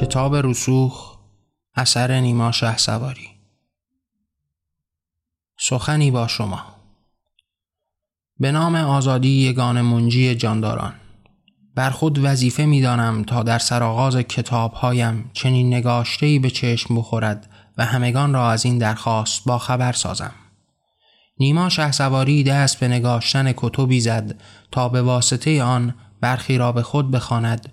کتاب رسوخ اثر نیما شه سواری سخنی با شما. به نام آزادی یگان منجی جانداران. بر خود وظیفه می دانم تا در سرآغاز کتابهایم چنین نگاشتهی به چشم بخورد و همگان را از این درخواست با خبر سازم. نیما سواری دست به نگاشتن کتبی زد تا به واسطه آن برخی را به خود بخواند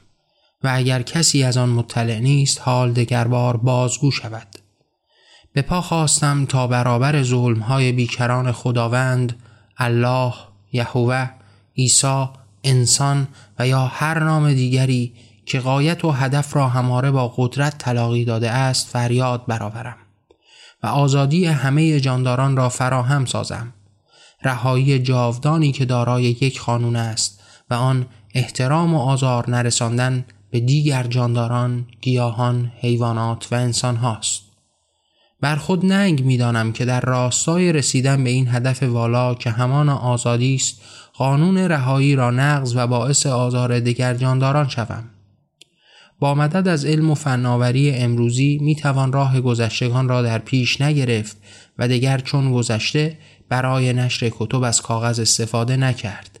و اگر کسی از آن مطلع نیست حال دگربار بازگو شود. به پا خواستم تا برابر ظلمهای بیکران خداوند الله یهوه عیسی انسان و یا هر نام دیگری که قایت و هدف را هماره با قدرت تلاقی داده است فریاد برآورم و آزادی همه جانداران را فراهم سازم. رهایی جاودانی که دارای یک قانون است و آن احترام و آزار نرساندن به دیگر جانداران، گیاهان، حیوانات و انسان هاست. بر خود ننگ می‌دانم که در راستای رسیدن به این هدف والا که همان آزادی است قانون رهایی را نقض و باعث آزار دیگر جانداران شوم. با مدد از علم و فناوری امروزی می توان راه گذشتگان را در پیش نگرفت و دیگر چون گذشته برای نشر کتب از کاغذ استفاده نکرد.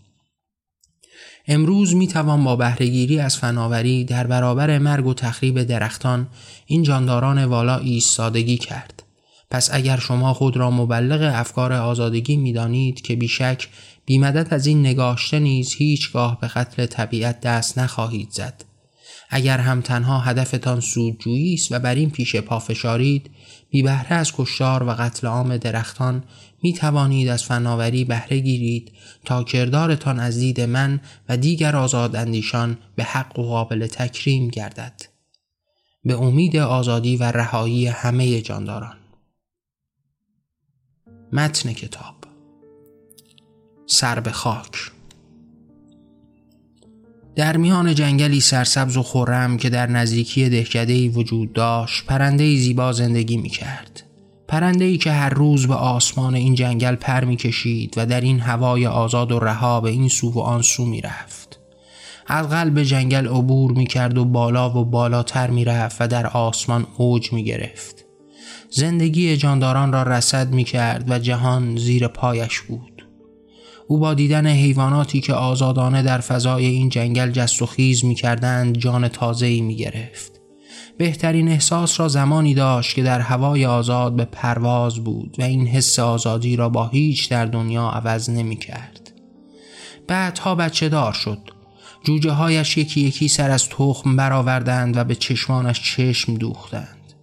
امروز می توان با بهرهگیری از فناوری در برابر مرگ و تخریب درختان این جانداران والا ایستادگی کرد. پس اگر شما خود را مبلغ افکار آزادگی می دانید که بیشک بیمدد از این نگاشته نیز هیچگاه به قتل طبیعت دست نخواهید زد. اگر هم تنها هدفتان سودجویی است و بر این پیش پافشارید بی بهره از کشتار و قتل عام درختان می توانید از فناوری بهره گیرید تا کردارتان از دید من و دیگر آزاداندیشان به حق و قابل تکریم گردد. به امید آزادی و رهایی همه جانداران. متن کتاب. سر به خاک. در میان جنگلی سرسبز و خورم که در نزدیکی دهکده‌ای وجود داشت پرنده زیبا زندگی می کرد. پرنده ای که هر روز به آسمان این جنگل پر می کشید و در این هوای آزاد و رها به این سو و آن سو می رفت. از قلب جنگل عبور می کرد و بالا و بالاتر می رفت و در آسمان اوج می گرفت. زندگی جانداران را رسد می کرد و جهان زیر پایش بود. او با دیدن حیواناتی که آزادانه در فضای این جنگل جست و خیز می کردند جان تازه‌ای می گرفت. بهترین احساس را زمانی داشت که در هوای آزاد به پرواز بود و این حس آزادی را با هیچ در دنیا عوض نمی کرد. بعدها بچه دار شد. جوجه هایش یکی یکی سر از تخم برآوردند و به چشمانش چشم دوختند.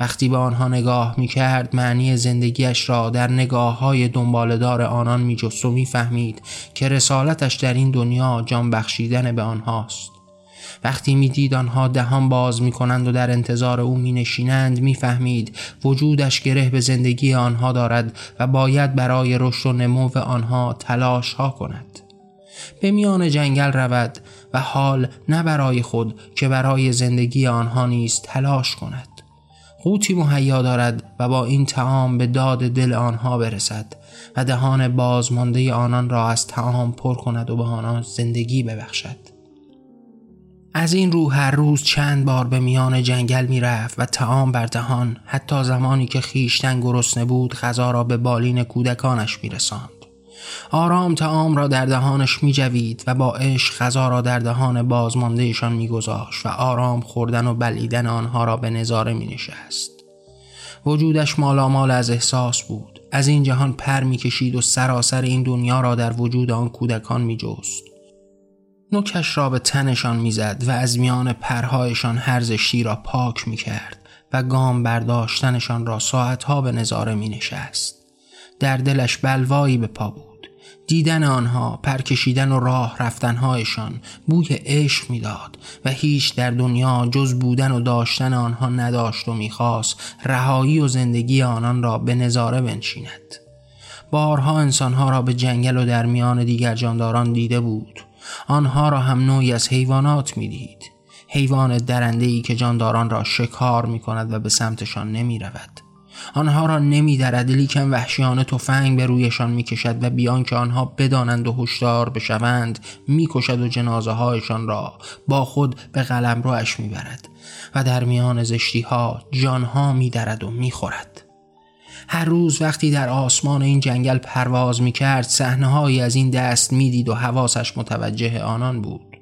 وقتی به آنها نگاه می کرد معنی زندگیش را در نگاه های دنبالدار آنان می جست و می فهمید که رسالتش در این دنیا جان بخشیدن به آنهاست. وقتی می دید آنها دهان باز می کنند و در انتظار او می فهمید وجودش گره به زندگی آنها دارد و باید برای رشد و نمو آنها تلاش ها کند. به میان جنگل رود و حال نه برای خود که برای زندگی آنها نیز تلاش کند. قوتی مهیا دارد و با این تعام به داد دل آنها برسد و دهان بازمانده آنان را از تعام پر کند و به آنان زندگی ببخشد از این رو هر روز چند بار به میان جنگل می رفت و تعام بر دهان حتی زمانی که خیشتن گرسنه بود غذا را به بالین کودکانش می رساند. آرام تعام را در دهانش می جوید و با عشق غذا را در دهان بازماندهشان می گذاشت و آرام خوردن و بلیدن آنها را به نظاره می نشست. وجودش مالامال از احساس بود از این جهان پر می‌کشید و سراسر این دنیا را در وجود آن کودکان میجست نوکش را به تنشان می‌زد و از میان پرهایشان هر زشتی را پاک می‌کرد و گام برداشتنشان را ساعتها به نظاره می نشست. در دلش بلوایی به پا بود. دیدن آنها پرکشیدن و راه رفتنهایشان بوی عشق می‌داد و هیچ در دنیا جز بودن و داشتن آنها نداشت و می‌خواست رهایی و زندگی آنان را به نظاره بنشیند بارها انسانها را به جنگل و در میان دیگر جانداران دیده بود آنها را هم نوعی از حیوانات می‌دید حیوان درنده ای که جانداران را شکار می کند و به سمتشان نمی رود. آنها را نمی درد لیکن وحشیانه تفنگ به رویشان می کشد و بیان که آنها بدانند و هشدار بشوند می کشد و جنازه هایشان را با خود به قلم روش می برد و در میان زشتی ها جانها می درد و می خورد. هر روز وقتی در آسمان این جنگل پرواز می کرد صحنه از این دست می دید و حواسش متوجه آنان بود.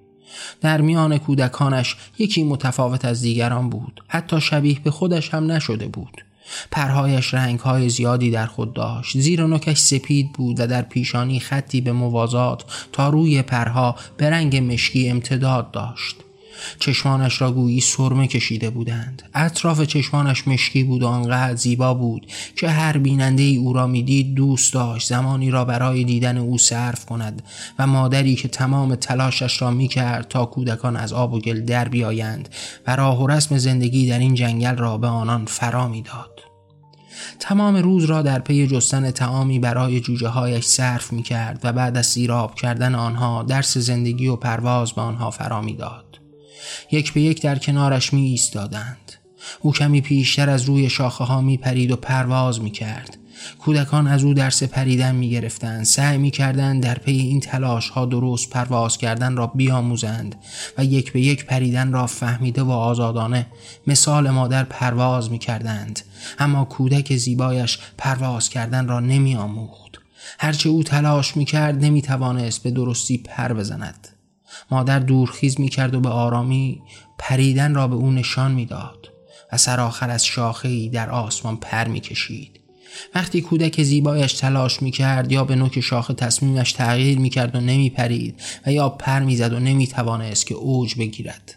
در میان کودکانش یکی متفاوت از دیگران بود. حتی شبیه به خودش هم نشده بود. پرهایش رنگهای زیادی در خود داشت. زیر نوکش سپید بود و در پیشانی خطی به موازات تا روی پرها به رنگ مشکی امتداد داشت. چشمانش را گویی سرمه کشیده بودند اطراف چشمانش مشکی بود و آنقدر زیبا بود که هر بیننده ای او را می‌دید دوست داشت زمانی را برای دیدن او صرف کند و مادری که تمام تلاشش را می‌کرد تا کودکان از آب و گل در بیایند و راه و رسم زندگی در این جنگل را به آنان فرا می‌داد تمام روز را در پی جستن تعامی برای جوجه هایش صرف می کرد و بعد از سیراب کردن آنها درس زندگی و پرواز به آنها فرا می‌داد. یک به یک در کنارش می ایستادند. او کمی پیشتر از روی شاخه ها می پرید و پرواز می کرد. کودکان از او درس پریدن می گرفتند سعی می کردند در پی این تلاش ها درست پرواز کردن را بیاموزند و یک به یک پریدن را فهمیده و آزادانه مثال مادر پرواز می کردند اما کودک زیبایش پرواز کردن را نمی آموخت هرچه او تلاش می کرد نمی توانست به درستی پر بزند مادر دورخیز می کرد و به آرامی پریدن را به او نشان می‌داد و سرآخر از شاخه در آسمان پر می کشید. وقتی کودک زیبایش تلاش می کرد یا به نوک شاخه تصمیمش تغییر می کرد و نمی پرید و یا پر می زد و نمی توانست که اوج بگیرد.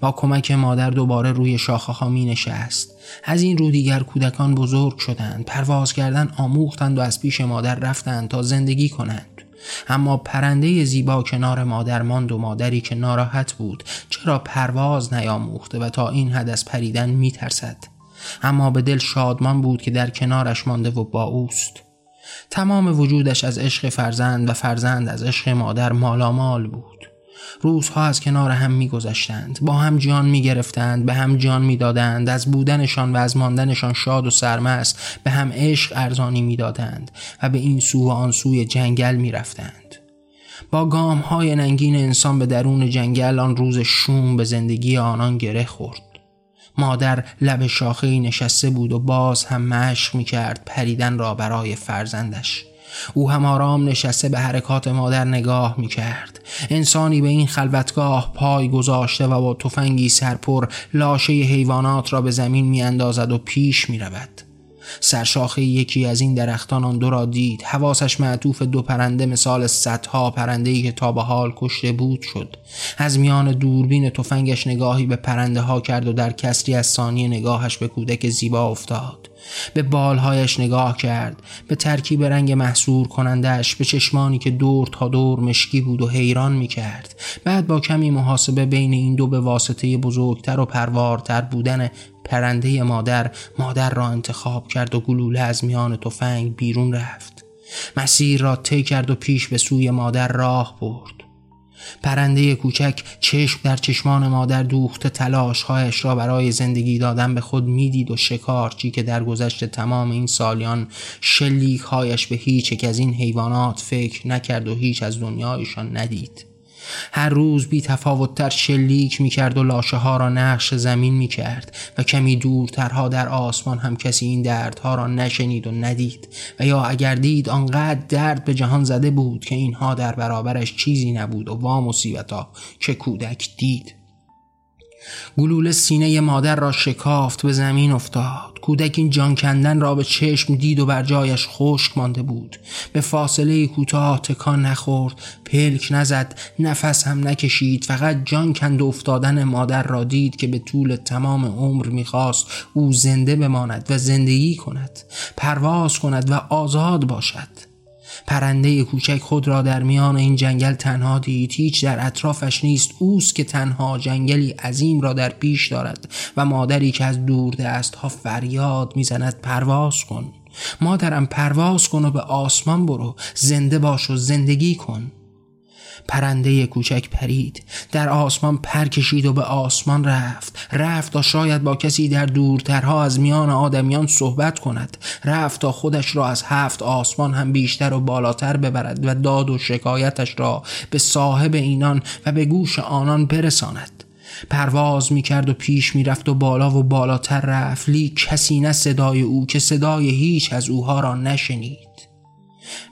با کمک مادر دوباره روی شاخه ها می نشست. از این رو دیگر کودکان بزرگ شدند. پرواز کردن آموختند و از پیش مادر رفتند تا زندگی کنند. اما پرنده زیبا کنار مادر ماند و مادری که ناراحت بود چرا پرواز نیاموخته و تا این حد از پریدن میترسد؟ اما به دل شادمان بود که در کنارش مانده و با اوست. تمام وجودش از عشق فرزند و فرزند از عشق مادر مالامال بود. روزها از کنار هم میگذشتند با هم جان می‌گرفتند به هم جان می‌دادند از بودنشان و از ماندنشان شاد و سرمست به هم عشق ارزانی می‌دادند و به این سو و آن سوی جنگل می‌رفتند. با گام های ننگین انسان به درون جنگل آن روز شوم به زندگی آنان گره خورد. مادر لب شاخه نشسته بود و باز هم مشق می کرد پریدن را برای فرزندش. او هم آرام نشسته به حرکات مادر نگاه می کرد انسانی به این خلوتگاه پای گذاشته و با تفنگی سرپر لاشه حیوانات را به زمین می اندازد و پیش می رود سرشاخه یکی از این درختان آن دو را دید. حواسش معطوف دو پرنده مثال صدها پرنده که تا به حال کشته بود شد. از میان دوربین تفنگش نگاهی به پرنده ها کرد و در کسری از ثانیه نگاهش به کودک زیبا افتاد. به بالهایش نگاه کرد به ترکیب رنگ محصور کنندش به چشمانی که دور تا دور مشکی بود و حیران می کرد بعد با کمی محاسبه بین این دو به واسطه بزرگتر و پروارتر بودن پرنده مادر مادر را انتخاب کرد و گلوله از میان تفنگ بیرون رفت. مسیر را طی کرد و پیش به سوی مادر راه برد. پرنده کوچک چشم در چشمان مادر دوخته تلاشهایش را برای زندگی دادن به خود می‌دید و شکارچی که در گذشت تمام این سالیان شلیکهایش به هیچ یک از این حیوانات فکر نکرد و هیچ از دنیایشان ندید. هر روز بی تفاوتتر شلیک می کرد و لاشه ها را نقش زمین می کرد و کمی دورترها در آسمان هم کسی این دردها را نشنید و ندید. و یا اگر دید آنقدر درد به جهان زده بود که اینها در برابرش چیزی نبود و وا مصیبتا که کودک دید. گلوله سینه مادر را شکافت به زمین افتاد. کودک این جان کندن را به چشم دید و بر جایش خشک مانده بود. به فاصله کوتاه تکان نخورد پلک نزد نفس هم نکشید. فقط جان کند و افتادن مادر را دید که به طول تمام عمر می‌خواست او زنده بماند و زندگی کند پرواز کند و آزاد باشد. پرنده کوچک خود را در میان این جنگل تنها دید. هیچ در اطرافش نیست. اوست که تنها جنگلی عظیم را در پیش دارد و مادری که از دور دست ها فریاد می‌زند پرواز کن. مادرم پرواز کن و به آسمان برو. زنده باش و زندگی کن. پرنده کوچک پرید. در آسمان پر کشید و به آسمان رفت. رفت تا شاید با کسی در دورترها از میان آدمیان صحبت کند. رفت تا خودش را از هفت آسمان هم بیشتر و بالاتر ببرد و داد و شکایتش را به صاحب اینان و به گوش آنان برساند. پرواز می کرد و پیش می رفت و بالا و بالاتر رفت. لی کسی نه صدای او که صدای هیچ از اوها را نشنید.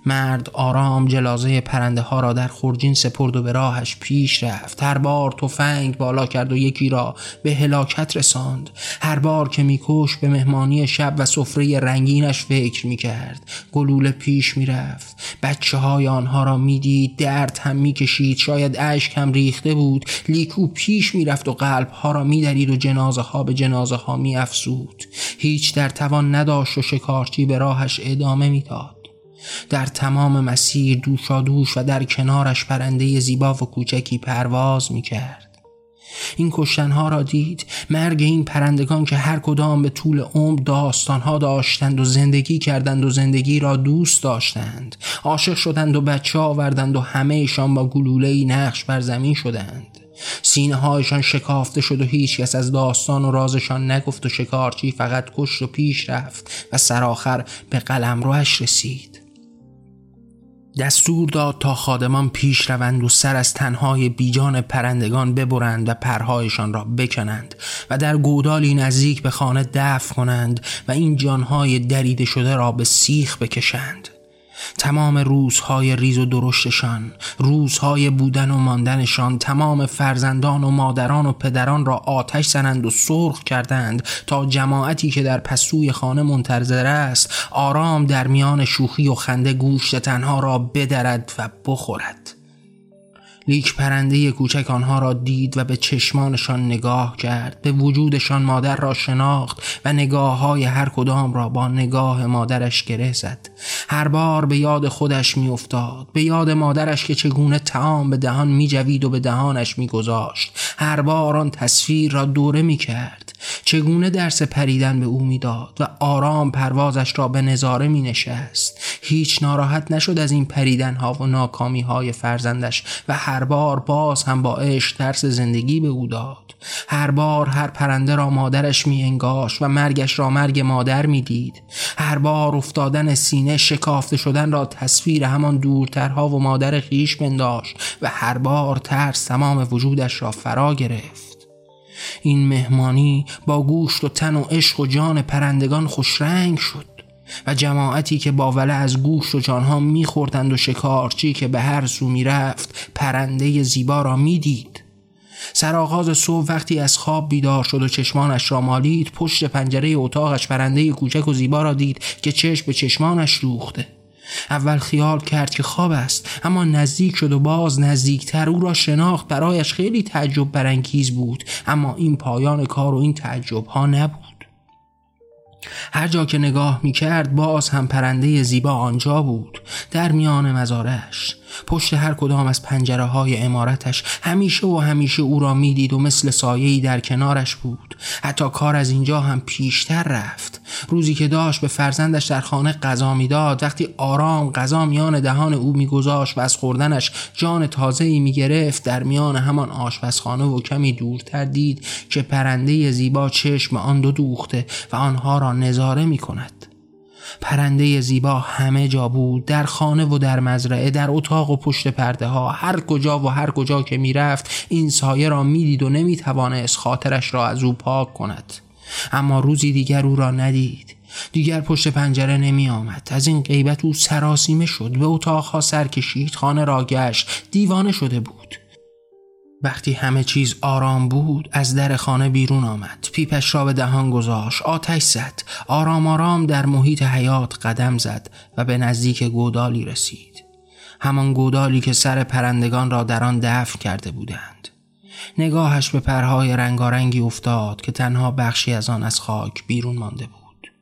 مرد آرام جلازه پرنده ها را در خورجین سپرد و به راهش پیش رفت. هر بار تفنگ بالا کرد و یکی را به هلاکت رساند. هر بار که میکش به مهمانی شب و سفره رنگینش فکر می‌کرد. گلوله پیش می‌رفت. بچه های آنها را می‌دید. درد هم می‌کشید. شاید اشک هم ریخته بود. لیکو پیش می‌رفت و قلب ها را میدرید و جنازه ها به جنازه ها میافزود. هیچ در توان نداشت و شکارچی به راهش ادامه می‌داد. در تمام مسیر دوشادوش و در کنارش پرنده زیبا و کوچکی پرواز می کرد. این کشتنها را دید مرگ این پرندگان که هر کدام به طول عمر داستانها داشتند و زندگی کردند و زندگی را دوست داشتند. عاشق شدند و بچه آوردند و همهشان با گلوله نقش بر زمین شدند. سینه هایشان شکافته شد و هیچ کس از داستان و رازشان نگفت و شکارچی فقط کشت و پیش رفت و سرآخر به قلم روش رسید. دستور داد تا خادمان پیش روند و سر از تنهای بیجان پرندگان ببرند و پرهایشان را بکنند و در گودالی نزدیک به خانه دفن کنند و این جانهای دریده شده را به سیخ بکشند. تمام روزهای ریز و درشتشان روزهای بودن و ماندنشان تمام فرزندان و مادران و پدران را آتش زنند و سرخ کردند تا جماعتی که در پسوی خانه منتظر است آرام در میان شوخی و خنده گوشت تنها را بدرد و بخورد. لیک پرنده کوچک آنها را دید و به چشمانشان نگاه کرد به وجودشان مادر را شناخت و نگاه های هر کدام را با نگاه مادرش گره زد. هر بار به یاد خودش میافتاد به یاد مادرش که چگونه تعام به دهان می جوید و به دهانش میگذاشت. هر بار آن تصویر را دوره می کرد چگونه درس پریدن به او می‌داد و آرام پروازش را به نظاره می نشست هیچ ناراحت نشد از این پریدن ها و ناکامی های فرزندش و هر بار باز هم با عشق درس زندگی به او داد. هر بار هر پرنده را مادرش می انگاش و مرگش را مرگ مادر می دید هر بار افتادن سینه شکافته شدن را تصویر همان دورترها و مادر خیش بنداشت و هر بار ترس تمام وجودش را فرا گرفت. این مهمانی با گوشت و تن و عشق و جان پرندگان خوشرنگ شد و جماعتی که با وله از گوشت و جانها میخوردند و شکارچی که به هر سو می‌رفت پرنده زیبا را می‌دید. سرآغاز صبح وقتی از خواب بیدار شد و چشمانش را مالید پشت پنجره اتاقش پرنده کوچک و زیبا را دید که چشم به چشمانش روخته. اول خیال کرد که خواب است اما نزدیک شد و باز نزدیکتر او را شناخت. برایش خیلی تعجب برانگیز بود اما این پایان کار و این تعجب ها نبود. هر جا که نگاه می کرد باز هم پرنده زیبا آنجا بود در میان مزارش. پشت هر کدام از پنجره های امارتش همیشه و همیشه او را می‌دید و مثل سایه‌ای در کنارش بود. حتی کار از اینجا هم پیشتر رفت. روزی که داشت به فرزندش در خانه غذا می‌داد وقتی آرام غذا میان دهان او میگذاشت و از خوردنش جان تازه‌ای می‌گرفت در میان همان آشپزخانه و کمی دورتر دید که پرنده زیبا چشم آن دو دوخته و آنها را نظاره می کند پرنده زیبا همه جا بود در خانه و در مزرعه در اتاق و پشت پرده ها هر کجا و هر کجا که می‌رفت این سایه را می‌دید و نمی‌توانست خاطرش را از او پاک کند. اما روزی دیگر او را ندید. دیگر پشت پنجره نمی آمد از این غیبت او سراسیمه شد. به اتاقها سر کشید خانه را گشت. دیوانه شده بود. وقتی همه چیز آرام بود از در خانه بیرون آمد. پیپش را به دهان گذاشت آتش زد. آرام آرام در محیط حیات قدم زد و به نزدیک گودالی رسید. همان گودالی که سر پرندگان را در آن دفن کرده بودند. نگاهش به پرهای رنگارنگی افتاد که تنها بخشی از آن از خاک بیرون مانده بود.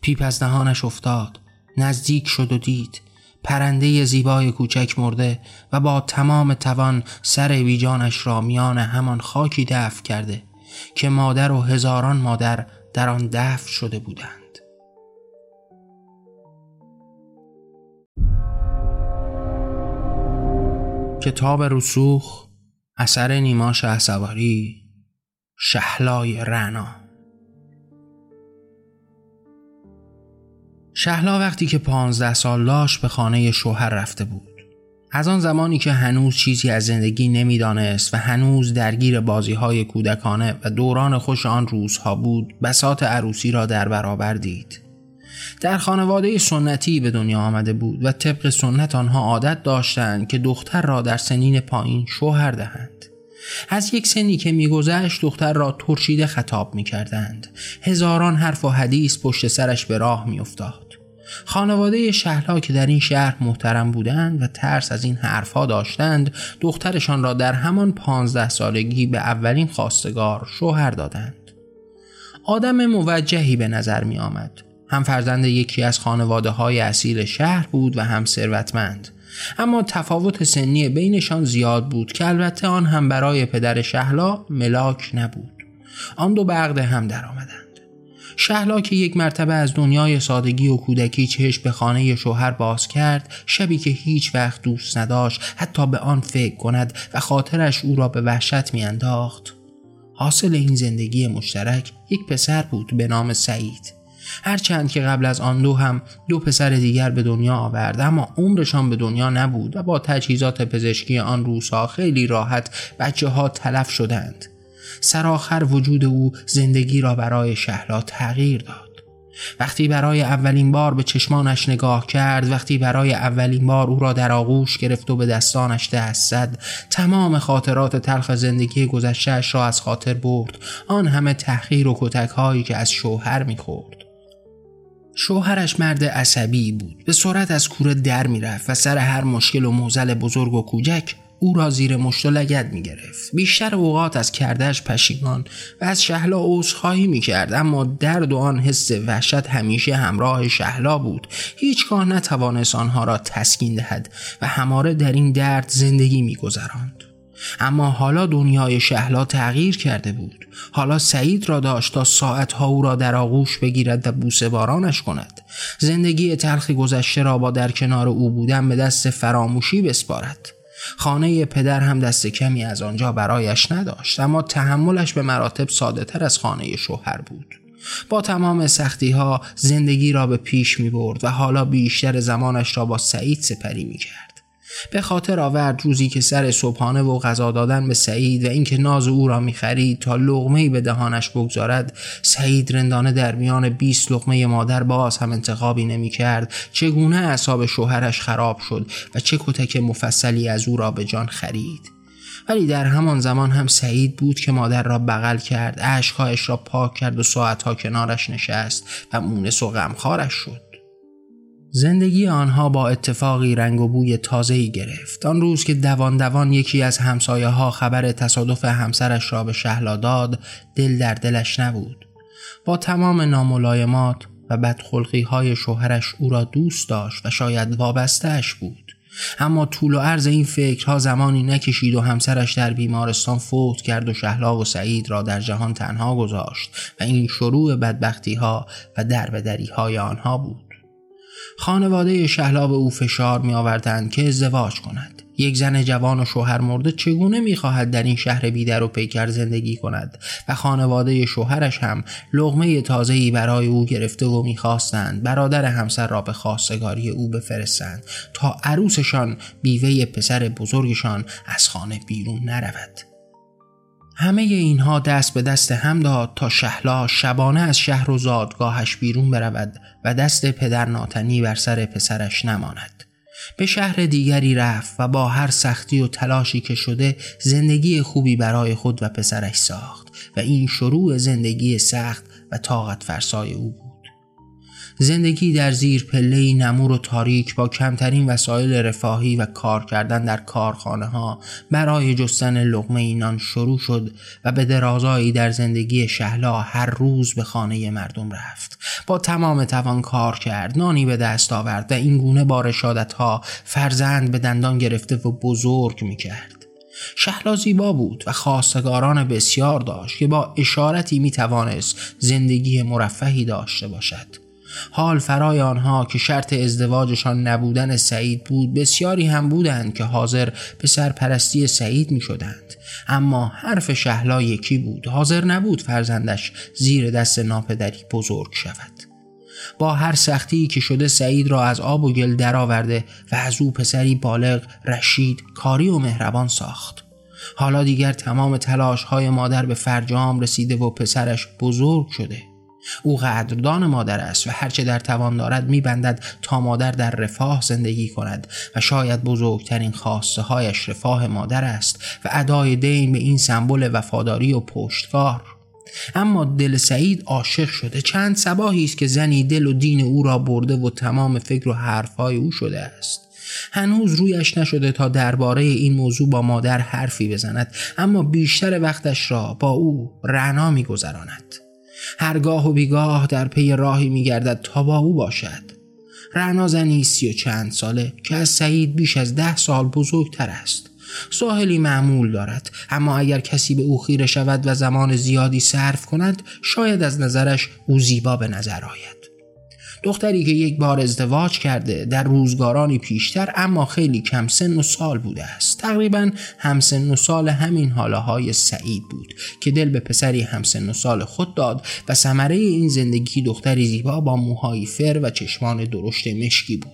پیپ از دهانش افتاد. نزدیک شد و دید پرنده زیبای کوچک مرده و با تمام توان سر ویجانش را میان همان خاکی دفن کرده که مادر و هزاران مادر در آن دفن شده بودند. کتاب رسوخ اثر نیما شهسواری شهلای رنا شهلا وقتی که پانزده سال داشت به خانه شوهر رفته بود. از آن زمانی که هنوز چیزی از زندگی نمی‌دانست و هنوز درگیر بازی های کودکانه و دوران خوش آن روزها بود بسات عروسی را در برابر دید. در خانواده سنتی به دنیا آمده بود و طبق سنت آنها عادت داشتند که دختر را در سنین پایین شوهر دهند. از یک سنی که میگذشت دختر را ترشیده خطاب می‌کردند. هزاران حرف و حدیث پشت سرش به راه میافتاد. خانواده شهرها که در این شهر محترم بودند و ترس از این حرفها داشتند دخترشان را در همان پانزده سالگی به اولین خواستگار شوهر دادند. آدم موجهی به نظر می آمد هم فرزند یکی از خانواده های اصیل شهر بود و هم ثروتمند. اما تفاوت سنی بینشان زیاد بود که البته آن هم برای پدر شهلا ملاک نبود. آن دو به هم در آمدند. شهلا که یک مرتبه از دنیای سادگی و کودکی چشم به خانه شوهر باز کرد شبی که هیچ وقت دوست نداشت حتی به آن فکر کند و خاطرش او را به وحشت میانداخت. حاصل این زندگی مشترک یک پسر بود به نام سعید. هرچند که قبل از آن دو هم دو پسر دیگر به دنیا آورد اما عمرشان به دنیا نبود و با تجهیزات پزشکی آن روزها خیلی راحت بچه ها تلف شدند. سرآخر وجود او زندگی را برای شهلا تغییر داد. وقتی برای اولین بار به چشمانش نگاه کرد وقتی برای اولین بار او را در آغوش گرفت و به دستانش دست زد تمام خاطرات تلخ زندگی گذشتهاش را از خاطر برد. آن همه تحقیر و کتک هایی که از شوهر می‌خورد. شوهرش مرد عصبی بود. به سرعت از کوره در می‌رفت و سر هر مشکل و موزل بزرگ و کوچک او را زیر مشت و لگد می گرفت. بیشتر اوقات از کردهش پشیمان و از شهلا عذرخواهی می کرد اما درد و آن حس وحشت همیشه همراه شهلا بود هیچگاه نتوانست آنها را تسکین دهد و هماره در این درد زندگی می گذراند. اما حالا دنیای شهلا تغییر کرده بود حالا سعید را داشت تا ساعتها او را در آغوش بگیرد و بوسه بارانش کند زندگی تلخی گذشته را با در کنار او بودن به دست فراموشی بسپارد خانه پدر هم دست کمی از آنجا برایش نداشت اما تحملش به مراتب ساده تر از خانه شوهر بود با تمام سختی ها زندگی را به پیش می برد و حالا بیشتر زمانش را با سعید سپری می کرد. به خاطر آورد روزی که سر صبحانه و غذا دادن به سعید و اینکه ناز او را می‌خرید تا لغمه به دهانش بگذارد سعید رندانه در میان 20 لغمه مادر باز هم انتخابی نمی‌کرد. چگونه اعصاب شوهرش خراب شد و چه کتک مفصلی از او را به جان خرید؟ ولی در همان زمان هم سعید بود که مادر را بغل کرد. اشکهایش را پاک کرد و ساعتها کنارش نشست و مونس و غمخوارش شد. زندگی آنها با اتفاقی رنگ و بوی تازه‌ای گرفت. آن روز که دوان دوان یکی از همسایه ها خبر تصادف همسرش را به شهلا داد، دل در دلش نبود. با تمام ناملایمات و بدخلقی های شوهرش او را دوست داشت و شاید وابستهش بود. اما طول و عرض این فکرها زمانی نکشید و همسرش در بیمارستان فوت کرد و شهلا و سعید را در جهان تنها گذاشت و این شروع بدبختی ها و دربدری های آنها بود. خانواده شهلا به او فشار می آوردند که ازدواج کند. یک زن جوان و شوهر مرده چگونه می‌خواهد در این شهر بیدر و پیکر زندگی کند؟ و خانواده شوهرش هم لغمه تازه‌ای برای او گرفته و می‌خواستند برادر همسر را به خواستگاری او بفرستند تا عروسشان بیوه پسر بزرگشان از خانه بیرون نرود. همه اینها دست به دست هم داد تا شهلا شبانه از شهر و زادگاهش بیرون برود و دست پدر ناتنی بر سر پسرش نماند به شهر دیگری رفت و با هر سختی و تلاشی که شده زندگی خوبی برای خود و پسرش ساخت و این شروع زندگی سخت و طاقت فرسای او بود. زندگی در زیر پله نمور و تاریک با کمترین وسایل رفاهی و کار کردن در کارخانه ها برای جستن لغمه اینان شروع شد و به درازایی در زندگی شهلا هر روز به خانه مردم رفت. با تمام توان کار کرد نانی به دست آورد و این گونه با رشادت ها فرزند به دندان گرفته و بزرگ می کرد شهلا زیبا بود و خواستگاران بسیار داشت که با اشارتی می توانست زندگی مرفهی داشته باشد. حال فرای آنها که شرط ازدواجشان نبودن سعید بود بسیاری هم بودند که حاضر به سرپرستی سعید می شدند اما حرف شهلا یکی بود. حاضر نبود فرزندش زیر دست ناپدری بزرگ شود. با هر سختی که شده سعید را از آب و گل درآورده و از او پسری بالغ رشید کاری و مهربان ساخت. حالا دیگر تمام تلاش های مادر به فرجام رسیده و پسرش بزرگ شده. او قدردان مادر است و هرچه در توان دارد میبندد تا مادر در رفاه زندگی کند و شاید بزرگترین خواسته هایش رفاه مادر است و ادای دین به این سمبل وفاداری و پشتکار. اما دل سعید عاشق شده. چند سباهی است که زنی دل و دین او را برده و تمام فکر و حرفهای او شده است. هنوز رویش نشده تا درباره این موضوع با مادر حرفی بزند اما بیشتر وقتش را با او رعنا میگذراند. هرگاه و بیگاه در پی راهی میگردد تا با او باشد. رعنا زنی سی و چند ساله که از سعید بیش از ده سال بزرگتر است. ساحلی معمول دارد اما اگر کسی به او خیره شود و زمان زیادی صرف کند شاید از نظرش او زیبا به نظر آید. دختری که یک بار ازدواج کرده در روزگارانی پیشتر اما خیلی کم سن و سال بوده است. تقریبا همسن و سال همین حاله های سعید بود که دل به پسری همسن و سال خود داد و ثمره این زندگی دختری زیبا با موهایی فر و چشمان درشت مشکی بود.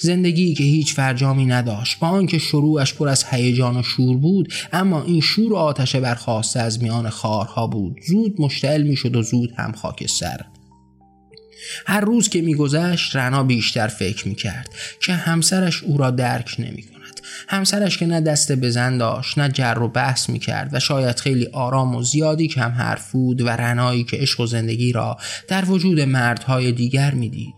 زندگی که هیچ فرجامی نداشت با آنکه شروعش پر از هیجان و شور بود اما این شور و آتش برخواسته از میان خارها بود. زود مشتعل می‌شد و زود هم خاکستر. هر روز که میگذشت رنا بیشتر فکر می‌کرد که همسرش او را درک نمی کند. همسرش که نه دست بزن داشت نه جر و بحث می‌کرد و شاید خیلی آرام و زیادی کم حرف بود و رنایی که عشق و زندگی را در وجود مردهای دیگر می‌دید.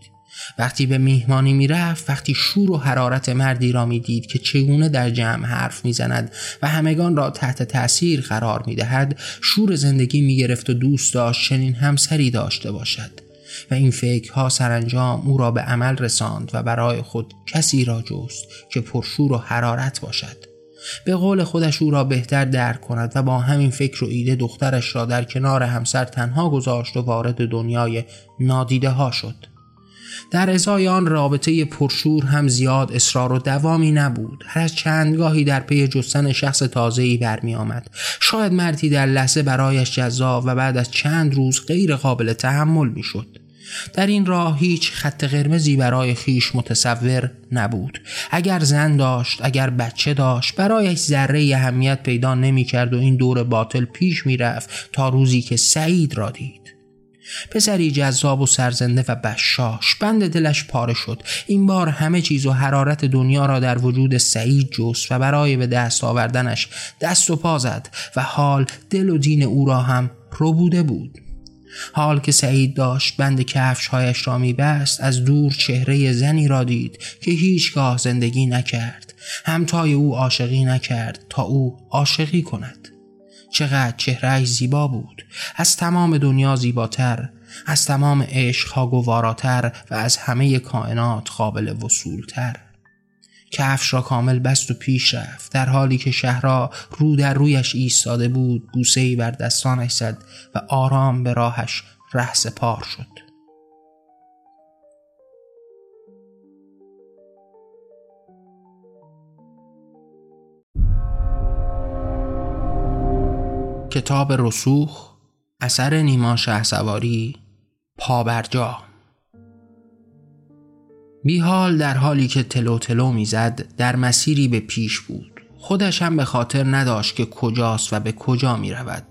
وقتی به میهمانی می‌رفت وقتی شور و حرارت مردی را می‌دید که چگونه در جمع حرف می‌زند و همگان را تحت تاثیر قرار می‌دهد شور زندگی می‌گرفت و دوست داشت چنین همسری داشته باشد و این فکرها سرانجام او را به عمل رساند و برای خود کسی را جست که پرشور و حرارت باشد. به قول خودش او را بهتر درک کند و با همین فکر و ایده دخترش را در کنار همسر تنها گذاشت و وارد دنیای نادیده ها شد. در ازای آن رابطه پرشور هم زیاد اصرار و دوامی نبود. هر از چندگاهی در پی جستن شخص تازه‌ای برمی آمد شاید مردی در لحظه برایش جذاب و بعد از چند روز غیر قابل تحمل می شد در این راه هیچ خط قرمزی برای خیش متصور نبود. اگر زن داشت اگر بچه داشت برایش ذره اهمیت پیدا نمی کرد و این دور باطل پیش می رفت تا روزی که سعید را دید. پسری جذاب و سرزنده و بشاش بند دلش پاره شد. این بار همه چیز و حرارت دنیا را در وجود سعید جست و برای به دست آوردنش دست و پا زد و حال دل و دین او را هم رو بوده بود. حال که سعید داشت بند کفشهایش را میبست از دور چهره زنی را دید که هیچگاه زندگی نکرد. همتای او عاشقی نکرد تا او عاشقی کند. چقدر چهرهش زیبا بود. از تمام دنیا زیباتر از تمام عشقها گواراتر و از همه کائنات قابل وصولتر. کفش را کامل بست و پیش رفت. در حالی که شهرها رو در رویش ایستاده بود بوسه ای بر دستانش زد و آرام به راهش ره پار شد. کتاب رسوخ اثر نیما شهسواری پابرجا بیحال در حالی که تلو تلو می‌زد در مسیری به پیش بود. خودش هم به خاطر نداشت که کجاست و به کجا می رود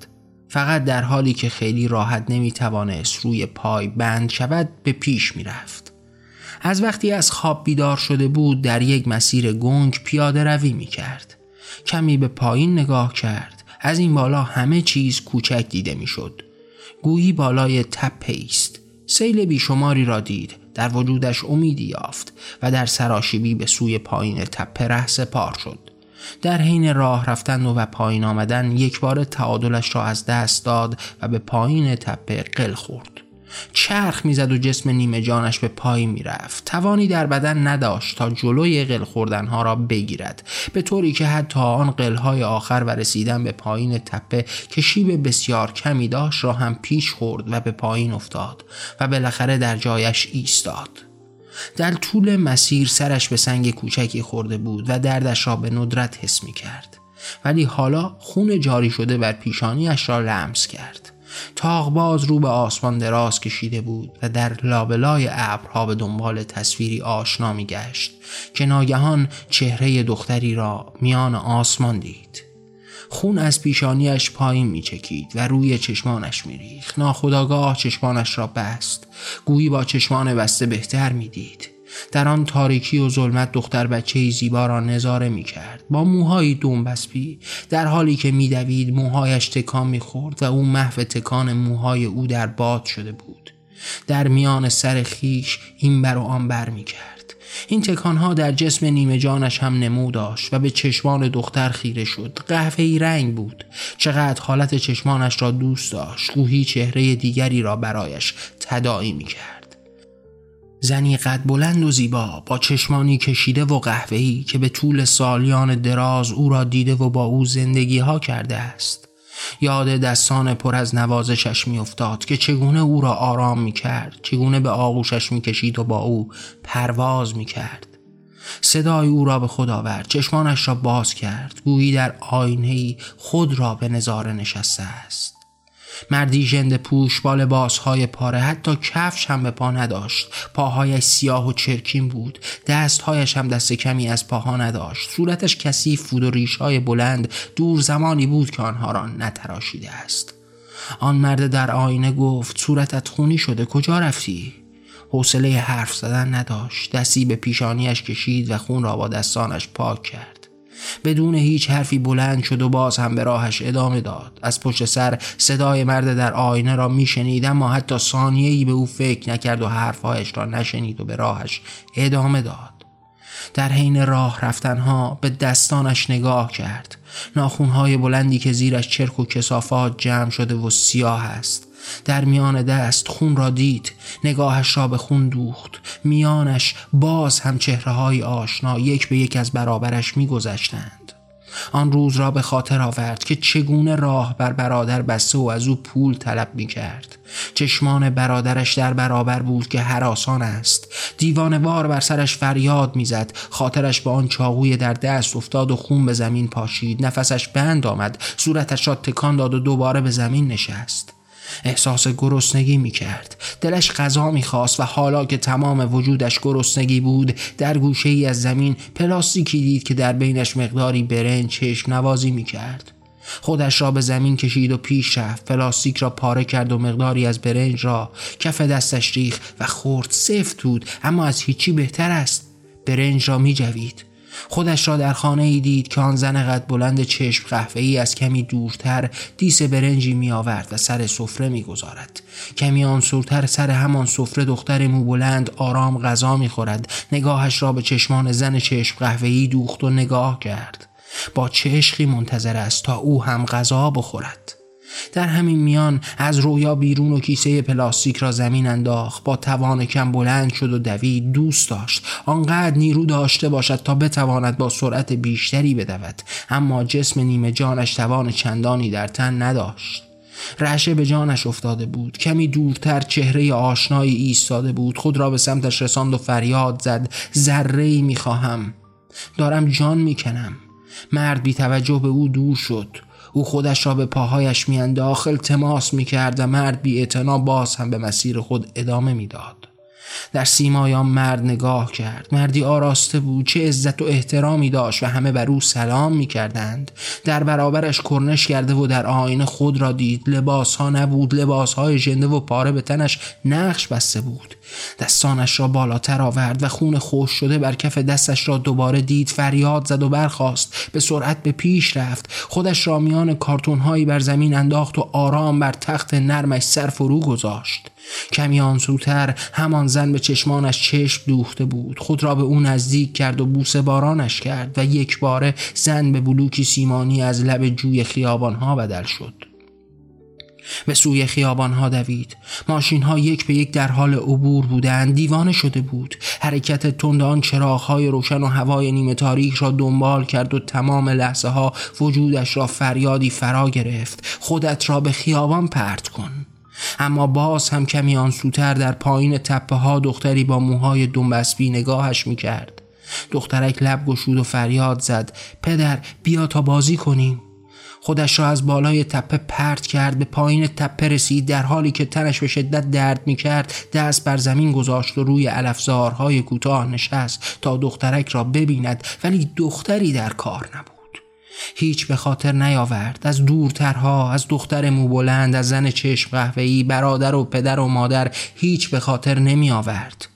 فقط در حالی که خیلی راحت نمی توانست روی پای بند شود به پیش می رفت از وقتی از خواب بیدار شده بود در یک مسیر گنگ پیاده روی می کرد. کمی به پایین نگاه کرد. از این بالا همه چیز کوچک دیده می شد. گویی بالای تپه است. سیل بیشماری را دید. در وجودش امیدی یافت و در سراشیبی به سوی پایین تپه ره سپار شد. در حین راه رفتن و پایین آمدن یک بار تعادلش را از دست داد و به پایین تپه قل خورد. چرخ می‌زد و جسم نیمه جانش به پای می‌رفت. توانی در بدن نداشت تا جلوی قل خوردنها را بگیرد. به طوری که حتی آن قلهای آخر و رسیدن به پایین تپه که شیب بسیار کمی داشت را هم پیش خورد و به پایین افتاد و بالاخره در جایش ایستاد. در طول مسیر سرش به سنگ کوچکی خورده بود و دردش را به ندرت حس می کرد ولی حالا خون جاری شده بر پیشانیش را لمس کرد. باز رو به آسمان دراز کشیده بود و در لابلای ابرها به دنبال تصویری آشنا می گشت که ناگهان چهره دختری را میان آسمان دید. خون از پیشانیش پایین می چکید و روی چشمانش می ریخ ناخداگاه چشمانش را بست. گویی با چشمان بسته بهتر می دید. در آن تاریکی و ظلمت دختر بچه زیبا را نظاره می کرد. با موهای بسپی. در حالی که میدوید موهایش تکان می خورد و او محو تکان موهای او در باد شده بود. در میان سر خیش این بر و آن بر می کرد. این تکانها در جسم نیمه جانش هم نمو داشت و به چشمان دختر خیره شد. قهوه‌ای رنگ بود. چقدر حالت چشمانش را دوست داشت. گویی چهره دیگری را برایش تداعی می کرد. زنی قد بلند و زیبا با چشمانی کشیده و قهوه‌ای که به طول سالیان دراز او را دیده و با او زندگی ها کرده است. یاد دستان پر از نوازشش میافتاد که چگونه او را آرام می کرد چگونه به آغوشش می کشید و با او پرواز می کرد صدای او را به خود آورد چشمانش را باز کرد گویی در آینه خود را به نظاره نشسته است. مردی ژنده پوش با لباسهای پاره حتی کفش هم به پا نداشت. پاهایش سیاه و چرکین بود. دستهایش هم دست کمی از پاها نداشت. صورتش کثیف بود و ریشهای بلند دور زمانی بود که آنها را نتراشیده است. آن مرد در آینه گفت صورتت خونی شده کجا رفتی؟ حوصله حرف زدن نداشت. دستی به پیشانیش کشید و خون را با دستانش پاک کرد. بدون هیچ حرفی بلند شد و باز هم به راهش ادامه داد. از پشت سر صدای مرد در آینه را میشنید اما حتی ثانیه‌ای به او فکر نکرد و حرفهایش را نشنید و به راهش ادامه داد. در حین راه رفتنها به دستانش نگاه کرد. ناخونهای بلندی که زیرش چرک و کسافات جمع شده و سیاه است. در میان دست خون را دید نگاهش را به خون دوخت. میانش باز هم چهره های آشنا یک به یک از برابرش میگذشتند. آن روز را به خاطر آورد که چگونه راه بر برادر بسته و از او پول طلب می کرد چشمان برادرش در برابر بود که حراسان است. دیوانوار بر سرش فریاد می‌زد. خاطرش به آن چاقوی در دست افتاد و خون به زمین پاشید. نفسش بند آمد. صورتش را تکان داد و دوباره به زمین نشست. احساس گرسنگی می کرد دلش غذا می خواست و حالا که تمام وجودش گرسنگی بود در گوشه ای از زمین پلاستیکی دید که در بینش مقداری برنج چشم نوازی می کرد خودش را به زمین کشید و پیش رفت. پلاستیک را پاره کرد و مقداری از برنج را کف دستش ریخ و خورد. سفت بود اما از هیچی بهتر است. برنج را می جوید خودش را در خانه ای دید که آن زن قد بلند چشم قهوه ای از کمی دورتر دیس برنجی می آورد و سر سفره می گذارد. کمی آن سورتر سر همان سفره دختر مو بلند آرام غذا می خورد. نگاهش را به چشمان زن چشم قهوه ای دوخت و نگاه کرد. با چشقی منتظر است تا او هم غذا بخورد. در همین میان از رویا بیرون و کیسه پلاستیک را زمین انداخت با توان کم بلند شد و دوید دوست داشت. آنقدر نیرو داشته باشد تا بتواند با سرعت بیشتری بدود. اما جسم نیمه جانش توان چندانی در تن نداشت. رعشه به جانش افتاده بود. کمی دورتر چهره آشنایی ایستاده بود. خود را به سمتش رساند و فریاد زد ذره می‌خواهم. دارم جان می‌کنم. مرد بی توجه به او دور شد. او خودش را به پاهایش میانداخت التماس می‌کرد و مرد بی باز هم به مسیر خود ادامه می‌داد. در سیمایان مرد نگاه کرد. مردی آراسته بود چه عزت و احترامی داشت و همه بر او سلام می‌کردند. در برابرش کرنش کرده و در آینه خود را دید. لباس ها نبود. لباس های ژنده و پاره به تنش نقش بسته بود. دستانش را بالاتر آورد و خون خوش شده بر کف دستش را دوباره دید فریاد زد و برخاست. به سرعت به پیش رفت. خودش را میان کارتونهایی بر زمین انداخت و آرام بر تخت نرمش سر فرو گذاشت. کمی آنسوتر همان زن به چشمانش چشم دوخته بود. خود را به او نزدیک کرد و بوسه بارانش کرد و یک باره زن به بلوکی سیمانی از لب جوی خیابانها بدل شد. به سوی خیابانها دوید. ماشین ها یک به یک در حال عبور بودند. دیوانه شده بود. حرکت تند آن های روشن و هوای نیمه تاریک را دنبال کرد و تمام لحظه ها وجودش را فریادی فرا گرفت. خودت را به خیابان پرت کن. اما باز هم کمی آنسوتر در پایین تپه ها دختری با موهای دنبسبی نگاهش می‌کرد. دخترک لب گشود و فریاد زد. پدر بیا تا بازی کنیم. خودش را از بالای تپه پرت کرد به پایین تپه رسید در حالی که تنش به شدت درد می کرد دست بر زمین گذاشت و روی علفزارهای کوتاه نشست تا دخترک را ببیند ولی دختری در کار نبود. هیچ به خاطر نیاورد از دورترها از دختر موبلند از زن چشم قهوه‌ای برادر و پدر و مادر هیچ به خاطر نمی آورد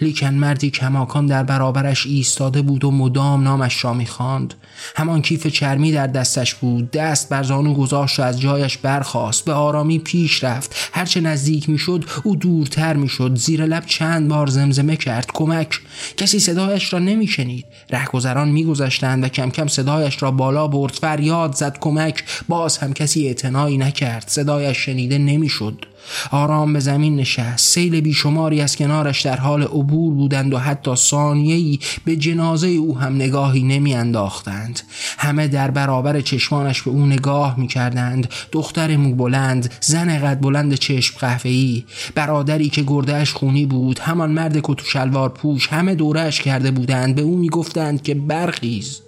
لیکن مردی کماکان در برابرش ایستاده بود و مدام نامش را می‌خواند. همان کیف چرمی در دستش بود. دست بر زانو گذاشت و از جایش برخاست. به آرامی پیش رفت. هرچه نزدیک می‌شد او دورتر می‌شد. زیر لب چند بار زمزمه کرد. کمک. کسی صدایش را نمیشنید. رهگذران میگذشتند و کم کم صدایش را بالا برد. فریاد زد. کمک. باز هم کسی اعتنایی نکرد. صدایش شنیده نمی‌شد. آرام به زمین نشست. سیل بیشماری از کنارش در حال عبور بودند و حتی ثانیه‌ای به جنازه او هم نگاهی نمی انداختند همه در برابر چشمانش به او نگاه می کردند دختر مو بلند زن قد بلند چشم قهوه‌ای. برادری که گردهش خونی بود همان مرد شلوار پوش همه دورش کرده بودند. به او می گفتند که برخیز.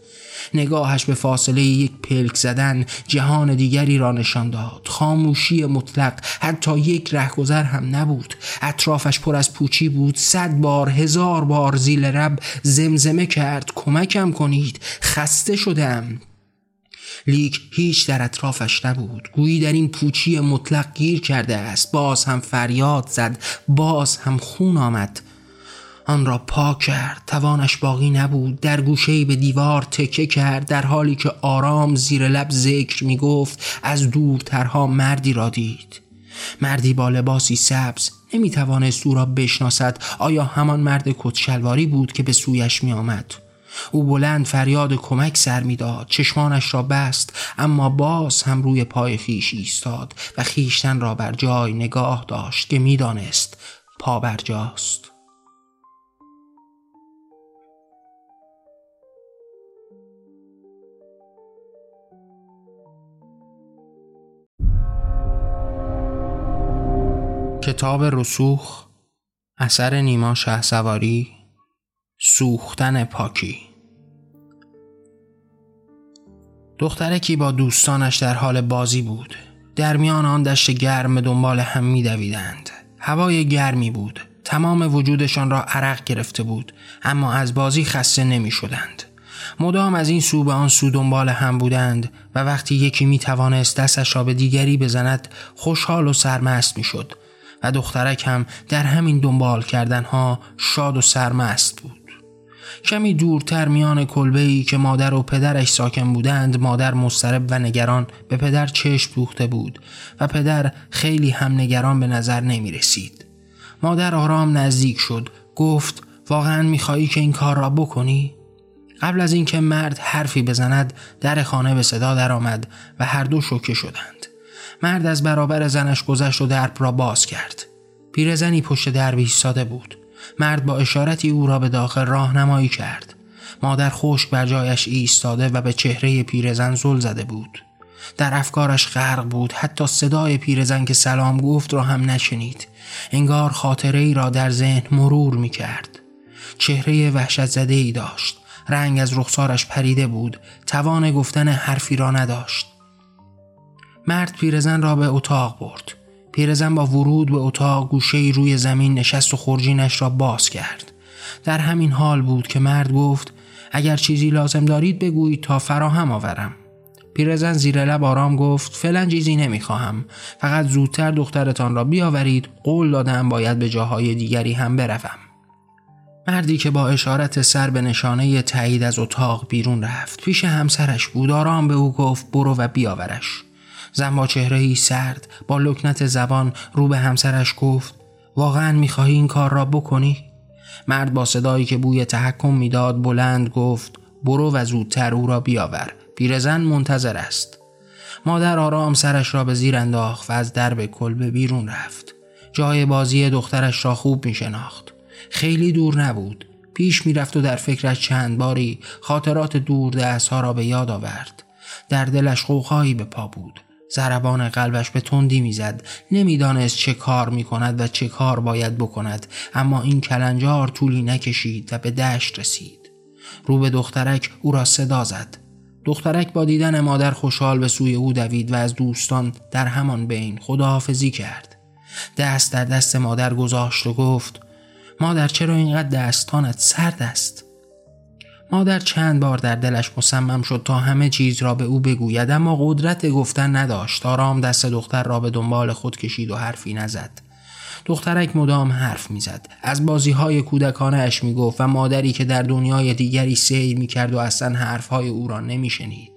نگاهش به فاصله یک پلک زدن جهان دیگری را نشان داد. خاموشی مطلق حتی یک رهگذر هم نبود. اطرافش پر از پوچی بود. صد بار هزار بار زیل رب زمزمه کرد. کمکم کنید. خسته شدم. لیک هیچ در اطرافش نبود. گویی در این پوچی مطلق گیر کرده است. باز هم فریاد زد. باز هم خون آمد. آن را پاک کرد. توانش باقی نبود. در گوشه به دیوار تکه کرد در حالی که آرام زیر لب ذکر می گفت از دورترها مردی را دید. مردی با لباسی سبز نمی توانست او را بشناسد. آیا همان مرد کتشلواری بود که به سویش می آمد او بلند فریاد کمک سر می‌داد. چشمانش را بست اما باز هم روی پای خیش ایستاد و خیشتن را بر جای نگاه داشت که می‌دانست پا بر جاست. کتاب رسوخ اثر نیما شه سواری سوختن پاکی. دخترکی با دوستانش در حال بازی بود. در میان آن دشت گرم دنبال هم میدویدند هوای گرمی بود. تمام وجودشان را عرق گرفته بود. اما از بازی خسته نمی شدند. مدام از این سو به آن سو دنبال هم بودند و وقتی یکی می توانست دستش را به دیگری بزند خوشحال و سرمست می شد. و دخترک هم در همین دنبال کردنها شاد و سرمست بود کمی دورتر میان کلبه ای که مادر و پدرش ساکن بودند مادر مسترب و نگران به پدر چشم دوخته بود و پدر خیلی هم نگران به نظر نمی رسید. مادر آرام نزدیک شد گفت واقعا میخوایی که این کار را بکنی؟ قبل از اینکه مرد حرفی بزند در خانه به صدا درآمد و هر دو شوکه شدند. مرد از برابر زنش گذشت و درب را باز کرد. پیرزنی پشت در ایستاده بود. مرد با اشارتی او را به داخل راهنمایی کرد. مادر خشک بر جایش ایستاده و به چهره پیرزن زل زده بود. در افکارش غرق بود. حتی صدای پیرزن که سلام گفت را هم نشنید. انگار خاطره ای را در ذهن مرور می کرد. چهره وحشت زده ای داشت. رنگ از رخسارش پریده بود. توان گفتن حرفی را نداشت. مرد پیرزن را به اتاق برد. پیرزن با ورود به اتاق گوشه روی زمین نشست و خورجینش را باز کرد. در همین حال بود که مرد گفت اگر چیزی لازم دارید بگویید تا فراهم آورم. پیرزن زیر لب آرام گفت فعلا چیزی نمی‌خواهم. فقط زودتر دخترتان را بیاورید. قول دادم باید به جاهای دیگری هم بروم. مردی که با اشارت سر به نشانه تایید از اتاق بیرون رفت پیش همسرش بود. آرام به او گفت برو و بیاورش. زن با چهره سرد با لکنت زبان رو به همسرش گفت واقعا می‌خواهی این کار را بکنی؟ مرد با صدایی که بوی تحکم می‌داد بلند گفت برو و زودتر او را بیاور پیرزن منتظر است. مادر آرام سرش را به زیر انداخت و از درب کلبه بیرون رفت. جای بازی دخترش را خوب می شناخت خیلی دور نبود. پیش می‌رفت و در فکرش چند باری خاطرات دور ها را به یاد آورد. در دلش قوقایی به پا بود. زربان قلبش به تندی می‌زد. نمی‌دانست چه کار می کند و چه کار باید بکند. اما این کلنجار طولی نکشید و به دشت رسید. رو به دخترک او را صدا زد. دخترک با دیدن مادر خوشحال به سوی او دوید و از دوستان در همان بین خداحافظی کرد. دست در دست مادر گذاشت و گفت مادر چرا اینقدر دستانت سرد است؟ مادر چند بار در دلش مصمم شد تا همه چیز را به او بگوید اما قدرت گفتن نداشت. آرام دست دختر را به دنبال خود کشید و حرفی نزد. دخترک مدام حرف می‌زد. از بازی های کودکانه اش می گفت و مادری که در دنیای دیگری سیر می کرد و اصلا حرف های او را نمی شنید.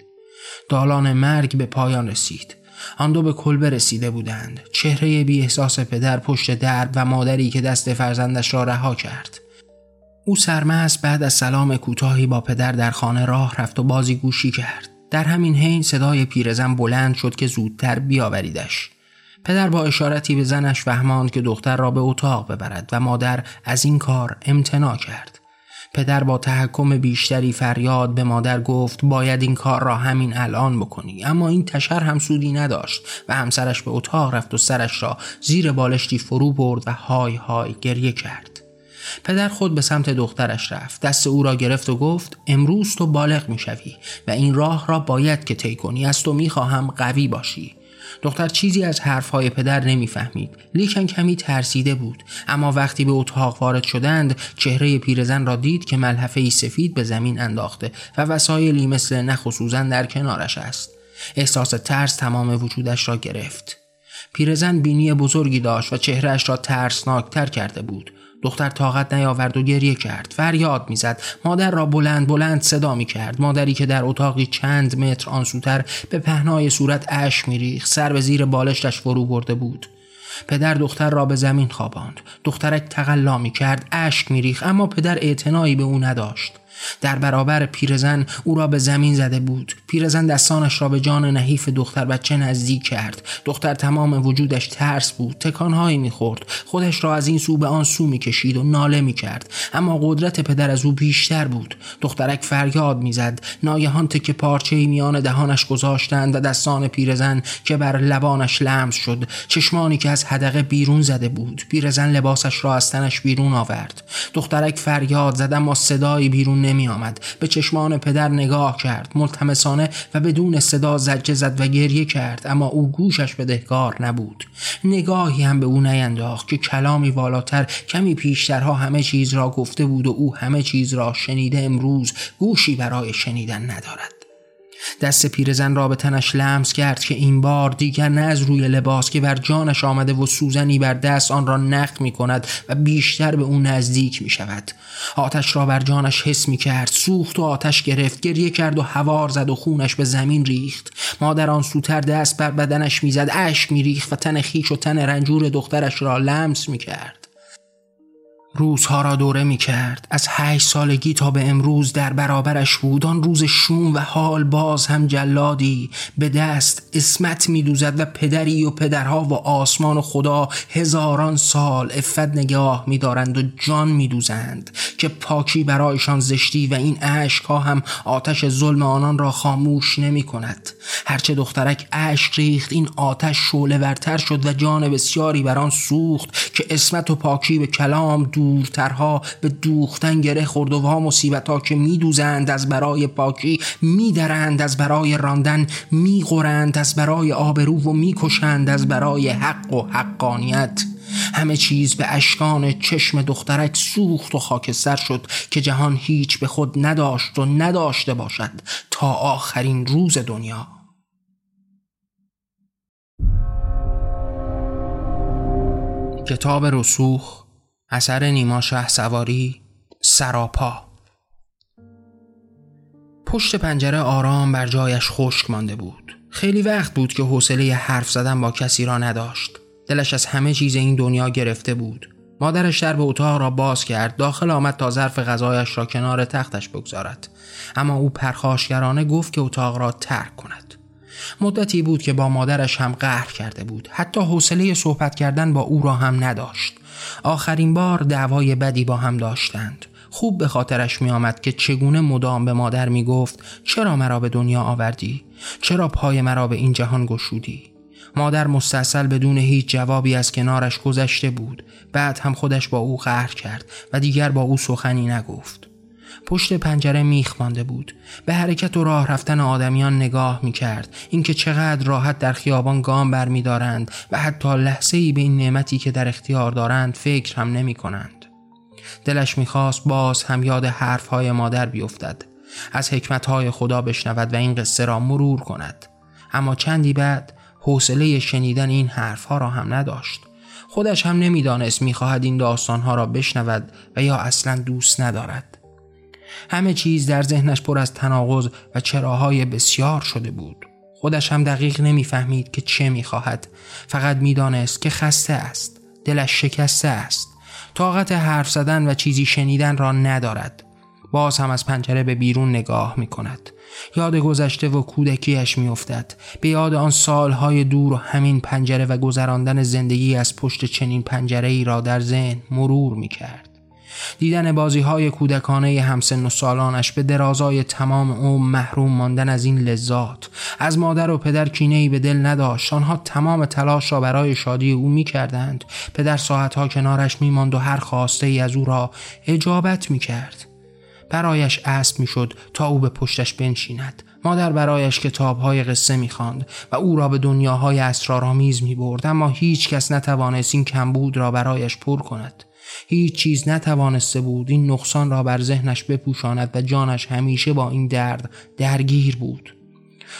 دالان مرگ به پایان رسید. آن دو به کلبه رسیده بودند. چهره بی احساس پدر پشت درب و مادری که دست فرزندش را رها کرد. او سرمست بعد از سلام کوتاهی با پدر در خانه راه رفت و بازی گوشی کرد. در همین حین صدای پیرزن بلند شد که زودتر بیاوریدش. پدر با اشارتی به زنش فهماند که دختر را به اتاق ببرد و مادر از این کار امتناع کرد. پدر با تحکم بیشتری فریاد به مادر گفت باید این کار را همین الان بکنی. اما این تشر هم سودی نداشت و همسرش به اتاق رفت و سرش را زیر بالشتی فرو برد و های های گریه کرد. پدر خود به سمت دخترش رفت. دست او را گرفت و گفت امروز تو بالغ می‌شوی و این راه را باید که طی کنی. از تو می‌خواهم قوی باشی. دختر چیزی از حرفهای پدر نمی‌فهمید. لیکن کمی ترسیده بود. اما وقتی به اتاق وارد شدند چهره پیرزن را دید که ملحفه سفید به زمین انداخته و وسایلی مثل نخ در کنارش است. احساس ترس تمام وجودش را گرفت. پیرزن بینی بزرگی داشت و چهرهش را ترسناکتر کرده بود. دختر طاقت نیاورد و گریه کرد. فریاد می‌زد. مادر را بلند بلند صدا می کرد مادری که در اتاقی چند متر آنسوتر به پهنای صورت اش میریخت. سر به زیر بالشتش فرو برده بود. پدر دختر را به زمین خواباند. دخترک تقلا می کرد اشک میریخ اما پدر اعتنایی به او نداشت. در برابر پیرزن او را به زمین زده بود. پیرزن دستانش را به جان نحیف دختر بچه نزدیک کرد. دختر تمام وجودش ترس بود. تکانهایی می‌خورد. خودش را از این سو به آن سو می‌کشید و ناله می‌کرد. اما قدرت پدر از او بیشتر بود. دخترک فریاد می‌زد. ناگهان پارچه میان دهانش گذاشتند و دستان پیرزن که بر لبانش لمس شد. چشمانی که از حدقه بیرون زده بود. پیرزن لباسش را از تنش بیرون آورد. دخترک فریاد زد اما صدایی بیرون نمی آمد به چشمان پدر نگاه کرد ملتمسانه و بدون صدا زجه زد و گریه کرد اما او گوشش بدهکار نبود. نگاهی هم به او نینداخت که کلامی والاتر کمی پیشترها همه چیز را گفته بود و او همه چیز را شنیده امروز گوشی برای شنیدن ندارد. دست پیرزن را به تنش لمس کرد که این بار دیگر نه از روی لباس که بر جانش آمده و سوزنی بر دست آن را نخ می کند و بیشتر به او نزدیک می شود آتش را بر جانش حس می کرد سوخت و آتش گرفت گریه کرد و هوار زد و خونش به زمین ریخت. مادر آن سوتر دست بر بدنش می‌زد اشک میریخت و تن خیش و تن رنجور دخترش را لمس می کرد روزها را دوره می کرد از هشت سالگی تا به امروز در برابرش بود. آن روز شوم و حال باز هم جلادی. به دست اسمت می دوزد و پدری و پدرها و آسمان و خدا هزاران سال افت نگاه می دارند و جان می دوزند که پاکی برایشان زشتی و این عشق ها هم آتش ظلم آنان را خاموش نمی کند هرچه دخترک عشق ریخت این آتش شعله ورتر شد و جان بسیاری بر آن سوخت که اسمت و پاکی به کلام دو دورترها به دوختن گره خورد و ها مصیبت ها که میدوزند از برای پاکی میدرند از برای راندن می‌خورند از برای آبرو و می‌کشند از برای حق و حقانیت. همه چیز به اشکان چشم دخترک سوخت و خاکستر شد که جهان هیچ به خود نداشت و نداشته باشد تا آخرین روز دنیا. کتاب رسوخ اثر نیما شه سواری سراپا. پشت پنجره آرام بر جایش خشک مانده بود. خیلی وقت بود که حوصله حرف زدن با کسی را نداشت. دلش از همه چیز این دنیا گرفته بود. مادرش در به اتاق را باز کرد داخل آمد تا ظرف غذایش را کنار تختش بگذارد. اما او پرخاشگرانه گفت که اتاق را ترک کند. مدتی بود که با مادرش هم قهر کرده بود. حتی حوصله صحبت کردن با او را هم نداشت. آخرین بار دعوای بدی با هم داشتند خوب به خاطرش می آمد که چگونه مدام به مادر می گفت چرا مرا به دنیا آوردی؟ چرا پای مرا به این جهان گشودی؟ مادر مستصل بدون هیچ جوابی از کنارش گذشته بود بعد هم خودش با او قهر کرد و دیگر با او سخنی نگفت پشت پنجره میخ مانده بود. به حرکت و راه رفتن آدمیان نگاه می کرد اینکه چقدر راحت در خیابان گام برمیدارند و حتی لحظه ای به این نعمتی که در اختیار دارند فکر هم نمی کنند. دلش می‌خواست باز هم یاد حرفهای مادر بیفتد. از حکمتهای خدا بشنود و این قصه را مرور کند. اما چندی بعد حوصله شنیدن این حرفها را هم نداشت. خودش هم نمی‌دانست می‌خواهد این داستانها را بشنود و یا اصلا دوست ندارد. همه چیز در ذهنش پر از تناقض و چراهای بسیار شده بود. خودش هم دقیق نمی‌فهمید که چه می‌خواهد. فقط می‌دانست که خسته است دلش شکسته است. طاقت حرف زدن و چیزی شنیدن را ندارد. باز هم از پنجره به بیرون نگاه می کند یاد گذشته و کودکیش می افتد. به یاد آن سالهای دور و همین پنجره و گذراندن زندگی از پشت چنین پنجره ای را در ذهن مرور می کرد دیدن بازی های کودکانه همسن و سالانش به درازای تمام او محروم ماندن از این لذات. از مادر و پدر کینه به دل نداشت. آنها تمام تلاش را برای شادی او می کردند پدر ساعتها کنارش می ماند و هر خواسته ای از او را اجابت می کرد برایش اسب می‌شد تا او به پشتش بنشیند. مادر برایش کتابهای قصه می‌خواند و او را به دنیاهای اسرارآمیز می‌برد اما هیچ کس نتوانست این کمبود را برایش پر کند. هیچ چیز نتوانسته بود این نقصان را بر ذهنش بپوشاند و جانش همیشه با این درد درگیر بود.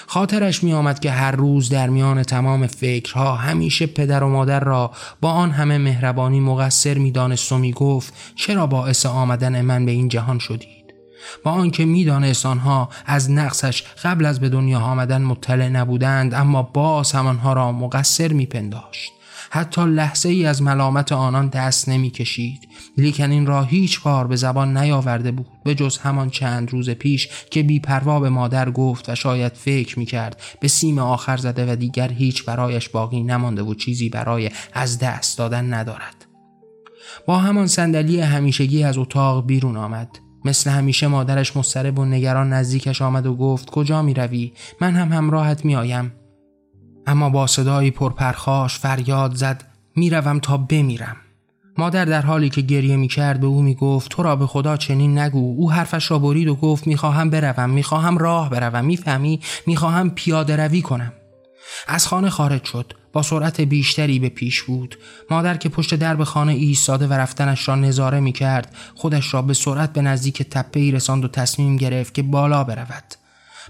خاطرش می آمد که هر روز در میان تمام فکرها همیشه پدر و مادر را با آن همه مهربانی مقصر می دانست و می گفت چرا باعث آمدن من به این جهان شدید؟ با آنکه می‌دانست آنها از نقصش قبل از به دنیا آمدن مطلع نبودند اما باز همانها را مقصر میپنداشت. حتی لحظه ای از ملامت آنان دست نمی کشید لیکن این را هیچ بار به زبان نیاورده بود به جز همان چند روز پیش که بیپروا به مادر گفت و شاید فکر می کرد به سیم آخر زده و دیگر هیچ برایش باقی نمانده و چیزی برای از دست دادن ندارد با همان صندلی همیشگی از اتاق بیرون آمد مثل همیشه مادرش مضطرب و نگران نزدیکش آمد و گفت کجا می روی؟ من هم همراهت می آیم. اما با صدایی پرپرخاش فریاد زد می‌روم تا بمیرم. مادر در حالی که گریه می کرد به او می گفت تو را به خدا چنین نگو. او حرفش را برید و گفت می‌خواهم بروم می‌خواهم راه بروم. می‌فهمی؟ می‌خواهم پیاده روی کنم. از خانه خارج شد. با سرعت بیشتری به پیش بود. مادر که پشت درب خانه ایستاده و رفتنش را نظاره می کرد خودش را به سرعت به نزدیک تپه ای رساند و تصمیم گرفت که بالا برود.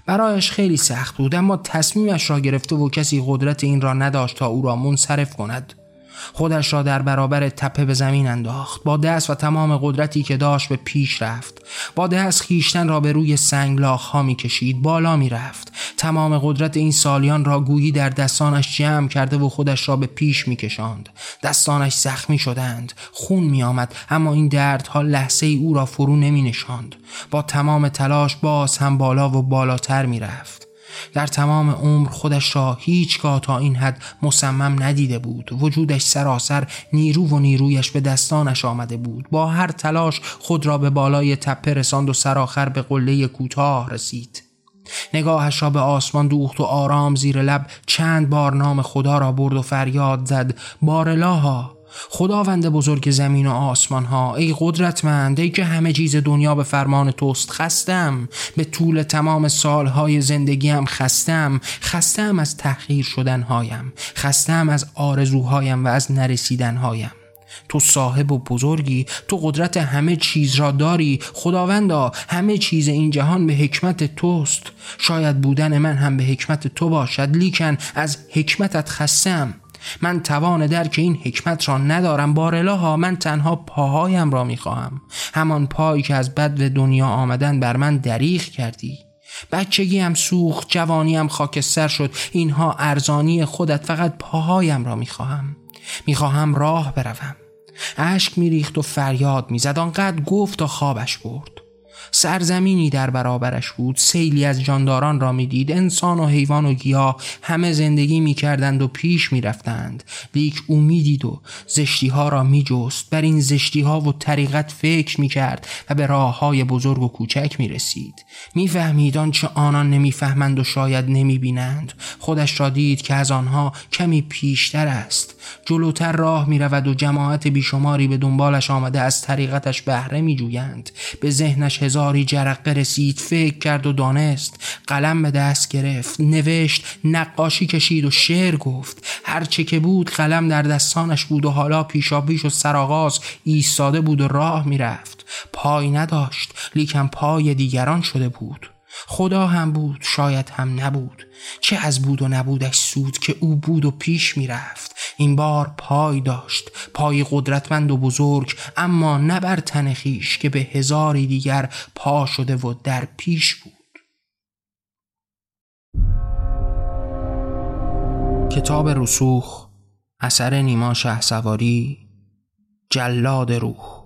برایش خیلی سخت بود اما تصمیمش را گرفته و کسی قدرت این را نداشت تا او را منصرف کند. خودش را در برابر تپه به زمین انداخت. با دست و تمام قدرتی که داشت به پیش رفت. با دست خیشتن را به روی سنگلاخ ها می کشید بالا می رفت تمام قدرت این سالیان را گویی در دستانش جمع کرده و خودش را به پیش می کشاند دستانش زخمی شدند. خون می آمد اما این دردها لحظه ای او را فرو نمی نشاند با تمام تلاش باز هم بالا و بالاتر می رفت در تمام عمر خودش را هیچگاه تا این حد مصمم ندیده بود. وجودش سراسر نیرو و نیرویش به دستانش آمده بود. با هر تلاش خود را به بالای تپه رساند و سرآخر به قله کوتاه رسید. نگاهش را به آسمان دوخت و آرام زیر لب چند بار نام خدا را برد و فریاد زد. بارلاها خداوند بزرگ زمین و آسمان ها ای قدرتمند ای که همه چیز دنیا به فرمان توست خستم. به طول تمام سالهای زندگیم خستم. خستم از تحقیر شدنهایم. خستم از آرزوهایم و از نرسیدنهایم. تو صاحب و بزرگی تو قدرت همه چیز را داری. خداوندا همه چیز این جهان به حکمت توست. شاید بودن من هم به حکمت تو باشد لیکن از حکمتت خستم. من توان درک این حکمت را ندارم بارلاها من تنها پاهایم را می‌خواهم. همان پایی که از بد و دنیا آمدن بر من دریغ کردی. بچگیم سوخت جوانیم خاکستر شد اینها ارزانی خودت فقط پاهایم را می‌خواهم. می‌خواهم راه بروم. اشک میریخت و فریاد می‌زد آنقدر گفت تا خوابش برد. سرزمینی در برابرش بود. سیلی از جانداران را می‌دید. انسان و حیوان و گیاه همه زندگی می‌کردند و پیش می‌رفتند. لیک او می‌دید و زشتی ها را میجست. بر این زشتی ها و طریقت فکر می‌کرد و به راه های بزرگ و کوچک می‌رسید. می‌فهمید آنچه آنان نمی‌فهمند و شاید نمی‌بینند. خودش را دید که از آنها کمی پیشتر است. جلوتر راه می‌رود و جماعت بیشماری به دنبالش آمده از طریقتش بهره میجویند. به ذهنش هزاری جرقه رسید فکر کرد و دانست. قلم به دست گرفت نوشت نقاشی کشید و شعر گفت. هرچه که بود قلم در دستانش بود و حالا پیشا پیش و سرآغاز ایستاده بود و راه می‌رفت. پای نداشت لیکن پای دیگران شده بود. خدا هم بود شاید هم نبود. چه از بود و نبودش سود که او بود و پیش می‌رفت. این بار پای داشت پای قدرتمند و بزرگ اما نه بر تن خیش که به هزاری دیگر پا شده و در پیش بود. کتاب رسوخ اثر نیما شه سواری جلاد روح.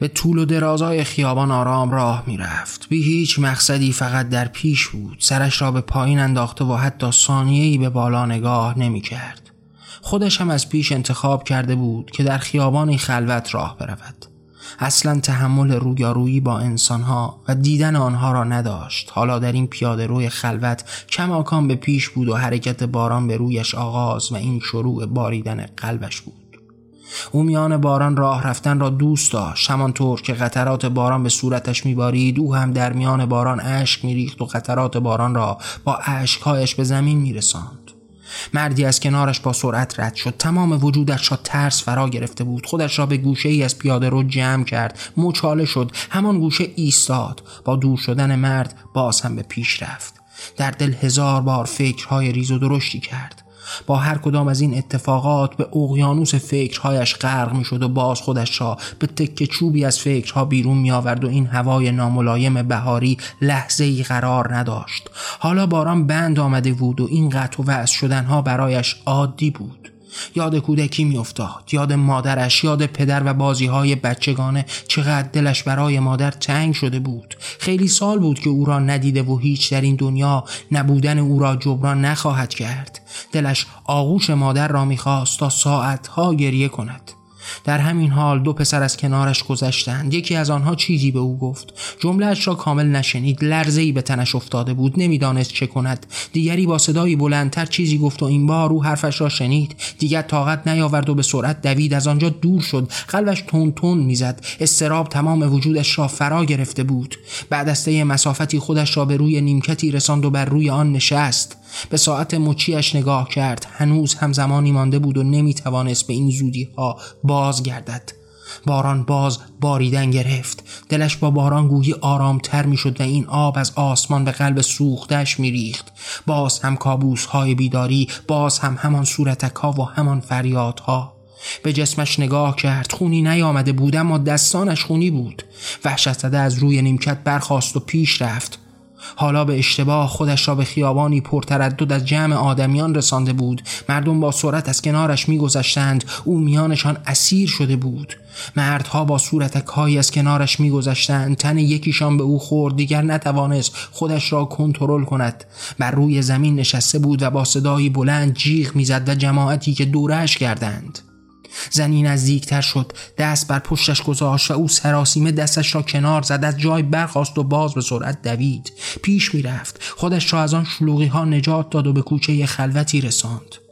به طول و درازای خیابان آرام راه می‌رفت. بی هیچ مقصدی فقط در پیش بود. سرش را به پایین انداخته و حتی ثانیه‌ای به بالا نگاه نمی کرد. خودش هم از پیش انتخاب کرده بود که در خیابانی خلوت راه برود. اصلا تحمل رویارویی با انسانها و دیدن آنها را نداشت. حالا در این پیاده روی خلوت کماکان به پیش بود و حرکت باران به رویش آغاز و این شروع باریدن قلبش بود. او میان باران راه رفتن را دوست داشت. همانطور که قطرات باران به صورتش میبارید او هم در میان باران اشک میریخت و قطرات باران را با اشکهایش به زمین میرساند. مردی از کنارش با سرعت رد شد. تمام وجودش را ترس فرا گرفته بود. خودش را به گوشه ای از پیاده رو جمع کرد. مچاله شد. همان گوشه ایستاد. با دور شدن مرد باز هم به پیش رفت. در دل هزار بار فکرهای ریز و درشتی کرد. با هر کدام از این اتفاقات به اقیانوس فکرهایش غرق می شد و باز خودش را به تکه چوبی از فکرها بیرون می آورد و این هوای ناملایم بهاری لحظه ای قرار نداشت. حالا باران بند آمده بود و این قطع و وعظ شدنها برایش عادی بود. یاد کودکی میافتاد. یاد مادرش یاد پدر و بازی های بچگانه. چقدر دلش برای مادر تنگ شده بود. خیلی سال بود که او را ندیده و هیچ در این دنیا نبودن او را جبران نخواهد کرد. دلش آغوش مادر را می‌خواست تا ساعتها گریه کند. در همین حال دو پسر از کنارش گذشتند. یکی از آنها چیزی به او گفت. جملهاش را کامل نشنید. لرزه ای به تنش افتاده بود. نمی‌دانست چه کند. دیگری با صدایی بلندتر چیزی گفت و این بار او حرفش را شنید. دیگر طاقت نیاورد و به سرعت دوید. از آنجا دور شد. قلبش تون تون می‌زد. استراب تمام وجودش را فرا گرفته بود. بعد از مسافتی خودش را به روی نیمکتی رساند و بر روی آن نشست. به ساعت مچیش نگاه کرد. هنوز هم زمانی مانده بود و نمی توانست به این زودی ها باز گردد باران باز باریدن گرفت. دلش با باران گویی آرامتر می شد و این آب از آسمان به قلب سوختش می ریخت باز هم کابوس های بیداری باز هم همان صورتک ها و همان فریادها. به جسمش نگاه کرد. خونی نیامده بود اما دستانش خونی بود. وحشت زده از روی نیمکت برخاست و پیش رفت. حالا به اشتباه خودش را به خیابانی پرتردد از جمع آدمیان رسانده بود. مردم با سرعت از کنارش میگذشتند. او میانشان اسیر شده بود. مردها با صورتک از کنارش میگذشتند. تن یکیشان به او خورد. دیگر نتوانست خودش را کنترل کند. بر روی زمین نشسته بود و با صدایی بلند جیغ می‌زد و جماعتی که دورش کردند. زنی نزدیکتر شد. دست بر پشتش گذاشت و او سراسیمه دستش را کنار زد. از جای برخواست و باز به سرعت دوید. پیش می‌رفت. خودش را از آن شلوغی ها نجات داد و به کوچه خلوتی رساند.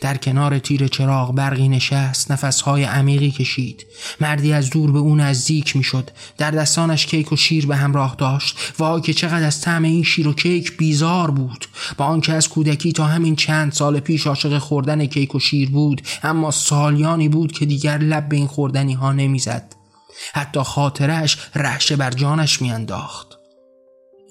در کنار تیر چراغ برقی نشست نفسهای عمیقی کشید. مردی از دور به او نزدیک می‌شد. در دستانش کیک و شیر به همراه داشت. وای که چقدر از طعم این شیر و کیک بیزار بود. با آنکه از کودکی تا همین چند سال پیش عاشق خوردن کیک و شیر بود اما سالیانی بود که دیگر لب به این خوردنی ها نمی‌زد. حتی خاطرش رحشه بر جانش میانداخت.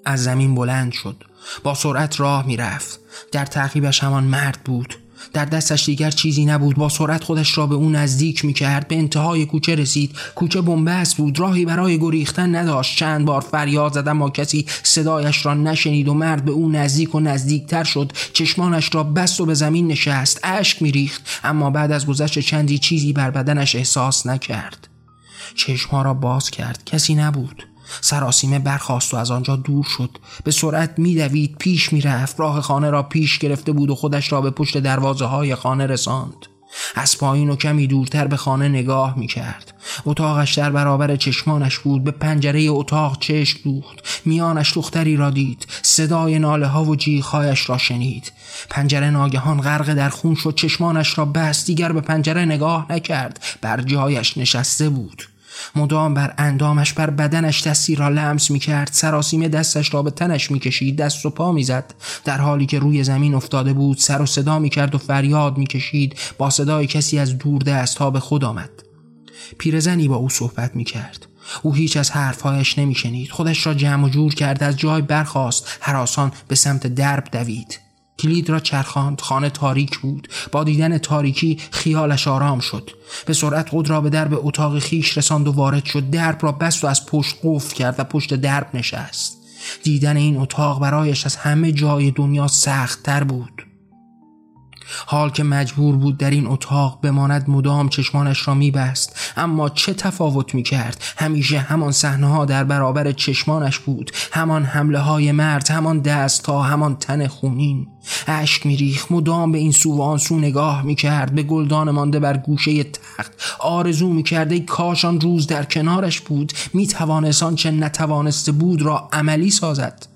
از زمین بلند شد. با سرعت راه می‌رفت. در تعقیبش همان مرد بود. در دستش دیگر چیزی نبود. با سرعت خودش را به او نزدیک می کرد به انتهای کوچه رسید. کوچه بنبست بود. راهی برای گریختن نداشت. چند بار فریاد زد اما کسی صدایش را نشنید و مرد به او نزدیک و نزدیکتر شد. چشمانش را بست و به زمین نشست. اشک میریخت اما بعد از گذشت چندی چیزی بر بدنش احساس نکرد. چشمها را باز کرد. کسی نبود. سراسیمه برخاست و از آنجا دور شد. به سرعت میدوید پیش می‌رفت. راه خانه را پیش گرفته بود و خودش را به پشت دروازه های خانه رساند. از پایین و کمی دورتر به خانه نگاه می کرد اتاقش در برابر چشمانش بود. به پنجره اتاق چشم دوخت. میانش دختری را دید. صدای ناله ها و جیغهایش را شنید. پنجره ناگهان غرق در خون شد. چشمانش را بست. دیگر به پنجره نگاه نکرد. بر جایش نشسته بود. مدام بر اندامش بر بدنش دستی را لمس می کرد سراسیمه دستش را به تنش می کشید دست و پا می زد در حالی که روی زمین افتاده بود سر و صدا می کرد و فریاد می کشید با صدای کسی از دور دست ها به خود آمد. پیرزنی با او صحبت می کرد او هیچ از حرفهایش نمی شنید خودش را جمع و جور کرد. از جای برخاست. حراسان به سمت درب دوید. کلید را چرخاند. خانه تاریک بود. با دیدن تاریکی خیالش آرام شد. به سرعت خود را به درب اتاق خیش رساند و وارد شد. درب را بست و از پشت قفل کرد و پشت درب نشست. دیدن این اتاق برایش از همه جای دنیا سخت تر بود. حال که مجبور بود در این اتاق بماند مدام چشمانش را میبست. اما چه تفاوت می‌کرد؟ همیشه همان صحنه ها در برابر چشمانش بود. همان حمله های مرد همان دست ها همان تن خونین. اشک میریخ مدام به این سو و آن سو نگاه می‌کرد. به گلدان مانده بر گوشه تخت. آرزو می‌کرد ای کاشان روز در کنارش بود. می‌توانست آنچه نتوانسته بود را عملی سازد.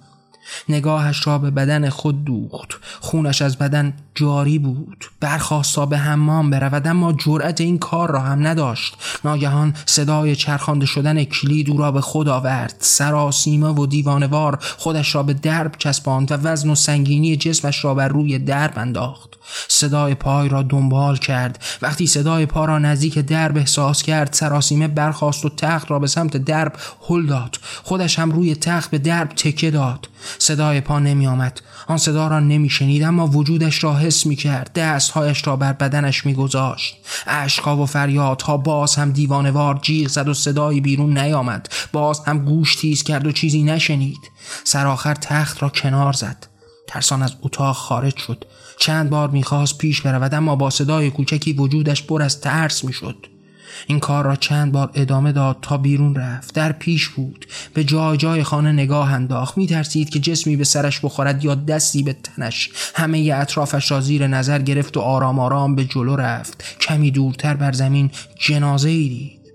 نگاهش را به بدن خود دوخت. خونش از بدن جاری بود. برخواستا به حمام برود اما جرأت این کار را هم نداشت. ناگهان صدای چرخانده شدن کلید او را به خود آورد. سراسیمه و دیوانوار خودش را به درب چسباند و وزن و سنگینی جسمش را بر روی درب انداخت. صدای پای را دنبال کرد. وقتی صدای پا را نزدیک درب احساس کرد سراسیمه برخاست و تخت را به سمت درب هل داد. خودش هم روی تخت به درب تکه داد. صدای پا نمی آمد آن صدا را نمی شنید اما وجودش را حس می کرد دستهایش را بر بدنش می گذاشت عشقا و فریادها باز هم دیوانوار جیغ زد و صدایی بیرون نیامد. باز هم گوش تیز کرد و چیزی نشنید. سرآخر تخت را کنار زد. ترسان از اتاق خارج شد. چند بار می‌خواست پیش برود اما با صدای کوچکی وجودش پر از ترس می‌شد. این کار را چند بار ادامه داد تا بیرون رفت. در پیش بود. به جای جای خانه نگاه انداخت. میترسید که جسمی به سرش بخورد یا دستی به تنش. همه اطرافش را زیر نظر گرفت و آرام آرام به جلو رفت. کمی دورتر بر زمین جنازه ای دید.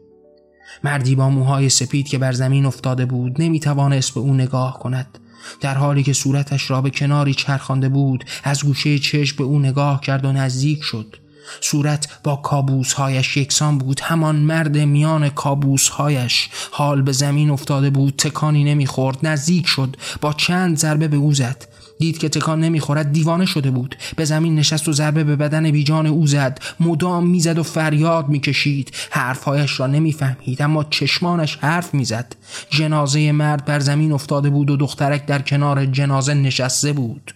مردی با موهای سپید که بر زمین افتاده بود نمی‌توانست به او نگاه کند. در حالی که صورتش را به کناری چرخانده بود از گوشه چشم به او نگاه کرد و نزدیک شد. صورت با کابوسهایش یکسان بود همان مرد میان کابوسهایش. حال به زمین افتاده بود تکانی نمی‌خورد نزدیک شد با چند ضربه به او زد. دید که تکان نمی‌خورد دیوانه شده بود. به زمین نشست و ضربه به بدن بیجان او زد. مدام می‌زد و فریاد می‌کشید. حرفهایش را نمی‌فهمید اما چشمانش حرف می‌زد. جنازه مرد بر زمین افتاده بود و دخترک در کنار جنازه نشسته بود.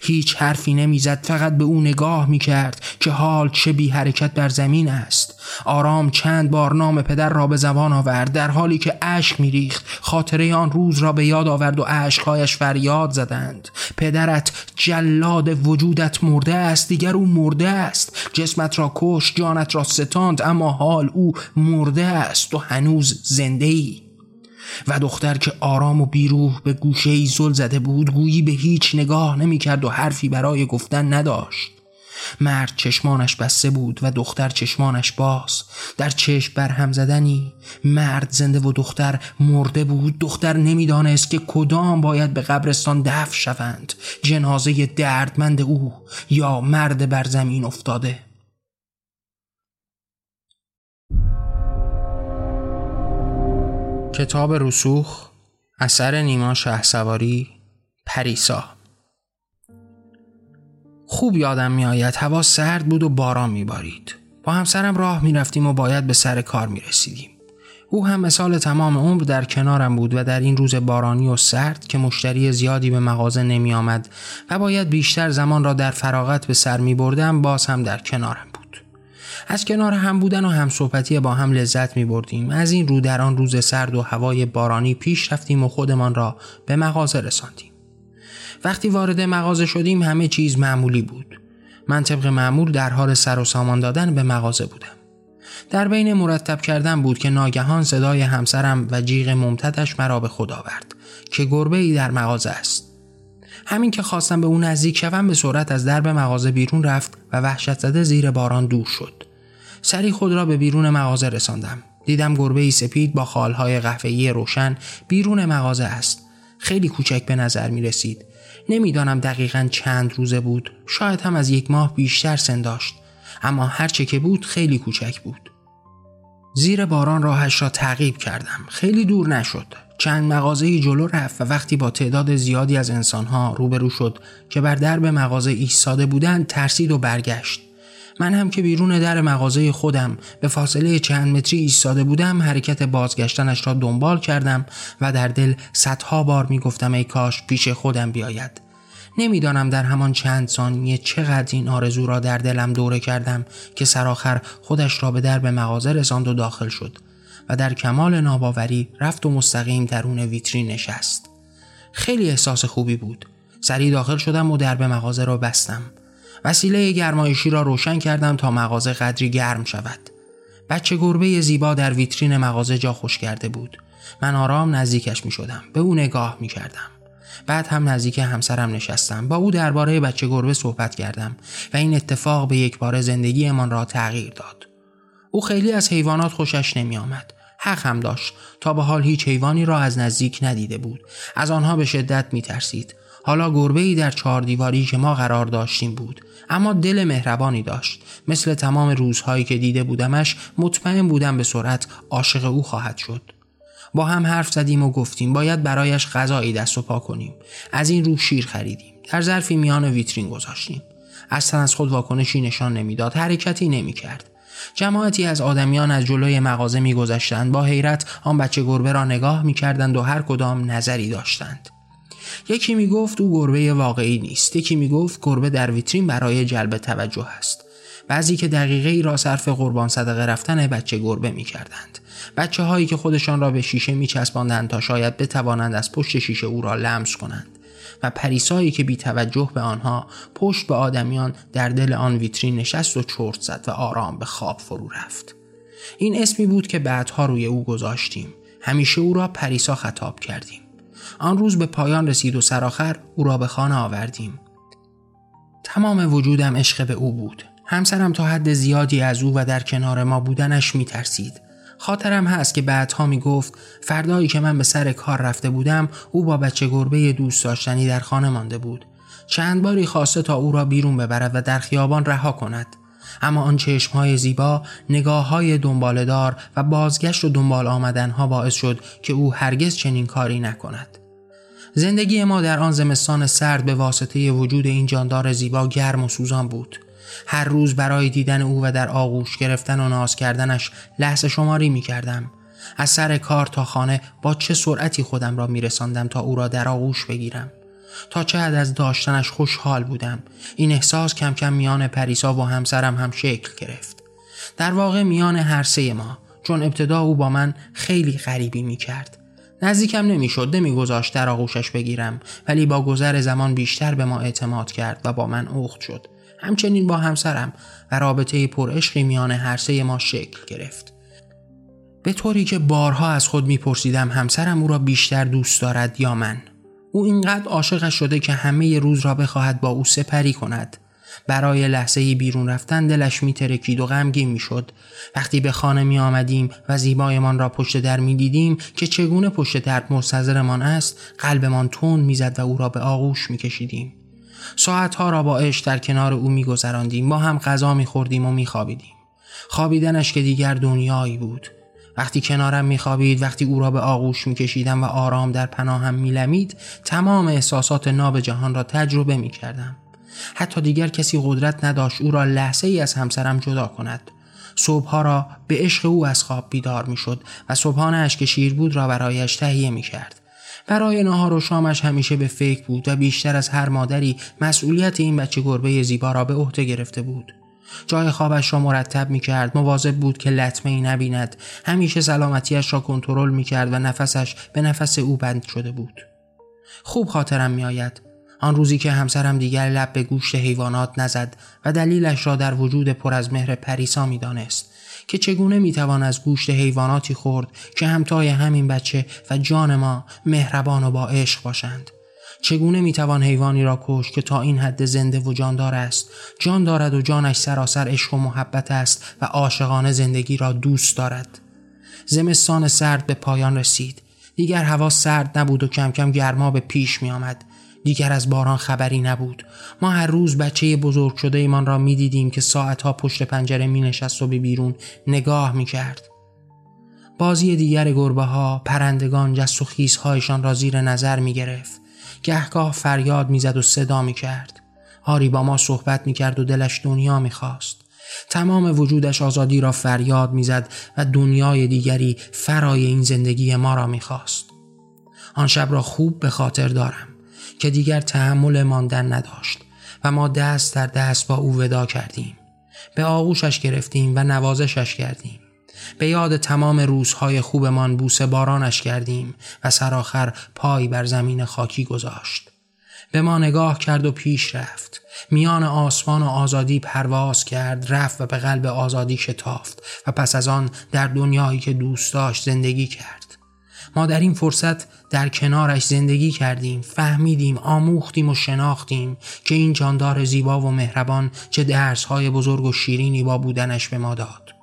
هیچ حرفی نمی‌زد فقط به او نگاه می‌کرد که حال چه بی حرکت بر زمین است. آرام چند بار نام پدر را به زبان آورد در حالی که اشک میریخت. خاطره آن روز را به یاد آورد و اشکهایش فریاد زدند. پدرت جلاد وجودت مرده است دیگر او مرده است. جسمت را کش جانت را ستاند اما حال او مرده است و هنوز زنده ای و دختر که آرام و بیروح به گوشه ای زل زده بود گویی به هیچ نگاه نمی‌کرد و حرفی برای گفتن نداشت. مرد چشمانش بسته بود و دختر چشمانش باز. در چشم برهم زدنی مرد زنده و دختر مرده بود. دختر نمی‌دانست که کدام باید به قبرستان دفن شوند. جنازه دردمند او یا مرد بر زمین افتاده. کتاب رسوخ اثر نیما سواری پریسا. خوب یادم میآید هوا سرد بود و باران میبارید. با همسرم راه می‌رفتیم و باید به سر کار می‌رسیدیم. او هم مثال تمام عمر در کنارم بود و در این روز بارانی و سرد که مشتری زیادی به مغازه نمی آمد و باید بیشتر زمان را در فراغت به سر می بردم باز هم در کنارم. از کنار هم بودن و هم صحبتی با هم لذت می بردیم. از این رو در آن روز سرد و هوای بارانی پیش رفتیم و خودمان را به مغازه رساندیم. وقتی وارد مغازه شدیم همه چیز معمولی بود. من طبق معمول در حال سر و سامان دادن به مغازه بودم. در بین مرتب کردن بود که ناگهان صدای همسرم و جیغ ممتدش مرا به خود آورد که گربه ای در مغازه است. همین که خواستم به اون نزدیک شوم به سرعت از درب مغازه بیرون رفت و وحشت زده زیر باران دور شد. سری خود را به بیرون مغازه رساندم. دیدم گربه ای سپید با خالهای قهوه‌ای روشن بیرون مغازه است. خیلی کوچک به نظر می رسید. نمی‌دانم دقیقا چند روزه بود. شاید هم از یک ماه بیشتر سن داشت. اما هرچه که بود خیلی کوچک بود. زیر باران راهش را تعقیب کردم. خیلی دور نشد. چند مغازه جلو رفت و وقتی با تعداد زیادی از انسانها روبرو شد که بر درب مغازه ایستاده بودند ترسید و برگشت. من هم که بیرون در مغازه خودم به فاصله چند متری ایستاده بودم حرکت بازگشتنش را دنبال کردم و در دل صدها بار می گفتم ای کاش پیش خودم بیاید. نمی‌دانم در همان چند ثانیه چقدر این آرزو را در دلم دوره کردم که سرآخر خودش را به درب مغازه رساند و داخل شد و در کمال ناباوری رفت و مستقیم درون ویترین نشست. خیلی احساس خوبی بود. سری داخل شدم و درب مغازه را بستم. وسیله گرمایشی را روشن کردم تا مغازه قدری گرم شود. بچه گربه زیبا در ویترین مغازه جا خوش کرده بود. من آرام نزدیکش می شدم. به او نگاه می کردم. بعد هم نزدیک همسرم نشستم با او درباره بچه گربه صحبت کردم و این اتفاق به یک بار زندگیمان را تغییر داد او خیلی از حیوانات خوشش نمی آمد. حق هم داشت تا به حال هیچ حیوانی را از نزدیک ندیده بود از آنها به شدت می ترسید حالا گربه ای در چهار دیواری که ما قرار داشتیم بود اما دل مهربانی داشت. مثل تمام روزهایی که دیده بودمش مطمئن بودم به سرعت عاشق او خواهد شد. با هم حرف زدیم و گفتیم باید برایش غذایی دست و پا کنیم. از این رو شیر خریدیم. در ظرفی میان ویترین گذاشتیم. اصلا از خود واکنشی نشان نمی‌داد. حرکتی نمی‌کرد. جماعتی از آدمیان از جلوی مغازه میگذشتند. با حیرت آن بچه گربه را نگاه می‌کردند و هر کدام نظری داشتند. یکی می‌گفت او گربه واقعی نیست یکی می‌گفت گربه در ویترین برای جلب توجه است بعضی که دقیقه ای را صرف قربان صدقه رفتن بچه گربه می کردند. بچه هایی که خودشان را به شیشه می چسباندند تا شاید بتوانند از پشت شیشه او را لمس کنند و پریسایی که بی توجه به آنها پشت به آدمیان در دل آن ویترین نشست و چرت زد و آرام به خواب فرو رفت. این اسمی بود که بعدها روی او گذاشتیم. همیشه او را پریسا خطاب کردیم. آن روز به پایان رسید و سرآخر او را به خانه آوردیم. تمام وجودم عشق به او بود. همسرم تا حد زیادی از او و در کنار ما بودنش می ترسید. خاطرم هست که بعدها می گفت فردایی که من به سر کار رفته بودم او با بچه گربه دوست داشتنی در خانه مانده بود. چند باری خواسته تا او را بیرون ببرد و در خیابان رها کند. اما آن چشمهای زیبا، نگاه های دنبالدار و بازگشت و دنبال آمدنها باعث شد که او هرگز چنین کاری نکند. زندگی ما در آن زمستان سرد به واسطه وجود این جاندار زیبا گرم و سوزان بود. هر روز برای دیدن او و در آغوش گرفتن و ناز کردنش لحظه شماری می کردم. از سر کار تا خانه با چه سرعتی خودم را می رساندم تا او را در آغوش بگیرم. تا چه حد از داشتنش خوشحال بودم. این احساس کم کم میان پریسا و همسرم هم شکل گرفت. در واقع میان هر سه ما چون ابتدا او با من خیلی غریبی می کرد. نزدیکم نمی‌شد نمیگذاشت در آغوشش بگیرم ولی با گذر زمان بیشتر به ما اعتماد کرد و با من اخت شد همچنین با همسرم و رابطه پرعشقی میان هر سه ما شکل گرفت. به طوری که بارها از خود میپرسیدم همسرم او را بیشتر دوست دارد یا من. او اینقدر عاشقش شده که همه روز را بخواهد با او سپری کند. برای لحظه بیرون رفتن دلش میترکید و غمگین می‌شد. وقتی به خانه می آمدیم و زیبایمان را پشت در می دیدیم که چگونه پشت در منتظرمان است قلبمان تون می‌زد و او را به آغوش می کشیدیم. ساعتها را با عشق در کنار او میگذراندیم ما هم غذا میخوردیم و میخوابیدیم. خوابیدنش که دیگر دنیایی بود. وقتی کنارم میخوابید وقتی او را به آغوش میکشیدم و آرام در پناهم میلمید تمام احساسات ناب جهان را تجربه می‌کردم. حتی دیگر کسی قدرت نداشت او را لحظه ای از همسرم جدا کند صبحها را به عشق او از خواب بیدار می‌شد و صبحانش که شیر بود را برایش تهیه می کرد. برای نهار و شامش همیشه به فکر بود و بیشتر از هر مادری مسئولیت این بچه گربه زیبا را به عهده گرفته بود. جای خوابش را مرتب می کرد مواظب بود که لطمه ای نبیند همیشه سلامتیش را کنترل می کرد و نفسش به نفس او بند شده بود خوب خاطرم می آید آن روزی که همسرم دیگر لب به گوشت حیوانات نزد و دلیلش را در وجود پر از مهر پریسا می دانست که چگونه می‌توان از گوشت حیواناتی خورد که همتای همین بچه و جان ما مهربان و با عشق باشند. چگونه می‌توان حیوانی را کش که تا این حد زنده و جاندار است؟ جان دارد و جانش سراسر عشق و محبت است و عاشقانه زندگی را دوست دارد. زمستان سرد به پایان رسید. دیگر هوا سرد نبود و کم کم گرما به پیش می آمد. دیگر از باران خبری نبود. ما هر روز بچه بزرگ شده ایمان را می دیدیم که ساعتها پشت پنجره می نشست و به بیرون نگاه می کرد بازی دیگر گربه ها پرندگان جست و خیزهایشان را زیر نظر می گرفت گهگاه فریاد می‌زد و صدا می کرد هاری با ما صحبت می کرد و دلش دنیا می خواست. تمام وجودش آزادی را فریاد می‌زد و دنیای دیگری فرای این زندگی ما را می‌خواست. آن شب را خوب به خاطر دارم. که دیگر تحمل ماندن نداشت و ما دست در دست با او ودا کردیم. به آغوشش گرفتیم و نوازشش کردیم. به یاد تمام روزهای خوبمان بوسه بارانش کردیم و سرآخر پای بر زمین خاکی گذاشت. به ما نگاه کرد و پیش رفت. میان آسمان و آزادی پرواز کرد رفت و به قلب آزادی شتافت و پس از آن در دنیایی که دوست داشت زندگی کرد. ما در این فرصت در کنارش زندگی کردیم فهمیدیم آموختیم و شناختیم که این جاندار زیبا و مهربان چه درسهای بزرگ و شیرینی با بودنش به ما داد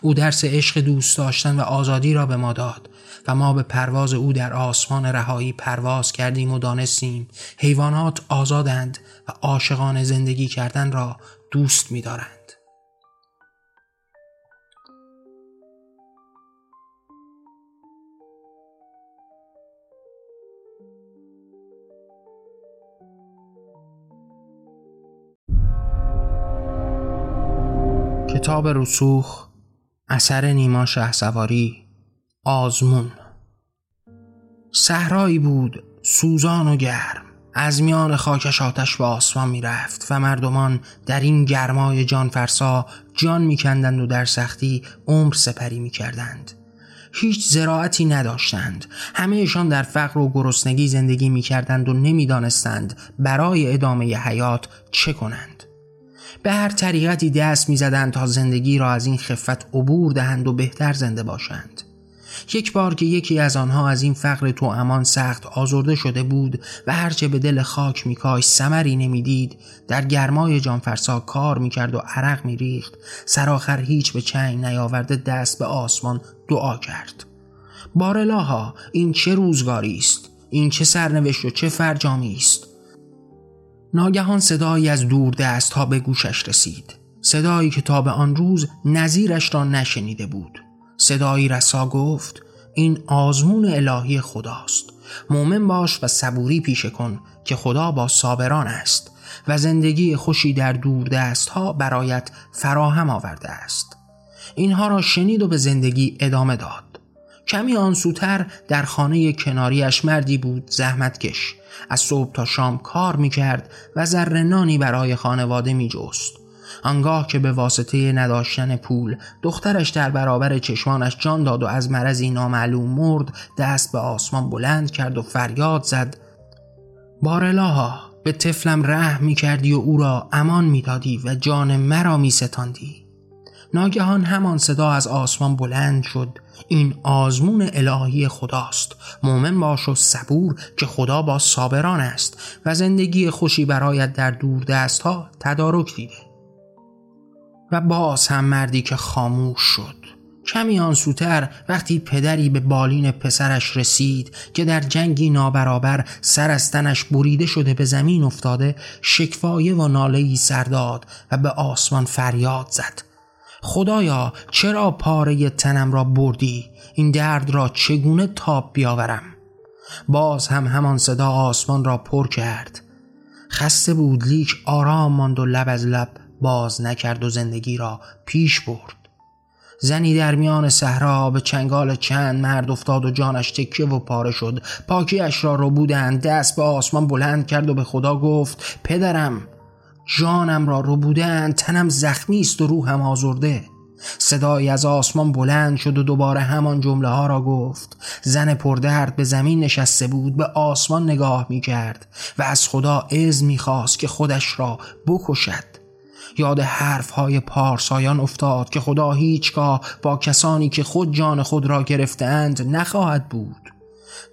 او درس عشق دوست داشتن و آزادی را به ما داد و ما به پرواز او در آسمان رهایی پرواز کردیم و دانستیم حیوانات آزادند و عاشقان زندگی کردن را دوست می‌دارند. کتاب رسوخ اثر نیما سواری آزمون. صحرایی بود سوزان و گرم. از میان خاکش آتش به آسمان می رفت و مردمان در این گرمای جان فرسا جان می کندند و در سختی عمر سپری می کردند. هیچ زراعتی نداشتند. همهشان در فقر و گرسنگی زندگی می کردند و نمی دانستند برای ادامه حیات چه کنند. به هر طریقتی دست می‌زدند تا زندگی را از این خفت عبور دهند و بهتر زنده باشند. یک بار که یکی از آنها از این فقر تو امان سخت آزرده شده بود و هرچه به دل خاک میکاش سمری نمی‌دید در گرمای جانفرسا کار می‌کرد و عرق میریخت. سرآخر هیچ به چنگ نیاورده دست به آسمان دعا کرد. بارلاها این چه روزگاری است؟ این چه سرنوشت و چه فرجامی است؟ ناگهان صدایی از دور دست ها به گوشش رسید. صدایی که تا به آن روز نظیرش را نشنیده بود. صدایی رسا گفت این آزمون الهی خداست. مؤمن باش و صبوری پیشه کن که خدا با صابران است و زندگی خوشی در دور دست ها برایت فراهم آورده است. اینها را شنید و به زندگی ادامه داد. کمی آنسوتر در خانه کناریش مردی بود زحمتکش از صبح تا شام کار می‌کرد و ذره برای خانواده میجست. آنگاه که به واسطه نداشتن پول دخترش در برابر چشمانش جان داد و از مرضی نامعلوم مرد دست به آسمان بلند کرد و فریاد زد. بارلاها به طفلم رحم می کردی و او را امان می‌دادی و جان مرا می ستاندی. ناگهان همان صدا از آسمان بلند شد. این آزمون الهی خداست. مؤمن باش و صبور که خدا با صابران است و زندگی خوشی برایت در دور دست ها تدارک دیده. و باز هم مردی که خاموش شد. کمی آنسوتر وقتی پدری به بالین پسرش رسید که در جنگی نابرابر سر از تنش بریده شده به زمین افتاده شکفایه و نالهی سرداد و به آسمان فریاد زد. خدایا چرا پاره تنم را بردی؟ این درد را چگونه تاب بیاورم؟ باز هم همان صدا آسمان را پر کرد. خسته بود لیک آرام ماند و لب از لب باز نکرد و زندگی را پیش برد. زنی در میان صحرا به چنگال چند مرد افتاد و جانش تکیه و پاره شد. پاکیش را رو بودند دست به آسمان بلند کرد و به خدا گفت پدرم جانم را رو بودند تنم زخمی است و روحم آزرده. صدایی از آسمان بلند شد و دوباره همان جمله ها را گفت. زن پردرد به زمین نشسته بود به آسمان نگاه می کرد و از خدا از می خواست که خودش را بکشد. یاد حرف های پارسایان افتاد که خدا هیچگاه با کسانی که خود جان خود را گرفتند نخواهد بود.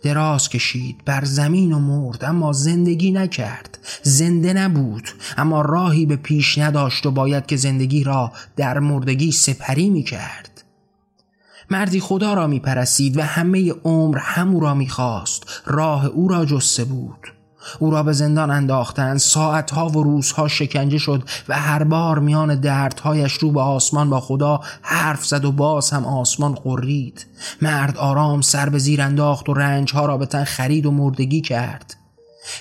دراز کشید بر زمین و مرد اما زندگی نکرد زنده نبود. اما راهی به پیش نداشت و باید که زندگی را در مردگی سپری می کرد مردی خدا را می پرسید و همه عمر همو را می خواست راه او را جسته بود. او را به زندان انداختند. ساعتها و روزها شکنجه شد و هر بار میان دردهایش رو به آسمان با خدا حرف زد و باز هم آسمان قرید مرد آرام سر به زیر انداخت و رنجها را به تن خرید و مردگی کرد.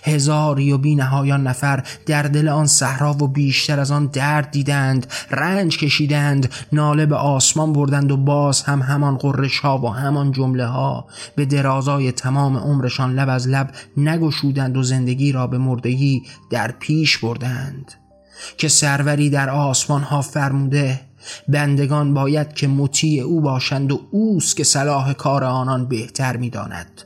هزاری و بی نهایان نفر در دل آن صحرا و بیشتر از آن درد دیدند رنج کشیدند ناله به آسمان بردند و باز هم همان قرش ها و همان جمله ها به درازای تمام عمرشان لب از لب نگشودند و زندگی را به مردگی در پیش بردند. که سروری در آسمان ها فرموده بندگان باید که مطیع او باشند و اوست که صلاح کار آنان بهتر می‌داند.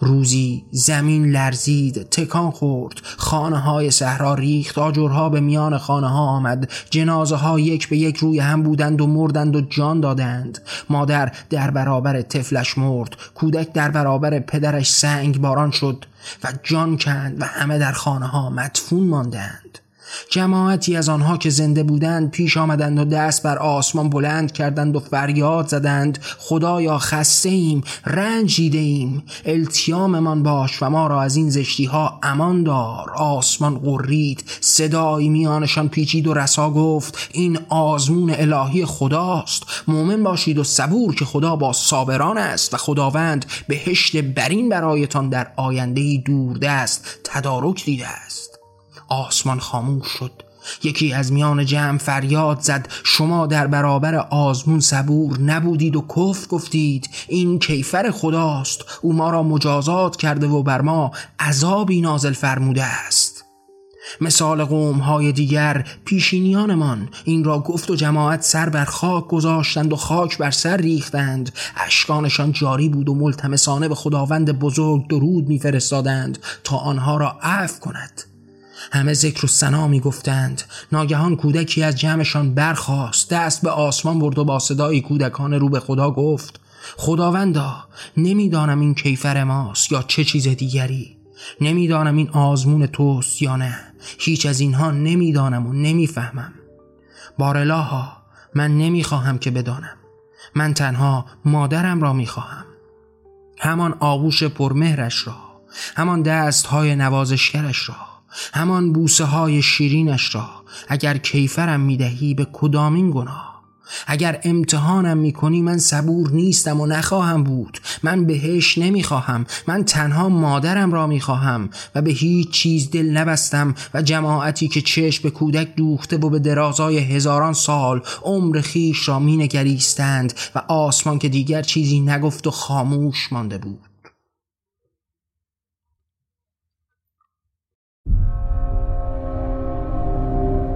روزی زمین لرزید تکان خورد. خانه های صحرا ریخت آجرها به میان خانه ها آمد. جنازه ها یک به یک روی هم بودند و مردند و جان دادند. مادر در برابر طفلش مرد کودک در برابر پدرش سنگ باران شد و جان کند و همه در خانه ها مدفون ماندند. جماعتی از آنها که زنده بودند پیش آمدند و دست بر آسمان بلند کردند و فریاد زدند خدایا خسته ایم رنجیده ایم التیاممان باش و ما را از این زشتی ها امان دار. آسمان قرید صدایی میانشان پیچید و رسا گفت این آزمون الهی خداست مؤمن باشید و صبور که خدا با صابران است و خداوند بهشت برین برایتان در آینده دوردست تدارک دیده است. آسمان خاموش شد. یکی از میان جمع فریاد زد شما در برابر آزمون صبور نبودید و کفر گفتید این کیفر خداست. او ما را مجازات کرده و بر ما عذابی نازل فرموده است. مثال قوم های دیگر پیشینیانمان این را گفت و جماعت سر بر خاک گذاشتند و خاک بر سر ریختند. اشکانشان جاری بود و ملتمسانه به خداوند بزرگ درود میفرستادند تا آنها را عفو کند. همه ذکر و سنا می گفتند ناگهان کودکی از جمعشان برخاست. دست به آسمان برد و با صدایی کودکان رو به خدا گفت خداوندا نمی‌دانم این کیفر ماست یا چه چیز دیگری. نمی‌دانم این آزمون توست یا نه. هیچ از اینها نمی‌دانم و نمی‌فهمم. بارلاها من نمی‌خواهم که بدانم. من تنها مادرم را می‌خواهم. همان آغوش پرمهرش را همان دست های نوازشگرش را. همان بوسه های شیرینش را اگر کیفرم می‌دهی به کدامین گناه؟ اگر امتحانم می‌کنی من صبور نیستم و نخواهم بود. من بهش نمی‌خواهم. من تنها مادرم را می‌خواهم و به هیچ چیز دل نبستم و جماعتی که چشم به کودک دوخته و به درازای هزاران سال عمر خیش را مینگریستند و آسمان که دیگر چیزی نگفت و خاموش مانده بود.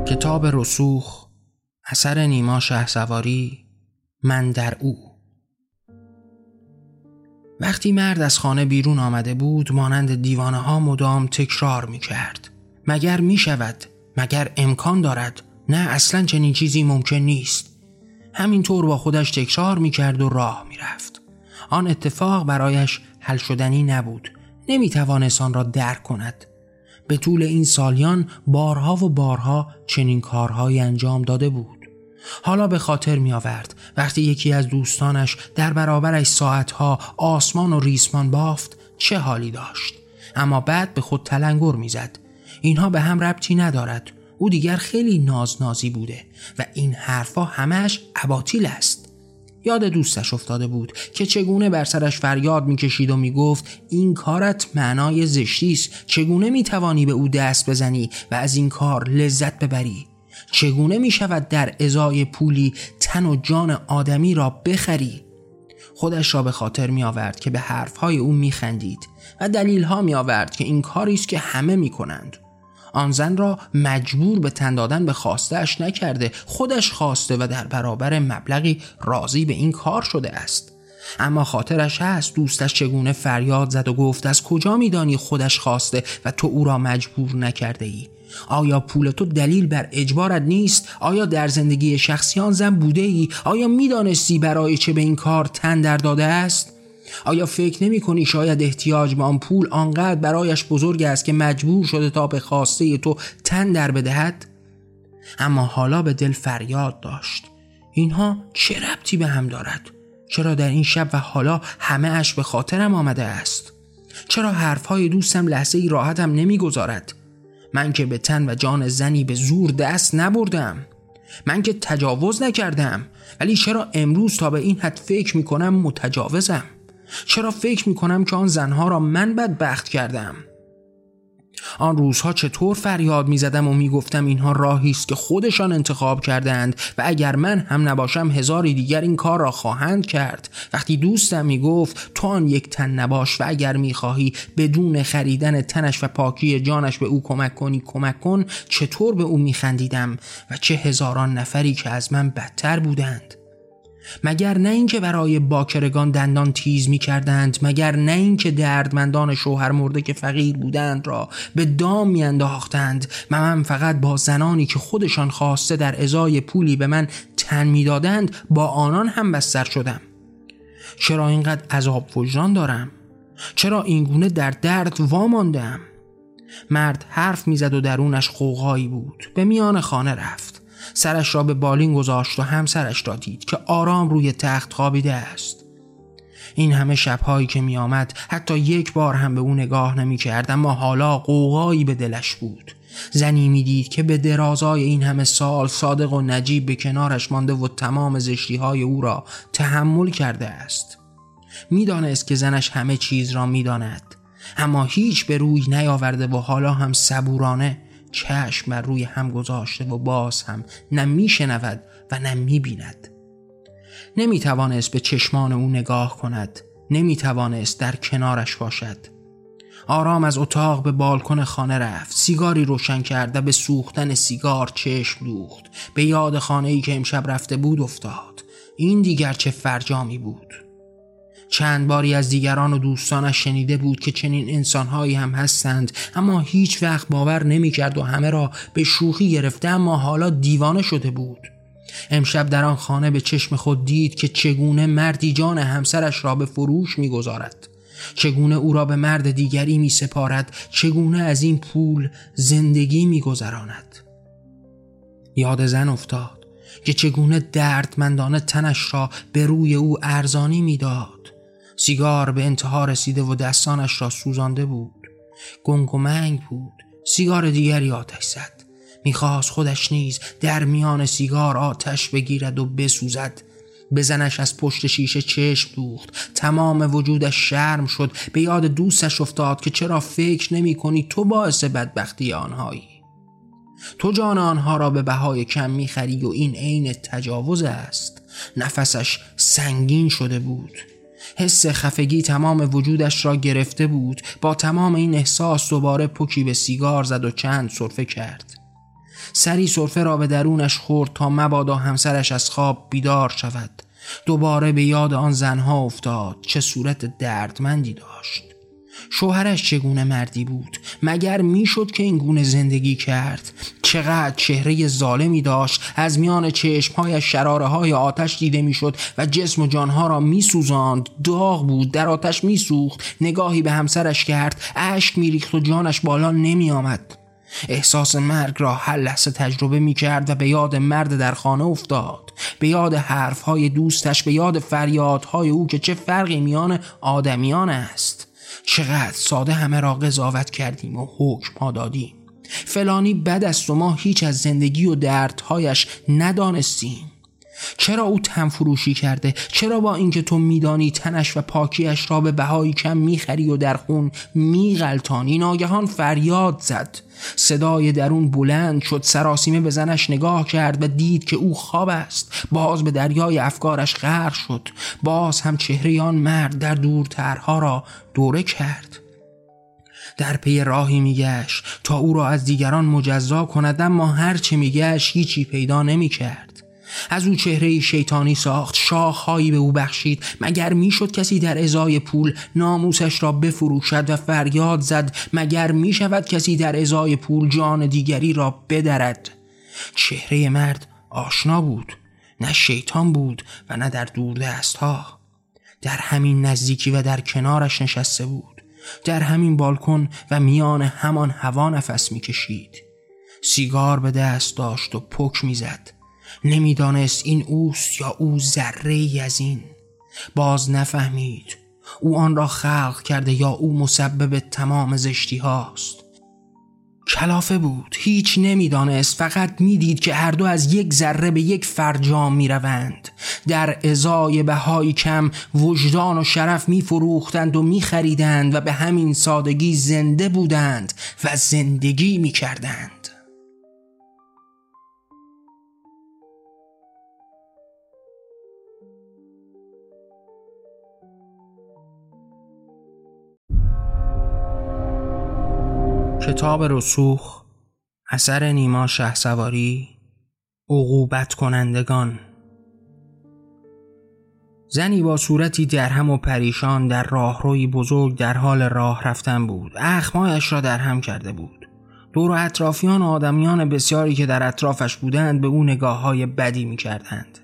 کتاب رسوخ اثر نیما سواری من در او. وقتی مرد از خانه بیرون آمده بود مانند دیوانه ها مدام تکرار می کرد مگر می شود مگر امکان دارد؟ نه اصلا چنین چیزی ممکن نیست. همینطور با خودش تکرار می کرد و راه می رفت آن اتفاق برایش حل شدنی نبود. نمی توانست آن را درک کند. به طول این سالیان بارها و بارها چنین کارهایی انجام داده بود. حالا به خاطر می آورد وقتی یکی از دوستانش در برابرش ساعتها آسمان و ریسمان بافت چه حالی داشت؟ اما بعد به خود تلنگر می‌زد. اینها به هم ربطی ندارد. او دیگر خیلی نازنازی بوده و این حرفها همش اباطیل است. یاد دوستش افتاده بود که چگونه بر سرش فریاد می‌کشید و می‌گفت این کارت معنای زشتی است. چگونه می‌توانی به او دست بزنی و از این کار لذت ببری؟ چگونه می شود در ازای پولی تن و جان آدمی را بخری؟ خودش را به خاطر می آورد که به حرفهای او می خندید و دلیل ها می آورد که این کاری است که همه می کنند آن زن را مجبور به تن دادن به خواستهش نکرده خودش خواسته و در برابر مبلغی راضی به این کار شده است اما خاطرش هست دوستش چگونه فریاد زد و گفت از کجا میدانی خودش خواسته و تو او را مجبور نکرده ای آیا پول تو دلیل بر اجبارت نیست؟ آیا در زندگی شخصیان زن بوده ای؟ آیا می‌دانستی برای چه به این کار تن در داده است؟ آیا فکر نمی کنی شاید احتیاج به آن پول آنقدر برایش بزرگ است که مجبور شده تا به خواسته تو تن در بدهد؟ اما حالا به دل فریاد داشت اینها چه ربطی به هم دارد؟ چرا در این شب و حالا همه اش به خاطرم آمده است؟ چرا حرفهای دوستم لحظه ای راحتم نمی‌گذارد؟ من که به تن و جان زنی به زور دست نبردم من که تجاوز نکردم ولی چرا امروز تا به این حد فکر می‌کنم متجاوزم چرا فکر می‌کنم که آن زنها را من بدبخت کردم؟ آن روزها چطور فریاد می‌زدم و می‌گفتم اینها راهی است که خودشان انتخاب کردند و اگر من هم نباشم هزاری دیگر این کار را خواهند کرد. وقتی دوستم می‌گفت تو آن یک تن نباش و اگر می‌خواهی بدون خریدن تنش و پاکی جانش به او کمک کنی کمک کن چطور به او میخندیدم و چه هزاران نفری که از من بدتر بودند. مگر نه اینکه برای باکرگان دندان تیز می کردند مگر نه اینکه دردمندان شوهر مرده که فقیر بودند را به دام می انداختند و من فقط با زنانی که خودشان خواسته در ازای پولی به من تن می دادند با آنان هم بستر شدم. چرا اینقدر عذاب وجدان دارم؟ چرا اینگونه در درد واماندم مرد حرف می‌زد و درونش قوقایی بود. به میان خانه رفت. سرش را به بالین گذاشت و همسرش را دید که آرام روی تخت خوابیده است. این همه شبهایی که می آمد حتی یک بار هم به او نگاه نمی کرد اما حالا قوقایی به دلش بود. زنی می‌دید که به درازای این همه سال صادق و نجیب به کنارش مانده و تمام زشتی های او را تحمل کرده است. می‌دانست که زنش همه چیز را می‌داند اما هیچ به روی نیاورده و حالا هم صبورانه چشم بر روی هم گذاشته و باز هم نه میشنود و نه می‌بیند. نمی‌توانست به چشمان او نگاه کند. نمی‌توانست در کنارش باشد. آرام از اتاق به بالکن خانه رفت. سیگاری روشن کرد و به سوختن سیگار چشم دوخت. به یاد خانه ای که امشب رفته بود افتاد. این دیگر چه فرجامی بود؟ چند باری از دیگران و دوستانش شنیده بود که چنین انسانهایی هم هستند. اما هیچ وقت باور نمی کرد و همه را به شوخی گرفته اما حالا دیوانه شده بود. امشب در آن خانه به چشم خود دید که چگونه مردی جان همسرش را به فروش می‌گذارد. چگونه او را به مرد دیگری می سپارد چگونه از این پول زندگی می گذراند. یاد زن افتاد که چگونه دردمندانه تنش را به روی او ارزانی می‌داد. سیگار به انتها رسیده و دستانش را سوزانده بود. گنگ و منگ بود. سیگار دیگری آتش زد. می‌خواست خودش نیز در میان سیگار آتش بگیرد و بسوزد. بزنش از پشت شیشه چشم دوخت. تمام وجودش شرم شد. به یاد دوستش افتاد که چرا فکر نمی کنی تو باعث بدبختی آنهایی. تو جان آنها را به بهای کم می‌خری و این عین تجاوز است. نفسش سنگین شده بود. حس خفگی تمام وجودش را گرفته بود با تمام این احساس دوباره پوکی به سیگار زد و چند صرفه کرد. سری صرفه را به درونش خورد تا مبادا همسرش از خواب بیدار شود. دوباره به یاد آن زنها افتاد چه صورت دردمندی داشت. شوهرش چگونه مردی بود؟ مگر می‌شد که این گونه زندگی کرد؟ چقدر چهره ظالمی داشت از میان چشمهایش شراره های آتش دیده می‌شد و جسم و جانها را میسوزاند. داغ بود در آتش میسوخت. نگاهی به همسرش کرد. اشک میریخت و جانش بالا نمیآمد. احساس مرگ را هر لحظه تجربه می کرد و به یاد مرد در خانه افتاد. به یاد حرفهای دوستش به یاد فریادهای او که چه فرقی میان آدمیان است. چقدر ساده همه را قضاوت کردیم و حکم ها دادیم. فلانی بد است و ما هیچ از زندگی و دردهایش ندانستیم. چرا او تن فروشی کرده؟ چرا با اینکه تو میدانی تنش و پاکیش را به بهایی کم می‌خری و در خون میغلطانی؟ ناگهان فریاد زد. صدای درون بلند شد. سراسیمه به زنش نگاه کرد و دید که او خواب است. باز به دریای افکارش غرق شد. باز هم چهره آن مرد در دورترها را دوره کرد. در پی راهی میگشت تا او را از دیگران مجزا کند اما هرچه میگشت هیچی پیدا نمی‌کرد. از او چهره شیطانی ساخت شاخهایی به او بخشید. مگر می‌شد کسی در ازای پول ناموسش را بفروشد و فریاد زد؟ مگر می شود کسی در ازای پول جان دیگری را بدرد؟ چهره مرد آشنا بود. نه شیطان بود و نه در دور دست ها در همین نزدیکی و در کنارش نشسته بود. در همین بالکن و میان همان هوا نفس می‌کشید. سیگار به دست داشت و پک می‌زد. نمی‌دانست این اوست یا او ذره از این. باز نفهمید. او آن را خلق کرده یا او مسبب تمام زشتی هاست. کلافه بود. هیچ نمی‌دانست. فقط می‌دید که هر دو از یک ذره به یک فرجام می‌روند. در ازای بهایی کم وجدان و شرف میفروختند و میخریدند و به همین سادگی زنده بودند و زندگی می‌کردند. کتاب رسوخ اثر نیما شه سواری عقوبت کنندگان زنی با صورتی درهم و پریشان در راهروی بزرگ در حال راه رفتن بود. اخمایش را در هم کرده بود. دور و اطرافیان و آدمیان بسیاری که در اطرافش بودند به او نگاه های بدی می کردند.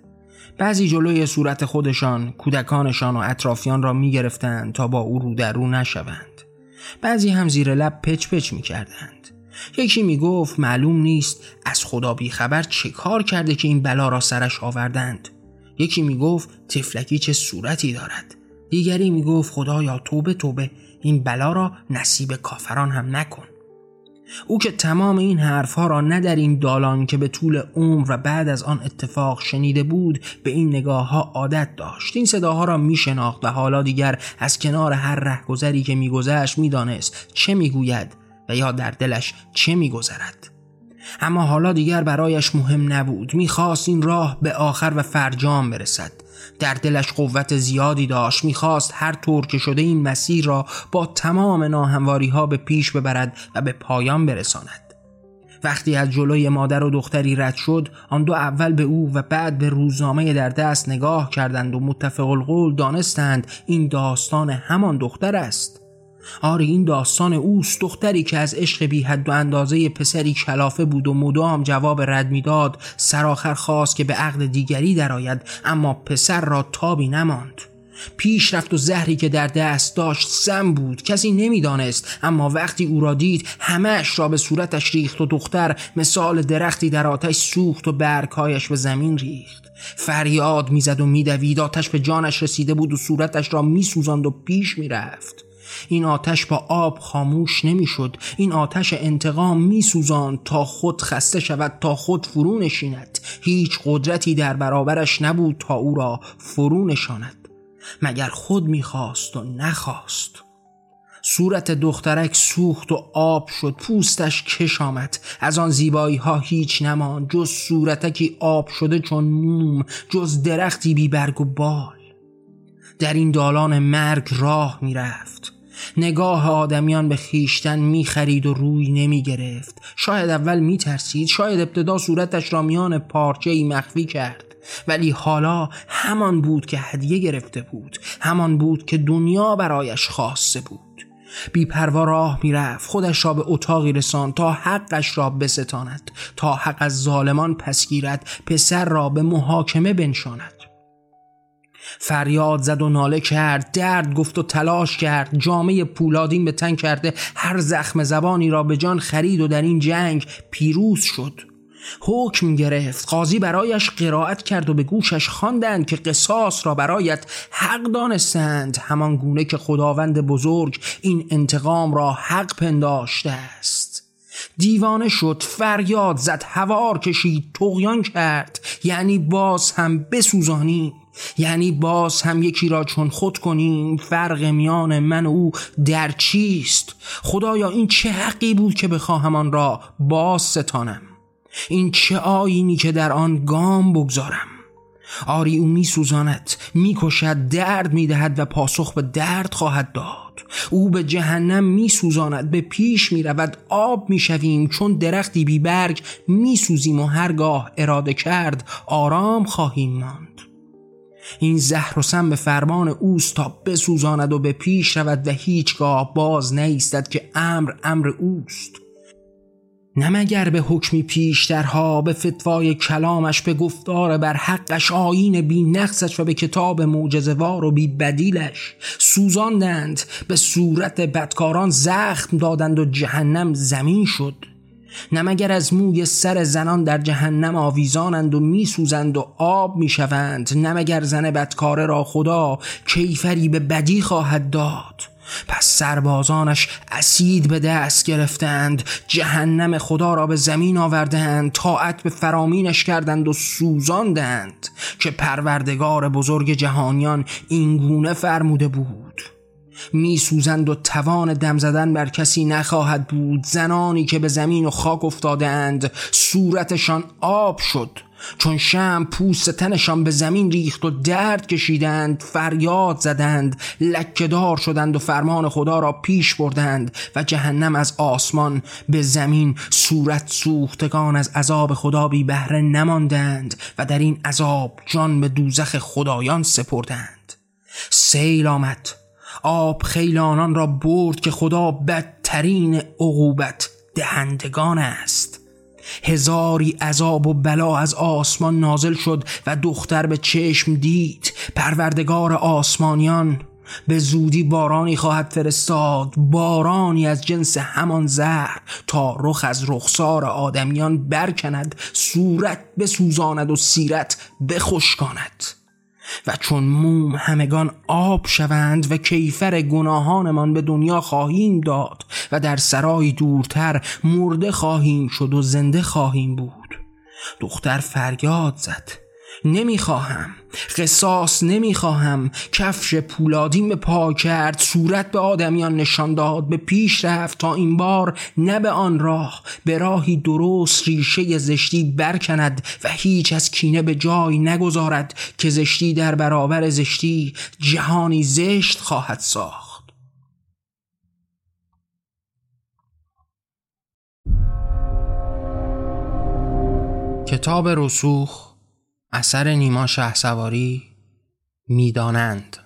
بعضی جلوی صورت خودشان کودکانشان و اطرافیان را می گرفتند تا با او رو در رو نشوند. بعضی هم زیر لب پچ پچ می کردند. یکی می گفت معلوم نیست از خدا بی خبر چه کار کرده که این بلا را سرش آوردند. یکی می گفت تفلکی چه صورتی دارد؟ دیگری می گفت خدایا توبه توبه. این بلا را نصیب کافران هم نکن. او که تمام این حرفها را نه در این دالان که به طول عمر و بعد از آن اتفاق شنیده بود به این نگاه ها عادت داشت. این صداها را می شناخت و حالا دیگر از کنار هر رهگذری که میگذشت می‌دانست چه می‌گوید و یا در دلش چه میگذرد. اما حالا دیگر برایش مهم نبود. می‌خواست این راه به آخر و فرجام برسد. در دلش قوت زیادی داشت. می‌خواست هر طور که شده این مسیر را با تمام ناهمواری ها به پیش ببرد و به پایان برساند. وقتی از جلوی مادر و دختری رد شد آن دو اول به او و بعد به روزنامه در دست نگاه کردند و متفق القول دانستند این داستان همان دختر است. آری این داستان اوست. دختری که از عشق بی حد و اندازه پسری کلافه بود و مدام جواب رد می‌داد سراخر خواست که به عقد دیگری درآید اما پسر را تابی نماند. پیش رفت و زهری که در دست داشت سم بود. کسی نمی‌دانست اما وقتی او را دید همهش را به صورتش ریخت و دختر مثال درختی در آتش سوخت و برگهایش به زمین ریخت. فریاد می‌زد و میدوید آتش به جانش رسیده بود و صورتش را میسوزاند و پیش می‌رفت. این آتش با آب خاموش نمی‌شد. این آتش انتقام میسوزاند تا خود خسته شود تا خود فرو نشیند. هیچ قدرتی در برابرش نبود تا او را فرو نشاند. مگر خود می‌خواست و نخواست. صورت دخترک سوخت و آب شد پوستش کش آمد. از آن زیبایی ها هیچ نمان جز صورتکی آب شده چون موم جز درختی بی برگ و بال. در این دالان مرگ راه می‌رفت. نگاه آدمیان به خیشتن می‌خرید و روی نمی گرفت شاید اول میترسید شاید ابتدا صورتش را میان پارچه ای مخفی کرد. ولی حالا همان بود که هدیه گرفته بود. همان بود که دنیا برایش خاصه بود. بیپروا راه می‌رفت. خودش را به اتاقی رسان تا حقش را بستاند. تا حق از ظالمان پسگیرد پسر را به محاکمه بنشاند. فریاد زد و ناله کرد درد گفت و تلاش کرد. جامعه پولادین به تن کرده هر زخم زبانی را به جان خرید و در این جنگ پیروز شد. حکم گرفت. قاضی برایش قرائت کرد و به گوشش خواندند که قصاص را برایت حق دانستند. همان گونه که خداوند بزرگ این انتقام را حق پنداشته است. دیوانه شد فریاد زد هوار کشید تغیان کرد. یعنی باز هم بسوزانیم یعنی باز هم یکی را چون خود کنیم فرق میان من و او در چیست؟ خدایا این چه حقی بود که بخواهم آن را باز ستانم؟ این چه آینی که در آن گام بگذارم؟ آری او می سوزاند می کشد درد می دهد و پاسخ به درد خواهد داد. او به جهنم می سوزاند به پیش می رود آب می شویم چون درختی بی برگ می سوزیم و هرگاه اراده کرد آرام خواهیم ماند. این زهر و سم به فرمان اوست تا بسوزاند و به پیش رود و هیچگاه باز نیستد که امر امر اوست. نمگر به حکمی پیشترها به فتوای کلامش به گفتار بر حقش آین بی نقصش و به کتاب معجزوار و بی بدیلش سوزاندند. به صورت بدکاران زخم دادند و جهنم زمین شد. نمگر از موی سر زنان در جهنم آویزانند و میسوزند و آب می‌شوند؟ نمگر زن بدکاره را خدا کیفری به بدی خواهد داد؟ پس سربازانش اسید به دست گرفتند جهنم خدا را به زمین آوردند طاعت به فرامینش کردند و سوزاندند که پروردگار بزرگ جهانیان اینگونه فرموده بود. می سوزند و توان دم زدن بر کسی نخواهد بود. زنانی که به زمین و خاک افتادند صورتشان آب شد. چون شم پوست تنشان به زمین ریخت و درد کشیدند فریاد زدند لکهدار شدند و فرمان خدا را پیش بردند و جهنم از آسمان به زمین صورت سوختگان از عذاب خدا بی بهره نماندند و در این عذاب جان به دوزخ خدایان سپردند. سیل آمد. آب خیلانان را برد که خدا بدترین عقوبت دهندگان است. هزاری عذاب و بلا از آسمان نازل شد و دختر به چشم دید. پروردگار آسمانیان به زودی بارانی خواهد فرستاد بارانی از جنس همان زهر تا رخ از رخسار آدمیان برکند صورت بسوزاند و سیرت بخشکاند. و چون موم همگان آب شوند و کیفر گناهانمان به دنیا خواهیم داد و در سرای دورتر مرده خواهیم شد و زنده خواهیم بود. دختر فریاد زد. نمی‌خواهم. قصاص نمی‌خواهم. کفش پولادین به پا کرد. صورت به آدمیان نشان داد. به پیش رفت تا این بار نه به آن راه. به راهی درست ریشه زشتی برکند و هیچ از کینه به جای نگذارد که زشتی در برابر زشتی جهانی زشت خواهد ساخت. کتاب رسوخ اثر نیما شه سواری می‌دانند.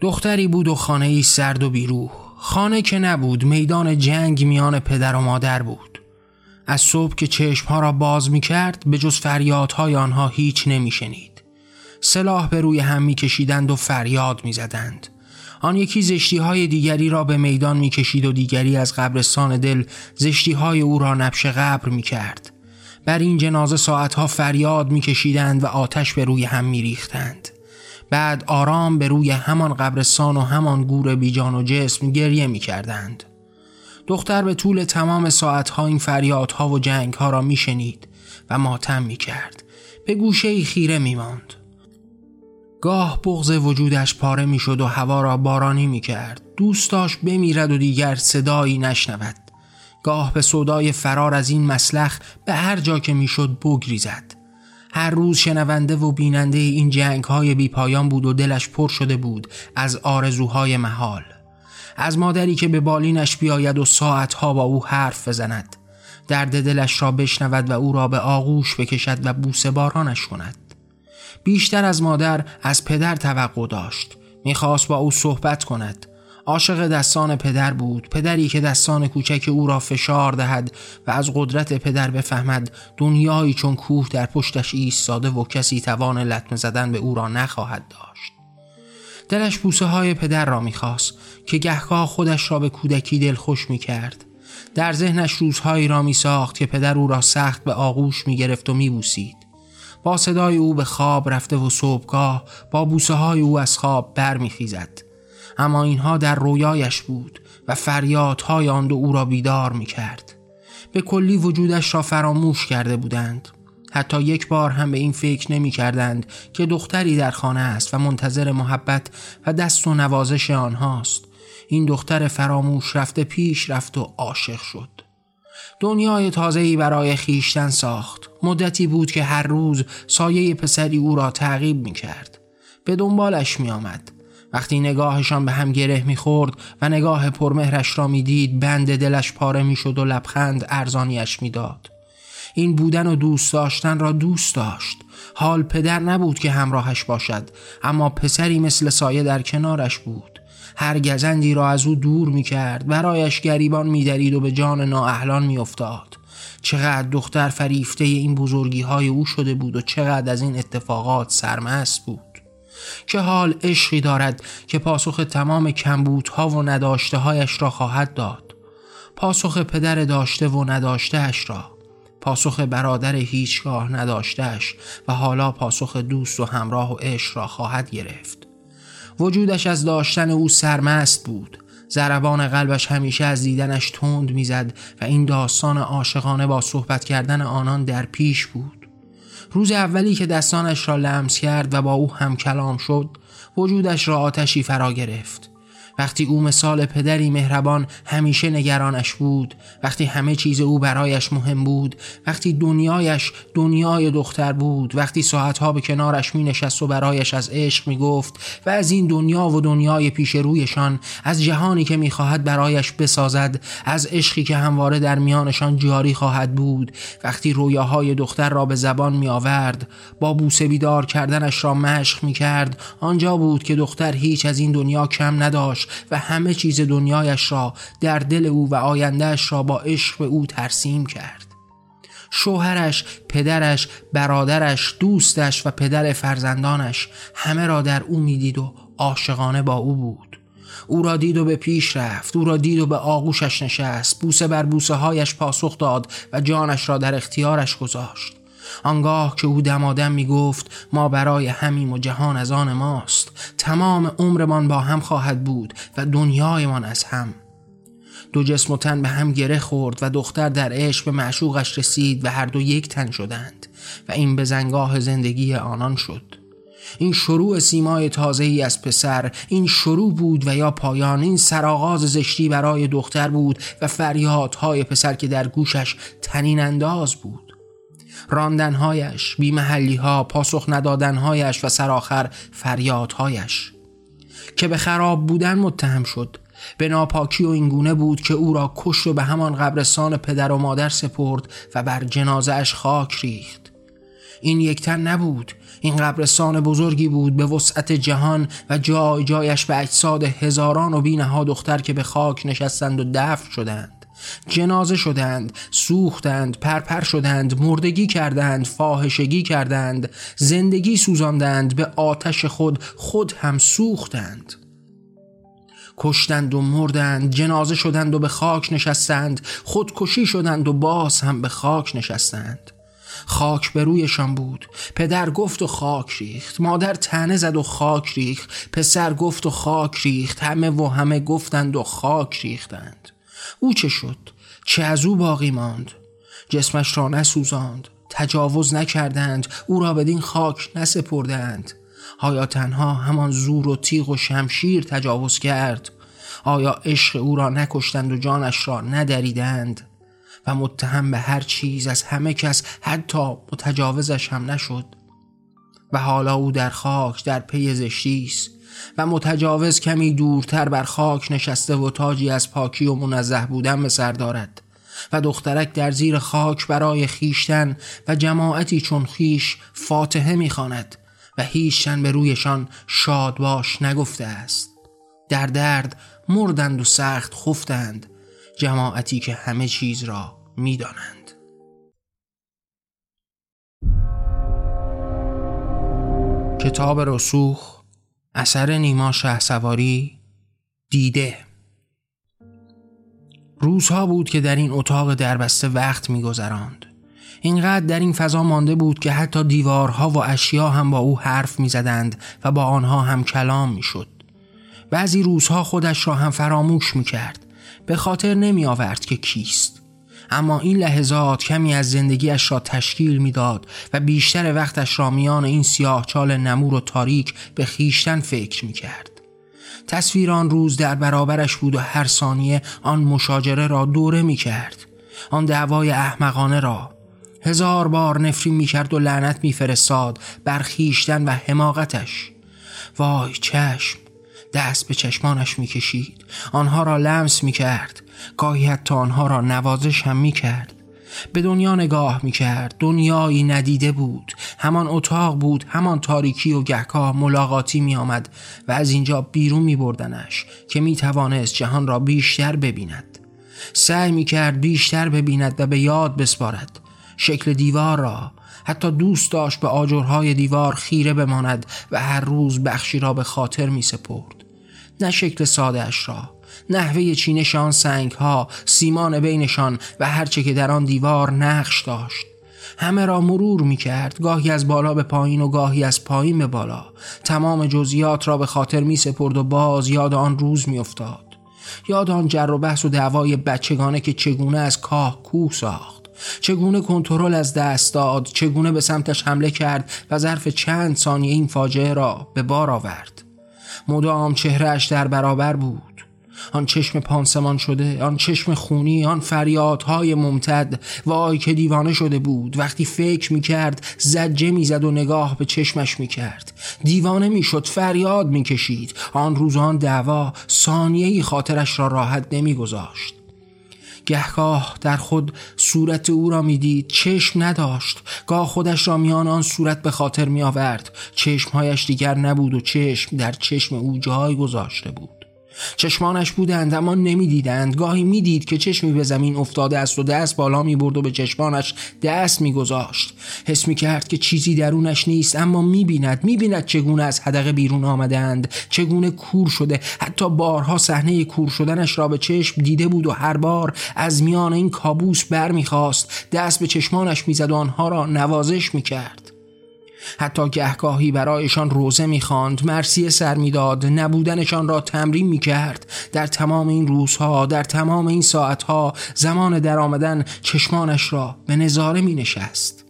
دختری بود و خانه ای سرد و بیروح. خانه که نبود میدان جنگ میان پدر و مادر بود. از صبح که چشمها را باز می کرد به جز فریادهای آنها هیچ نمی شنید سلاح به روی هم می کشیدند و فریاد می زدند آن یکی زشتی های دیگری را به میدان می کشید و دیگری از قبرستان دل زشتی های او را نبش قبر می کرد بر این جنازه ساعتها فریاد میکشیدند و آتش به روی هم میریختند. بعد آرام به روی همان قبرستان و همان گور بیجان و جسم گریه می‌کردند. دختر به طول تمام ساعتها این فریادها و جنگها را میشنید و ماتم می‌کرد. به گوشه خیره میماند. گاه بغز وجودش پاره می‌شد و هوا را بارانی می‌کرد. دوست داشت بمیرد و دیگر صدایی نشنود. گاه به صدای فرار از این مسلخ به هر جا که می‌شد بگریزد. هر روز شنونده و بیننده این جنگ های بی پایان بود و دلش پر شده بود از آرزوهای محال. از مادری که به بالینش بیاید و ساعتها با او حرف بزند. درد دلش را بشنود و او را به آغوش بکشد و بوسه بارانش کند. بیشتر از مادر از پدر توقع داشت. می‌خواست با او صحبت کند. عاشق دستان پدر بود. پدری که دستان کوچک او را فشار دهد و از قدرت پدر بفهمد دنیایی چون کوه در پشتش ایستاده و کسی توان لطمه زدن به او را نخواهد داشت. دلش بوسه های پدر را می‌خواست که گهگاه خودش را به کودکی دل خوش می‌کرد. در ذهنش روزهایی را میساخت که پدر او را سخت به آغوش می‌گرفت و میبوسید. با صدای او به خواب رفته و صبحگاه با بوسه های او از خواب برمیخیزد. اما اینها در رویایش بود و فریادهای آن دو او را بیدار می کرد. به کلی وجودش را فراموش کرده بودند. حتی یک بار هم به این فکر نمی کردند که دختری در خانه است و منتظر محبت و دست و نوازش آنهاست. این دختر فراموش رفته پیش رفت و عاشق شد. دنیای تازه‌ای برای خیشتن ساخت. مدتی بود که هر روز سایه پسری او را تعقیب می کرد به دنبالش می آمد وقتی نگاهشان به هم گره می‌خورد و نگاه پرمهرش را می‌دید بند دلش پاره می‌شد و لبخند ارزانیش می‌داد. این بودن و دوست داشتن را دوست داشت. حال پدر نبود که همراهش باشد اما پسری مثل سایه در کنارش بود. هر گزندی را از او دور می کرد برایش گریبان می و به جان نااهلان می افتاد. چقدر دختر فریفته این بزرگی های او شده بود و چقدر از این اتفاقات سرمست بود. که حال عشقی دارد که پاسخ تمام کمبودها و نداشته هایش را خواهد داد. پاسخ پدر داشته و نداشتهش را پاسخ برادر هیچگاه نداشتهش و حالا پاسخ دوست و همراه و عشق را خواهد گرفت. وجودش از داشتن او سرمست بود. زربان قلبش همیشه از دیدنش تند می‌زد و این داستان عاشقانه با صحبت کردن آنان در پیش بود. روز اولی که دستانش را لمس کرد و با او هم کلام شد وجودش را آتشی فرا گرفت. وقتی او مثال پدری مهربان همیشه نگرانش بود وقتی همه چیز او برایش مهم بود وقتی دنیایش دنیای دختر بود وقتی ساعتها به کنارش می نشست و برایش از عشق می گفت و از این دنیا و دنیای پیش رویشان از جهانی که می خواهد برایش بسازد از عشقی که همواره در میانشان جاری خواهد بود. وقتی رویاهای دختر را به زبان می آورد با بوسه بیدار کردنش را مشق می کرد آنجا بود که دختر هیچ از این دنیا کم نداشت. و همه چیز دنیایش را در دل او و آیندهش را با عشق به او ترسیم کرد. شوهرش، پدرش، برادرش، دوستش و پدر فرزندانش همه را در او می‌دید و عاشقانه با او بود. او را دید و به پیش رفت او را دید و به آغوشش نشست بوسه بر بوسه هایش پاسخ داد و جانش را در اختیارش گذاشت. آنگاه که او دمادم می گفت ما برای همیم و جهان از آن ماست. تمام عمرمان با هم خواهد بود و دنیایمان از هم. دو جسم و تن به هم گره خورد و دختر در عشق به معشوقش رسید و هر دو یک تن شدند و این به زنگاه زندگی آنان شد. این شروع سیمای تازه ای از پسر این شروع بود و یا پایان این سرآغاز زشتی برای دختر بود و فریادهای پسر که در گوشش تنین انداز بود. راندنهایش بیمحلی ها پاسخ ندادنهایش و سرآخر فریادهایش. که به خراب بودن متهم شد. به ناپاکی و اینگونه بود که او را کشت و به همان قبرستان پدر و مادر سپرد و بر جنازهش خاک ریخت. این یکتن نبود. این قبرستان بزرگی بود به وسعت جهان و جای جایش به اجساد هزاران و بینها دختر که به خاک نشستند و دفن شدند. جنازه شدند سوختند پرپر شدند مردگی کردند فاحشگی کردند زندگی سوزاندند به آتش خود خود هم سوختند. کشتند و مردند جنازه شدند و به خاک نشستند خودکشی شدند و باز هم به خاک نشستند. خاک به رویشان بود پدر گفت و خاک ریخت مادر تنه زد و خاک ریخت پسر گفت و خاک ریخت همه و همه گفتند و خاک ریختند. او چه شد؟ چه از او باقی ماند؟ جسمش را نسوزاند تجاوز نکردند او را بدین خاک نسپردند. آیا تنها همان زور و تیغ و شمشیر تجاوز کرد؟ آیا عشق او را نکشتند و جانش را ندریدند؟ و متهم به هر چیز از همه کس حتی متجاوزش هم نشد. و حالا او در خاک در پی زشتی است. و متجاوز کمی دورتر بر خاک نشسته و تاجی از پاکی و منزه بودن به سر دارد و دخترک در زیر خاک برای خیشتن و جماعتی چون خیش فاتحه می‌خواند و هیچشن به رویشان شاد باش نگفته است. در درد مردند و سخت خفتند جماعتی که همه چیز را می‌دانند. کتاب رسوخ اثر نیما سواری دیده. روزها بود که در این اتاق دربسته وقت میگذراند. اینقدر در این فضا مانده بود که حتی دیوارها و اشیا هم با او حرف می‌زدند و با آنها هم کلام می‌شد. بعضی روزها خودش را هم فراموش می‌کرد. به خاطر نمی آورد که کیست. اما این لحظات کمی از زندگیش را تشکیل می‌داد و بیشتر وقتش را میان این سیاه چال نمور و تاریک به خیشتن فکر می کرد. تصویر آن روز در برابرش بود و هر ثانیه آن مشاجره را دوره می کرد. آن دعوای احمقانه را هزار بار نفرین می کرد و لعنت می فرستاد بر خیشتن و حماقتش وای چشم دست به چشمانش می کشید آنها را لمس می کرد گاهی حتی آنها را نوازش هم می کرد به دنیا نگاه می کرد دنیایی ندیده بود. همان اتاق بود همان تاریکی و گهگاه ملاقاتی می آمد و از اینجا بیرون می بردنش که می توانست جهان را بیشتر ببیند. سعی می کرد بیشتر ببیند و به یاد بسپارد. شکل دیوار را. حتی دوست داشت به آجرهای دیوار خیره بماند و هر روز بخشی را به خاطر می سپرد نه شکل سادهش را نحوه چینش آن سنگ ها سیمان بینشان و هرچه که در آن دیوار نقش داشت. همه را مرور می کرد گاهی از بالا به پایین و گاهی از پایین به بالا. تمام جزئیات را به خاطر می سپرد و باز یاد آن روز می افتاد یاد آن جر و بحث و دعوای بچگانه که چگونه از کاه کوه ساخت. چگونه کنترل از دست داد چگونه به سمتش حمله کرد و ظرف چند ثانیه این فاجعه را به بار آورد. مدام چهرهش در برابر بود. آن چشم پانسمان شده آن چشم خونی آن فریادهای ممتد. وای که دیوانه شده بود. وقتی فکر می‌کرد زجه می‌زد و نگاه به چشمش می‌کرد. دیوانه می‌شد فریاد می‌کشید. آن روزان دعوا ثانیه خاطرش را راحت نمیگذاشت. گهگاه در خود صورت او را می‌دید چشم نداشت. گاه خودش را میان آن صورت به خاطر می آورد چشمهایش دیگر نبود و چشم در چشم او جای گذاشته بود. چشمانش بودند اما نمی‌دیدند. گاهی می‌دید که چشمی به زمین افتاده است و دست بالا می برد و به چشمانش دست میگذاشت. حس می کرد که چیزی درونش نیست اما می‌بیند می‌بیند چگونه از حدقه بیرون آمدند چگونه کور شده. حتی بارها صحنه کور شدنش را به چشم دیده بود و هر بار از میان این کابوس برمیخواست دست به چشمانش می‌زد و آنها را نوازش می‌کرد. حتی گهگاهی برایشان روزه می‌خواند. مرسی سر می‌داد. نبودنشان را تمرین می‌کرد. در تمام این روزها در تمام این ساعتها زمان در آمدن چشمانش را به نظاره می نشست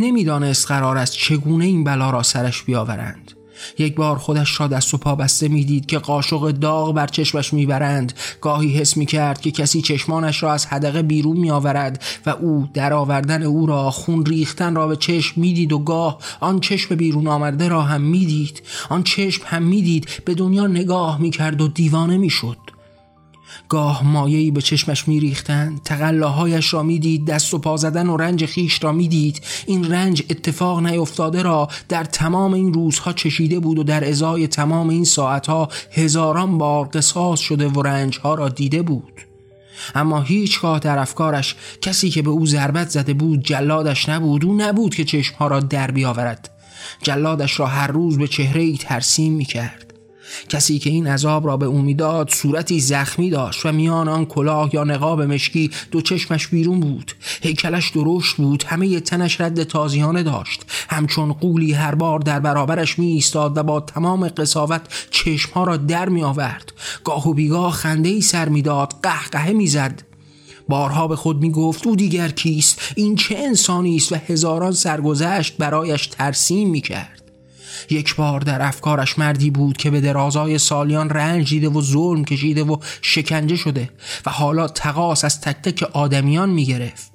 نمی‌دانست قرار است چگونه این بلا را سرش بیاورند. یک بار خودش را دست و پا بسته می‌دید که قاشق داغ بر چشمش می‌برند. گاهی حس می‌کرد که کسی چشمانش را از حدقه بیرون میآورد و او در آوردن او را خون ریختن را به چشم می‌دید و گاه آن چشم بیرون آمده را هم می‌دید. آن چشم هم می‌دید. به دنیا نگاه می‌کرد و دیوانه می‌شد. گاه مایهی به چشمش میریختند. تقلاهایش را می‌دید دست و پا زدن و رنج خیش را می‌دید. این رنج اتفاق نیفتاده را در تمام این روزها چشیده بود و در ازای تمام این ساعتها هزاران بار قصاص شده و رنجها را دیده بود. اما هیچگاه در افکارش کسی که به او ضربت زده بود جلادش نبود. او نبود که چشمها را در بیاورد. جلادش را هر روز به چهره ای ترسیم می کرد کسی که این عذاب را به او می‌داد صورتی زخمی داشت و میان آن کلاه یا نقاب مشکی دو چشمش بیرون بود. هیکلش درشت بود همه تنش رد تازیانه داشت. همچون قولی هر بار در برابرش می ایستاد و با تمام قصاوت چشمها را در می آورد گاه و بیگاه خنده سر می‌داد قهقهه می‌زد. بارها به خود می گفت او دیگر کیست؟ این چه انسانی است و هزاران سرگذشت برایش ترسیم می کرد یک بار در افکارش مردی بود که به درازای سالیان رنج دیده و ظلم کشیده و شکنجه شده و حالا تقاس از تک تک آدمیان می گرفت.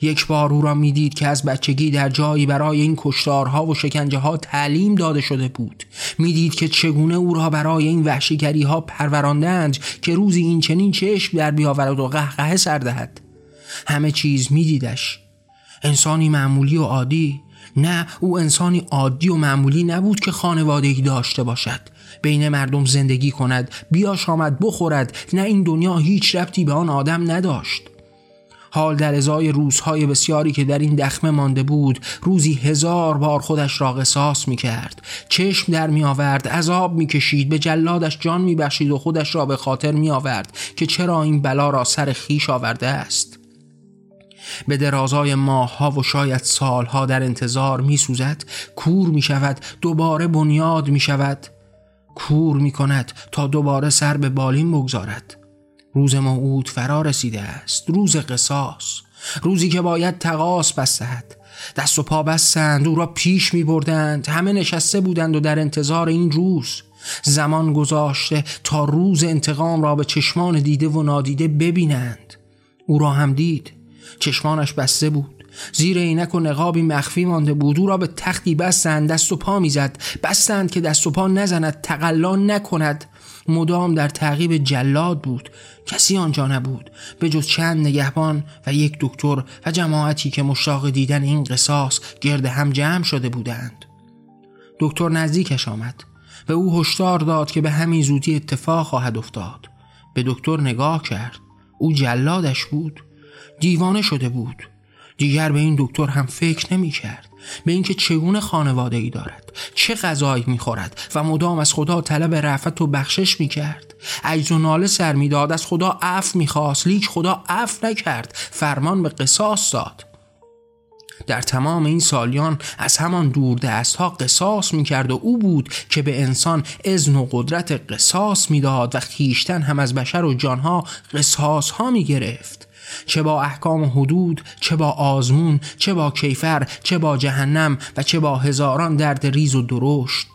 یک بار او را می‌دید که از بچگی در جایی برای این کشتارها و شکنجه ها تعلیم داده شده بود. می‌دید که چگونه او را برای این وحشیگری ها پروراندند که روزی این چنین چشم در بیاورد و قهقه سر دهد. همه چیز میدیدش. انسانی معمولی و عادی نه او انسانی عادی و معمولی نبود که خانوادگی داشته باشد. بین مردم زندگی کند بیاش آمد بخورد نه این دنیا هیچ ربطی به آن آدم نداشت. حال در ازای روزهای بسیاری که در این دخمه مانده بود روزی هزار بار خودش را قصاص می کرد چشم در می آورد عذاب می کشید به جلادش جان می بخشید و خودش را به خاطر می آورد که چرا این بلا را سر خیش آورده است. به درازای ماهها و شاید سالها در انتظار می سوزد کور می شود دوباره بنیاد می شود کور می کند تا دوباره سر به بالین بگذارد. روز موعود فرا رسیده است روز قصاص. روزی که باید تقاس بستد دست و پا بستند او را پیش می بردند همه نشسته بودند و در انتظار این روز. زمان گذاشته تا روز انتقام را به چشمان دیده و نادیده ببینند. او را هم دید. چشمانش بسته بود. زیر عینک و نقابی مخفی مانده بود. او را به تختی بستند دست و پا می‌زد. بستند که دست و پا نزند تقلا نکند. مدام در تعقیب جلاد بود. کسی آنجا نبود. به جز چند نگهبان و یک دکتر و جماعتی که مشتاق دیدن این قصاص گرد هم جمع شده بودند. دکتر نزدیکش آمد و او هشدار داد که به همین زودی اتفاق خواهد افتاد. به دکتر نگاه کرد. او جلادش بود. دیوانه شده بود. دیگر به این دکتر هم فکر نمی کرد به اینکه چگونه خانواده ای دارد. چه غذایی می‌خورد و مدام از خدا طلب رفت و بخشش می‌کرد. عجز و ناله سر می‌داد از خدا عفو می‌خواست لیک خدا عفو نکرد فرمان به قصاص داد. در تمام این سالیان از همان دور دست ها قصاص می‌کرد و او بود که به انسان اذن و قدرت قصاص می‌داد و خیشتن هم از بشر و جانها قصاص ها می‌گرفت. چه با احکام و حدود چه با آزمون چه با کیفر چه با جهنم و چه با هزاران درد ریز و درشت.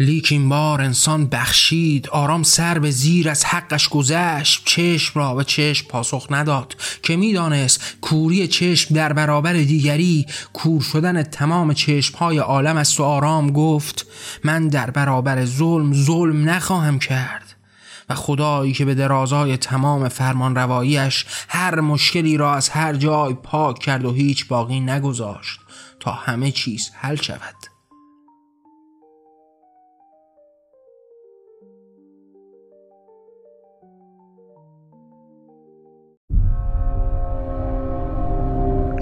لیکین بار انسان بخشید آرام سر به زیر از حقش گذشت. چشم را به چشم پاسخ نداد که می‌دانست کوری چشم در برابر دیگری. کور شدن تمام چشم های عالم است و آرام گفت من در برابر ظلم ظلم نخواهم کرد. خدایی که به درازای تمام فرمان رواییش هر مشکلی را از هر جای پاک کرد و هیچ باقی نگذاشت تا همه چیز حل شود.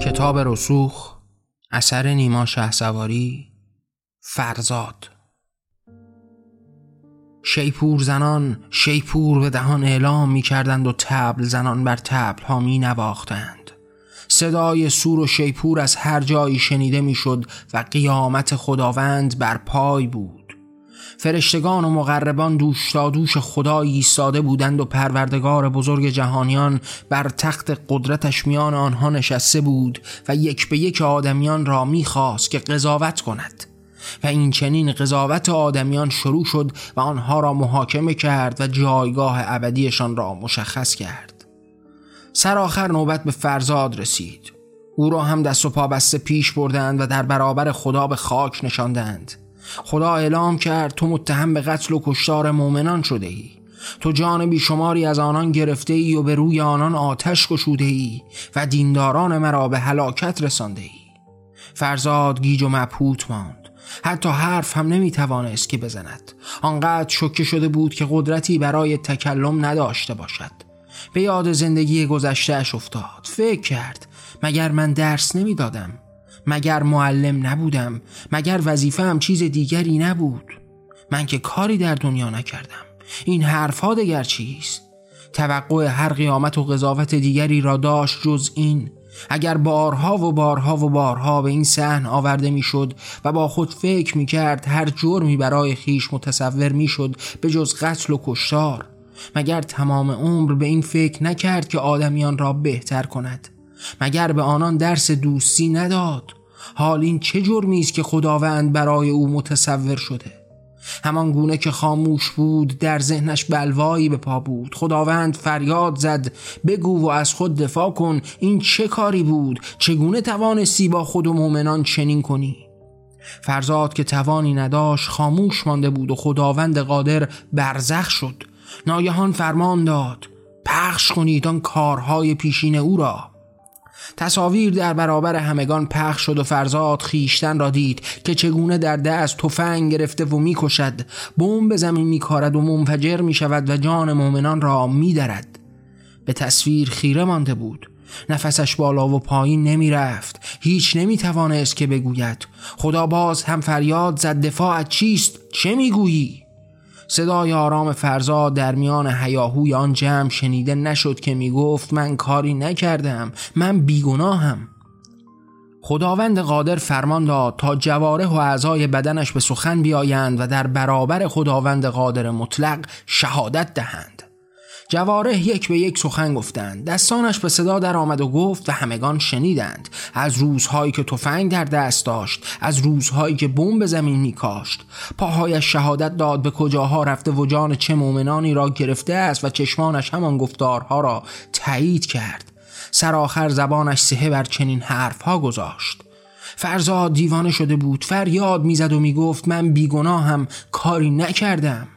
کتاب رسوخ اثر نیما سواری فرزاد. شیپور زنان شیپور به دهان اعلام می کردند و تبل زنان بر تبل ها می نواختند صدای سور و شیپور از هر جایی شنیده می شد و قیامت خداوند بر پای بود. فرشتگان و مقربان دوش تا دوش خدا ایستاده بودند و پروردگار بزرگ جهانیان بر تخت قدرتش میان آنها نشسته بود و یک به یک آدمیان را می‌خواست که قضاوت کند. و این چنین قضاوت آدمیان شروع شد و آنها را محاکمه کرد و جایگاه ابدیشان را مشخص کرد. سرآخر نوبت به فرزاد رسید. او را هم دست و پا بسته پیش بردند و در برابر خدا به خاک نشاندند. خدا اعلام کرد تو متهم به قتل و کشتار مؤمنان شده ای تو جان بیشماری از آنان گرفته ای و به روی آنان آتش کشوده ای و دینداران مرا به هلاکت رسانده ای فرزاد گیج و مبهوت ماند. حتی حرف هم نمی توانست که بزند. آنقدر شکه شده بود که قدرتی برای تکلم نداشته باشد. به یاد زندگی گذشتهش افتاد. فکر کرد مگر من درس نمی‌دادم؟ مگر معلم نبودم؟ مگر وظیفه هم چیز دیگری نبود؟ من که کاری در دنیا نکردم. این حرفها دگر چیست؟ توقع هر قیامت و قضاوت دیگری را داشت جز این اگر بارها و بارها و بارها به این سحن آورده می‌شد و با خود فکر می کرد هر جرمی برای خیش متصور می‌شد به جز قتل و کشتار مگر تمام عمر به این فکر نکرد که آدمیان را بهتر کند؟ مگر به آنان درس دوستی نداد؟ حال این چه جرمی است که خداوند برای او متصور شده؟ همان گونه که خاموش بود در ذهنش بلوایی به پا بود. خداوند فریاد زد بگو و از خود دفاع کن این چه کاری بود؟ چگونه توانستی با خود و مؤمنان چنین کنی؟ فرزاد که توانی نداشت خاموش مانده بود و خداوند قادر برزخ شد. ناگهان فرمان داد پخش کنید آن کارهای پیشین او را. تصاویر در برابر همگان پخش شد و فرزاد خیشتن را دید که چگونه در دست تفنگ گرفته و می‌کشد. بمب به زمین میکارد و منفجر می‌شود و جان مؤمنان را میدرد. به تصویر خیره مانده بود. نفسش بالا و پایین نمی رفت هیچ نمی توانست که بگوید. خدا باز هم فریاد زد دفاعت چیست؟ چه می‌گویی؟ صدای آرام فرزاد در میان حیاهوی آن جمع شنیده نشد که می‌گفت من کاری نکردم من بیگناهم. خداوند قادر فرمان داد تا جواره و اعضای بدنش به سخن بیایند و در برابر خداوند قادر مطلق شهادت دهند. جواره یک به یک سخن گفتند. دستانش به صدا در آمد و گفت و همگان شنیدند. از روزهایی که تفنگ در دست داشت از روزهایی که بمب زمین میکاشت پاهایش شهادت داد به کجاها رفته و جان چه مؤمنانی را گرفته است و چشمانش همان گفتارها را تایید کرد. سرآخر زبانش سهه بر چنین حرفها گذاشت. فرزاد دیوانه شده بود. فریاد می‌زد و می‌گفت من بیگناهم کاری نکردم.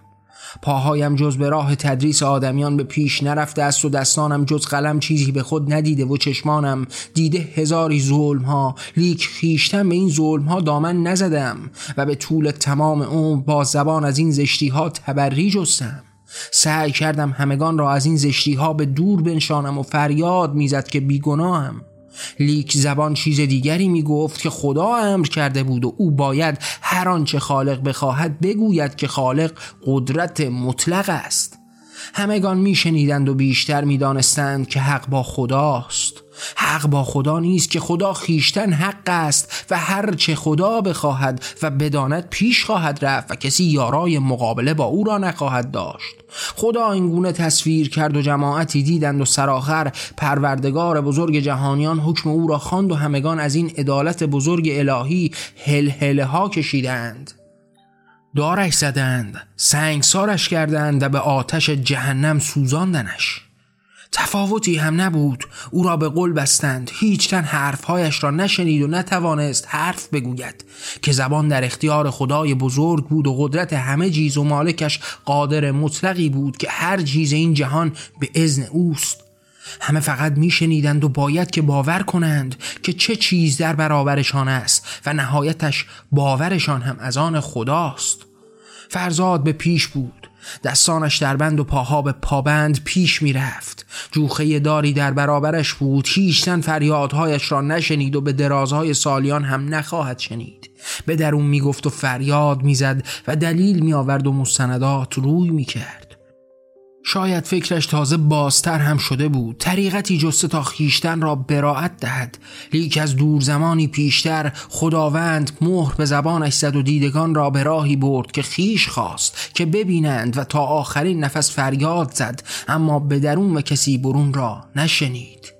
پاهایم جز به راه تدریس آدمیان به پیش نرفته است و دستانم جز قلم چیزی به خود ندیده و چشمانم دیده هزاری ظلم ها لیک خویشتن به این ظلم ها دامن نزدم و به طول تمام عمر با زبان از این زشتی ها تبری جستم. سعی کردم همگان را از این زشتی ها به دور بنشانم و فریاد می‌زد که بیگناهم. لیک زبان چیز دیگری می گفت که خدا امر کرده بود و او باید هر آنچه خالق بخواهد بگوید که خالق قدرت مطلق است. همگان میشنیدند و بیشتر می‌دانستند که حق با خداست. حق با خدا نیست که خدا خیشتن حق است و هر چه خدا بخواهد و بداند پیش خواهد رفت و کسی یارای مقابله با او را نخواهد داشت. خدا اینگونه تصویر کرد و جماعتی دیدند و سراخر پروردگار بزرگ جهانیان حکم او را خواند و همگان از این عدالت بزرگ الهی هل ها کشیدند. دارش زدند سنگسارش کردند و به آتش جهنم سوزاندنش. تفاوتی هم نبود او را به قل بستند. هیچ تن حرفهایش را نشنید و نتوانست حرف بگوید که زبان در اختیار خدای بزرگ بود و قدرت همه چیز و مالکش قادر مطلقی بود که هر چیز این جهان به ازن اوست. همه فقط میشنیدند و باید که باور کنند که چه چیز در برابرشان است و نهایتش باورشان هم از آن خداست. فرزاد به پیش بود. دستانش در بند و پاها به پابند پیش می رفت جوخه داری در برابرش بود. هیچتن فریادهایش را نشنید و به درازهای سالیان هم نخواهد شنید. به درون می گفت و فریاد می‌زد و دلیل می آورد و مستندات روی می کرد شاید فکرش تازه بازتر هم شده بود. طریقتی جسته تا خیشتن را براعت دهد. لیک از دور زمانی پیشتر خداوند مهر به زبانش زد و دیدگان را به راهی برد که خیش خواست که ببینند و تا آخرین نفس فریاد زد. اما به درون و کسی برون را نشنید.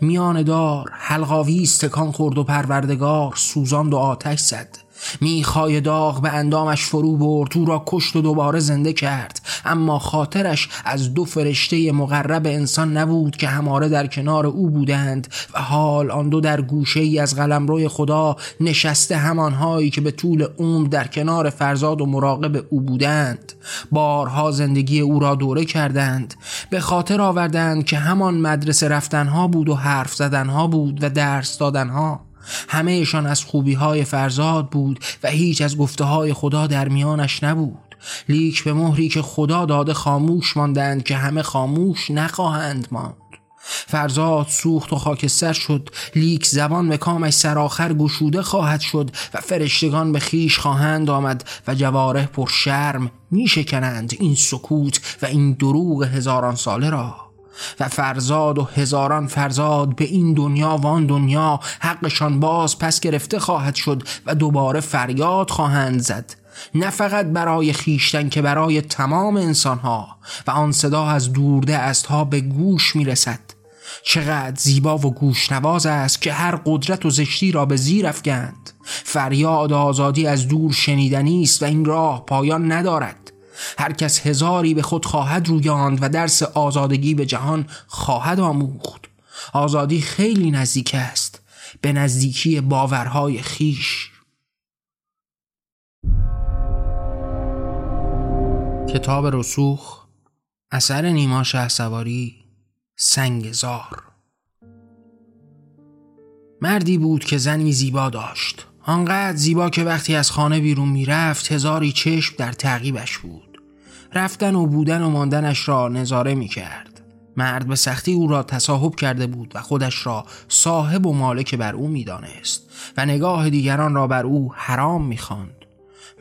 میان دار حلقاوی استکان خورد و پروردگار سوزاند و آتش زد. میخای داغ به اندامش فرو برد او را کشت و دوباره زنده کرد. اما خاطرش از دو فرشته مقرب انسان نبود که هماره در کنار او بودند و حال آن دو در گوشه ای از قلمرو خدا نشسته همانهایی که به طول عمر در کنار فرزاد و مراقب او بودند. بارها زندگی او را دوره کردند. به خاطر آوردند که همان مدرسه رفتنها بود و حرف زدنها بود و درس دادنها. همهشان از خوبی های فرزاد بود و هیچ از گفته های خدا در میانش نبود. لیک به مهری که خدا داده خاموش ماندند که همه خاموش نخواهند ماند. فرزاد سوخت و خاکستر شد. لیک زبان به کامش سرآخر گشوده خواهد شد و فرشتگان به خیش خواهند آمد و جواره پر شرم می شکنند این سکوت و این دروغ هزاران ساله را. و فرزاد و هزاران فرزاد به این دنیا و آن دنیا حقشان باز پس گرفته خواهد شد و دوباره فریاد خواهند زد. نه فقط برای خیشتن که برای تمام انسانها و آن صدا از دورده است ها به گوش می رسد چقدر زیبا و گوشنواز است که هر قدرت و زشتی را به زیر افکند فریاد آزادی از دور شنیدنی است و این راه پایان ندارد. هر کس هزاری به خود خواهد رویاند و درس آزادگی به جهان خواهد آموخت. آزادی خیلی نزدیک است به نزدیکی باورهای خیش. کتاب رسوخ اثر نیما شه سواری سنگ زار. مردی بود که زنی زیبا داشت. آنقدر زیبا که وقتی از خانه بیرون می‌رفت هزاری چشم در تعقیبش بود. رفتن و بودن و ماندنش را نظاره می کرد مرد به سختی او را تصاحب کرده بود و خودش را صاحب و مالک بر او می‌دانست و نگاه دیگران را بر او حرام می‌خواند.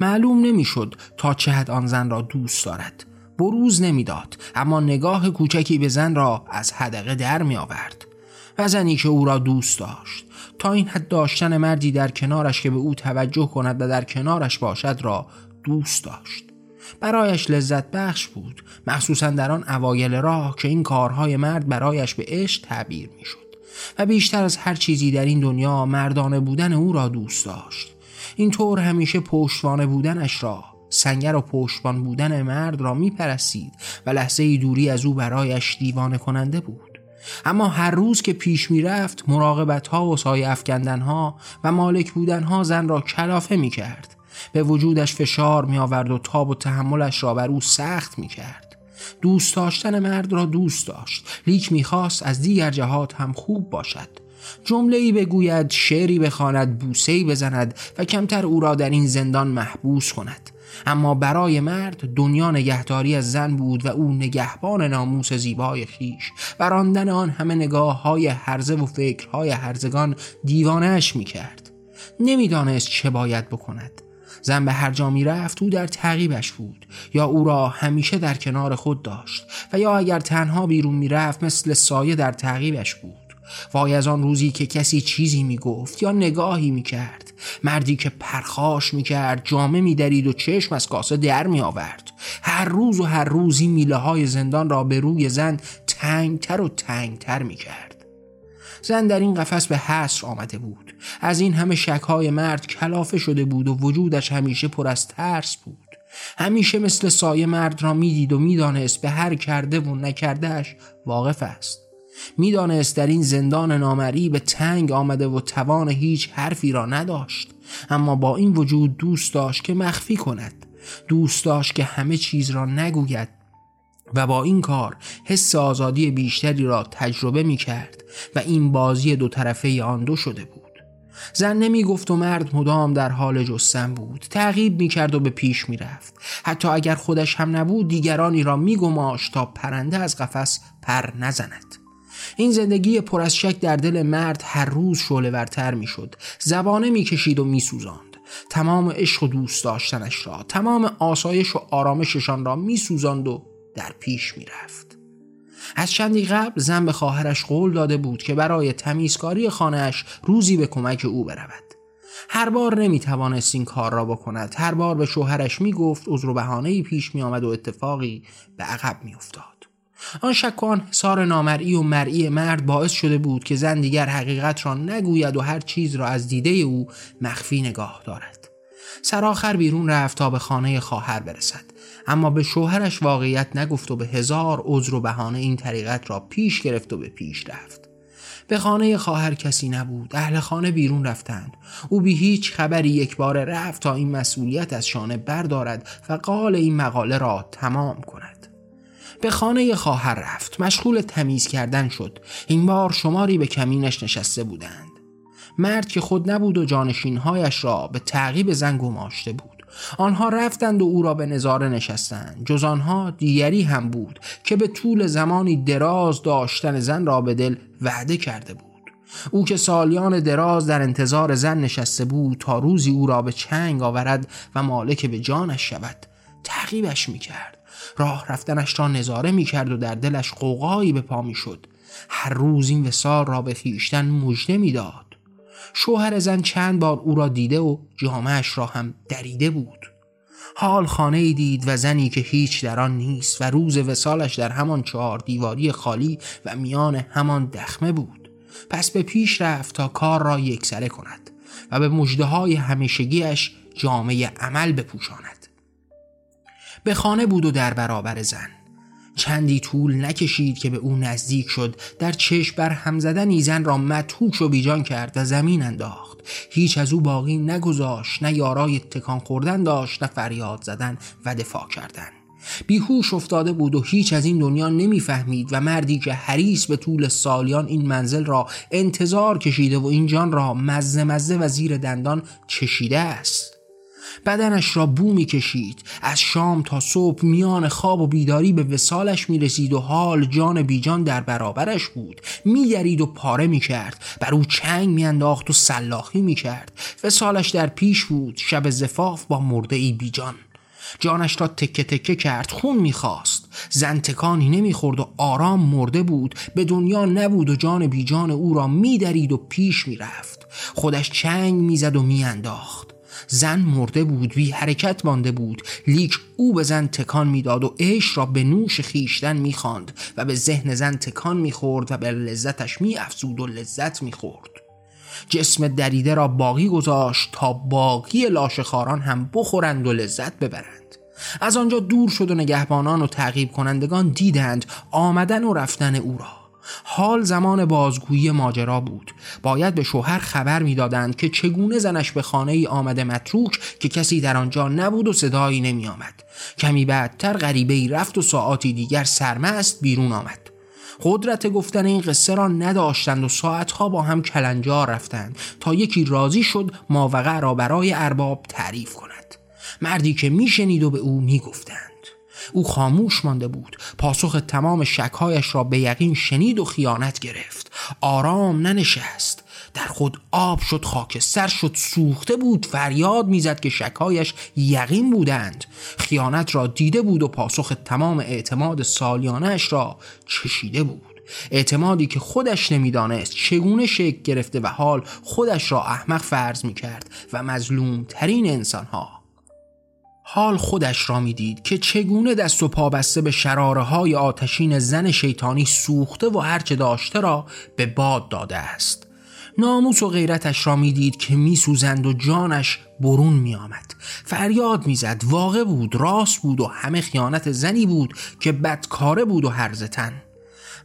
معلوم نمی‌شد تا چه حد آن زن را دوست دارد. بروز نمی‌داد اما نگاه کوچکی به زن را از حدقه در می آورد و زنی که او را دوست داشت. تا این حد داشتن مردی در کنارش که به او توجه کند و در کنارش باشد را دوست داشت. برایش لذت بخش بود. مخصوصا در آن اوایل راه که این کارهای مرد برایش به عشق تعبیر می‌شد. و بیشتر از هر چیزی در این دنیا مردانه بودن او را دوست داشت. اینطور همیشه پشتوانه بودنش را سنگر و پشتبان بودن مرد را میپرستید و لحظه دوری از او برایش دیوانه کننده بود. اما هر روز که پیش می‌رفت مراقبت ها و سایه افکندن ها و مالک بودن ها زن را کلافه می کرد به وجودش فشار می آورد و تاب و تحملش را بر او سخت می کرد دوست داشتن مرد را دوست داشت. لیک می‌خواست از دیگر جهات هم خوب باشد. جمله بگوید شعری بخواند بوسه بزند و کمتر او را در این زندان محبوس کند. اما برای مرد دنیا نگهداری از زن بود و او نگهبان ناموس زیبای خیش و راندن آن همه نگاه های هرزه و فکرهای هرزگان دیوانهش می کرد نمی‌دانست چه باید بکند. زن به هر جا می رفت او در تعقیبش بود. یا او را همیشه در کنار خود داشت و یا اگر تنها بیرون می رفت مثل سایه در تعقیبش بود. وای از آن روزی که کسی چیزی می گفت یا نگاهی می کرد مردی که پرخاش می کرد جامه می درید و چشم از کاسه در می آورد هر روز و هر روزی میله های زندان را به روی زن تنگتر و تنگتر می کرد زن در این قفس به حسر آمده بود. از این همه شکهای مرد کلافه شده بود و وجودش همیشه پر از ترس بود. همیشه مثل سایه مرد را می‌دید و می‌دانست به هر کرده و نکردهش واقف است. می‌دانست در این زندان نامری به تنگ آمده و توان هیچ حرفی را نداشت. اما با این وجود دوست داشت که مخفی کند. دوست داشت که همه چیز را نگوید و با این کار حس آزادی بیشتری را تجربه می کرد و این بازی دو طرفه آن دو شده بود. زن نمی گفت و مرد مدام در حال جستن بود. تعقیب می کرد و به پیش می رفت حتی اگر خودش هم نبود دیگرانی را می گماشت تا پرنده از قفس پر نزند. این زندگی پر از شک در دل مرد هر روز شعله ورتر می شد زبانه می کشید و می سوزاند تمام عشق و دوست داشتنش را تمام آسایش و آرامششان را می سوزاند و در پیش می رفت از چندی قبل زن به خواهرش قول داده بود که برای تمیزکاری خانهش روزی به کمک او برود. هر بار نمی توانست این کار را بکند. هر بار به شوهرش می گفت عذر و بهانه پیش می آمد و اتفاقی به عقب می افتاد. آن شک و آن حسار نامرئی و مرئی مرد باعث شده بود که زن دیگر حقیقت را نگوید و هر چیز را از دیده او مخفی نگاه دارد. سرآخر بیرون رفت تا به خانه خواهر برسد. اما به شوهرش واقعیت نگفت و به هزار عذر و بهانه این طریقت را پیش گرفت و به پیش رفت. به خانه خواهر کسی نبود. اهل خانه بیرون رفتند. او بی هیچ خبری یک بار رفت تا این مسئولیت از شانه بردارد و قال این مقاله را تمام کند. به خانه خواهر رفت. مشغول تمیز کردن شد. این بار شماری به کمینش نشسته بودند. مرد که خود نبود و جانشینهایش را به تعقیب زن گماشته بود. آنها رفتند و او را به نظاره نشستند. جز آنها دیگری هم بود که به طول زمانی دراز داشتن زن را به دل وعده کرده بود. او که سالیان دراز در انتظار زن نشسته بود تا روزی او را به چنگ آورد و مالک به جانش شود تعقیبش می‌کرد. راه رفتنش را نظاره می کرد و در دلش قوقایی به پا می شد هر روز این وسال را به خیشتن مژده می‌داد. شوهر زن چند بار او را دیده و جامعش را هم دریده بود. حال خانه ای دید و زنی که هیچ در آن نیست و روز وسالش در همان چهار دیواری خالی و میان همان دخمه بود. پس به پیش رفت تا کار را یکسره کند و به مجده های همیشگیش جامعه عمل بپوشاند. به خانه بود و در برابر زن. چندی طول نکشید که به او نزدیک شد. در چشم بر هم زدن زن را متوش و بیجان کرد و زمین انداخت. هیچ از او باقی نگذاشت نه یارای تکان خوردن داشت نه فریاد زدن و دفاع کردن. بیهوش افتاده بود و هیچ از این دنیا نمی‌فهمید و مردی که حریص به طول سالیان این منزل را انتظار کشیده و این جان را مزه مزه و زیر دندان چشیده است. بدنش را بو می کشید از شام تا صبح میان خواب و بیداری به وسالش می رسید و حال جان بیجان در برابرش بود. می و پاره می کرد بر او چنگ می انداخت و سلاخی می کرد وسالش در پیش بود. شب زفاف با مرده ای بیجان. جانش را تکه تکه کرد. خون می‌خواست. زن تکانی نمی‌خورد و آرام مرده بود. به دنیا نبود و جان بیجان او را میدرید و پیش می‌رفت. خودش چنگ می‌زد و میانداخت. زن مرده بود بی حرکت مانده بود. لیک او به زن تکان می‌داد و عشق را به نوش خیشتن می‌خواند و به ذهن زن تکان می‌خورد و به لذتش میافزود و لذت می‌خورد. جسم دریده را باقی گذاشت تا باقی لاشخاران هم بخورند و لذت ببرند. از آنجا دور شد و نگهبانان و تعقیب کنندگان دیدند آمدن و رفتن او را. حال زمان بازگویی ماجرا بود. باید به شوهر خبر می‌دادند که چگونه زنش به خانه ای آمده متروک که کسی در آنجا نبود و صدایی نمی آمد. کمی بعدتر غریبه ای رفت و ساعتی دیگر سرمست بیرون آمد. قدرت گفتن این قصه را نداشتند و ساعتها با هم کلنجار رفتند تا یکی راضی شد ماوقع را برای ارباب تعریف کند. مردی که میشنید و به او می‌گفتند. او خاموش مانده بود. پاسخ تمام شکهایش را به یقین شنید و خیانت گرفت. آرام ننشست. در خود آب شد خاکستر شد سوخته بود. فریاد می‌زد که شکایش یقین بودند. خیانت را دیده بود و پاسخ تمام اعتماد سالیانش را چشیده بود. اعتمادی که خودش نمی‌دانست چگونه شکل گرفته و حال خودش را احمق فرض می کرد و مظلوم ترین انسان ها حال خودش را می‌دید که چگونه دست و پا بسته به شراره های آتشین زن شیطانی سوخته و هرچه داشته را به باد داده است. ناموس و غیرتش را می‌دید که میسوزند و جانش برون میآمد. فریاد می‌زد. واقع بود راست بود و همه خیانت زنی بود که بدکاره بود و هرزتن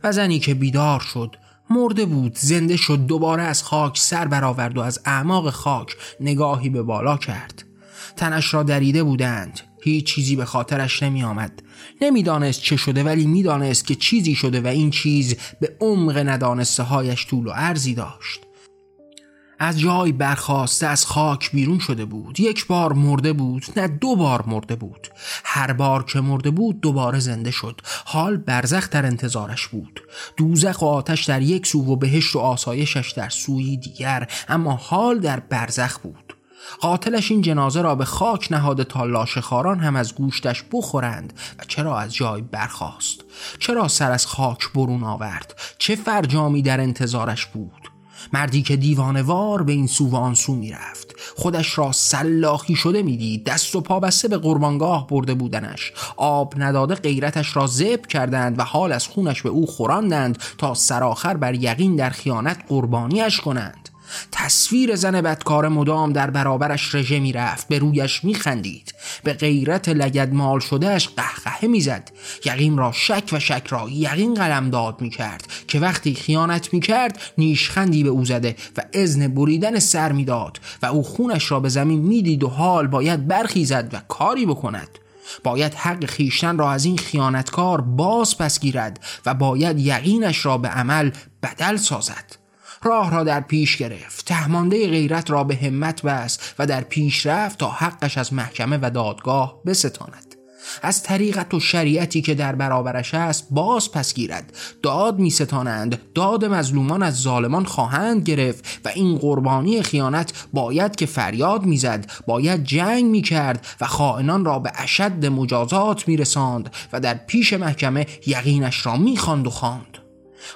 و زنی که بیدار شد مرده بود زنده شد دوباره از خاک سر برآورد و از اعماق خاک نگاهی به بالا کرد. تنش را دریده بودند. هیچ چیزی به خاطرش نمی آمد نمی‌دانست چه شده ولی می‌دانست که چیزی شده و این چیز به عمق ندانسته هایش طول و عرضی داشت. از جای برخواسته از خاک بیرون شده بود. یک بار مرده بود نه دو بار مرده بود. هر بار که مرده بود دوباره زنده شد. حال برزخ در انتظارش بود. دوزخ و آتش در یک سو و بهشت و آسایشش در سوی دیگر اما حال در برزخ بود. قاتلش این جنازه را به خاک نهاده تا لاشخاران هم از گوشتش بخورند و چرا از جای برخاست؟ چرا سر از خاک برون آورد؟ چه فرجامی در انتظارش بود؟ مردی که دیوانوار به این سو و آن خودش را سلاخی شده می‌دید. دست و پا بسته به قربانگاه برده بودنش. آب نداده غیرتش را زب کردند و حال از خونش به او خوراندند تا سرآخر بر یقین در خیانت قربانیش کنند. تصویر زن بدکار مدام در برابرش رژه می رفت به رویش می خندید به غیرت لگد مال شدهش قهقهه می زد یقین را شک و شک را یقین قلم داد می کرد که وقتی خیانت می کرد نیشخندی به او زده و ازن بریدن سر می داد و او خونش را به زمین می دید و حال باید برخیزد و کاری بکند. باید حق خیشتن را از این خیانتکار باز پس گیرد و باید یقینش را به عمل بدل سازد. راه را در پیش گرفت. تهمانده غیرت را به همت بست و در پیش رفت تا حقش از محکمه و دادگاه بستاند. از طریقت و شریعتی که در برابرش است باز پس گیرد. داد می ستانند داد مظلومان از ظالمان خواهند گرفت و این قربانی خیانت باید که فریاد می‌زد باید جنگ می کرد و خائنان را به اشد مجازات می رساند و در پیش محکمه یقینش را می خواند و خواند.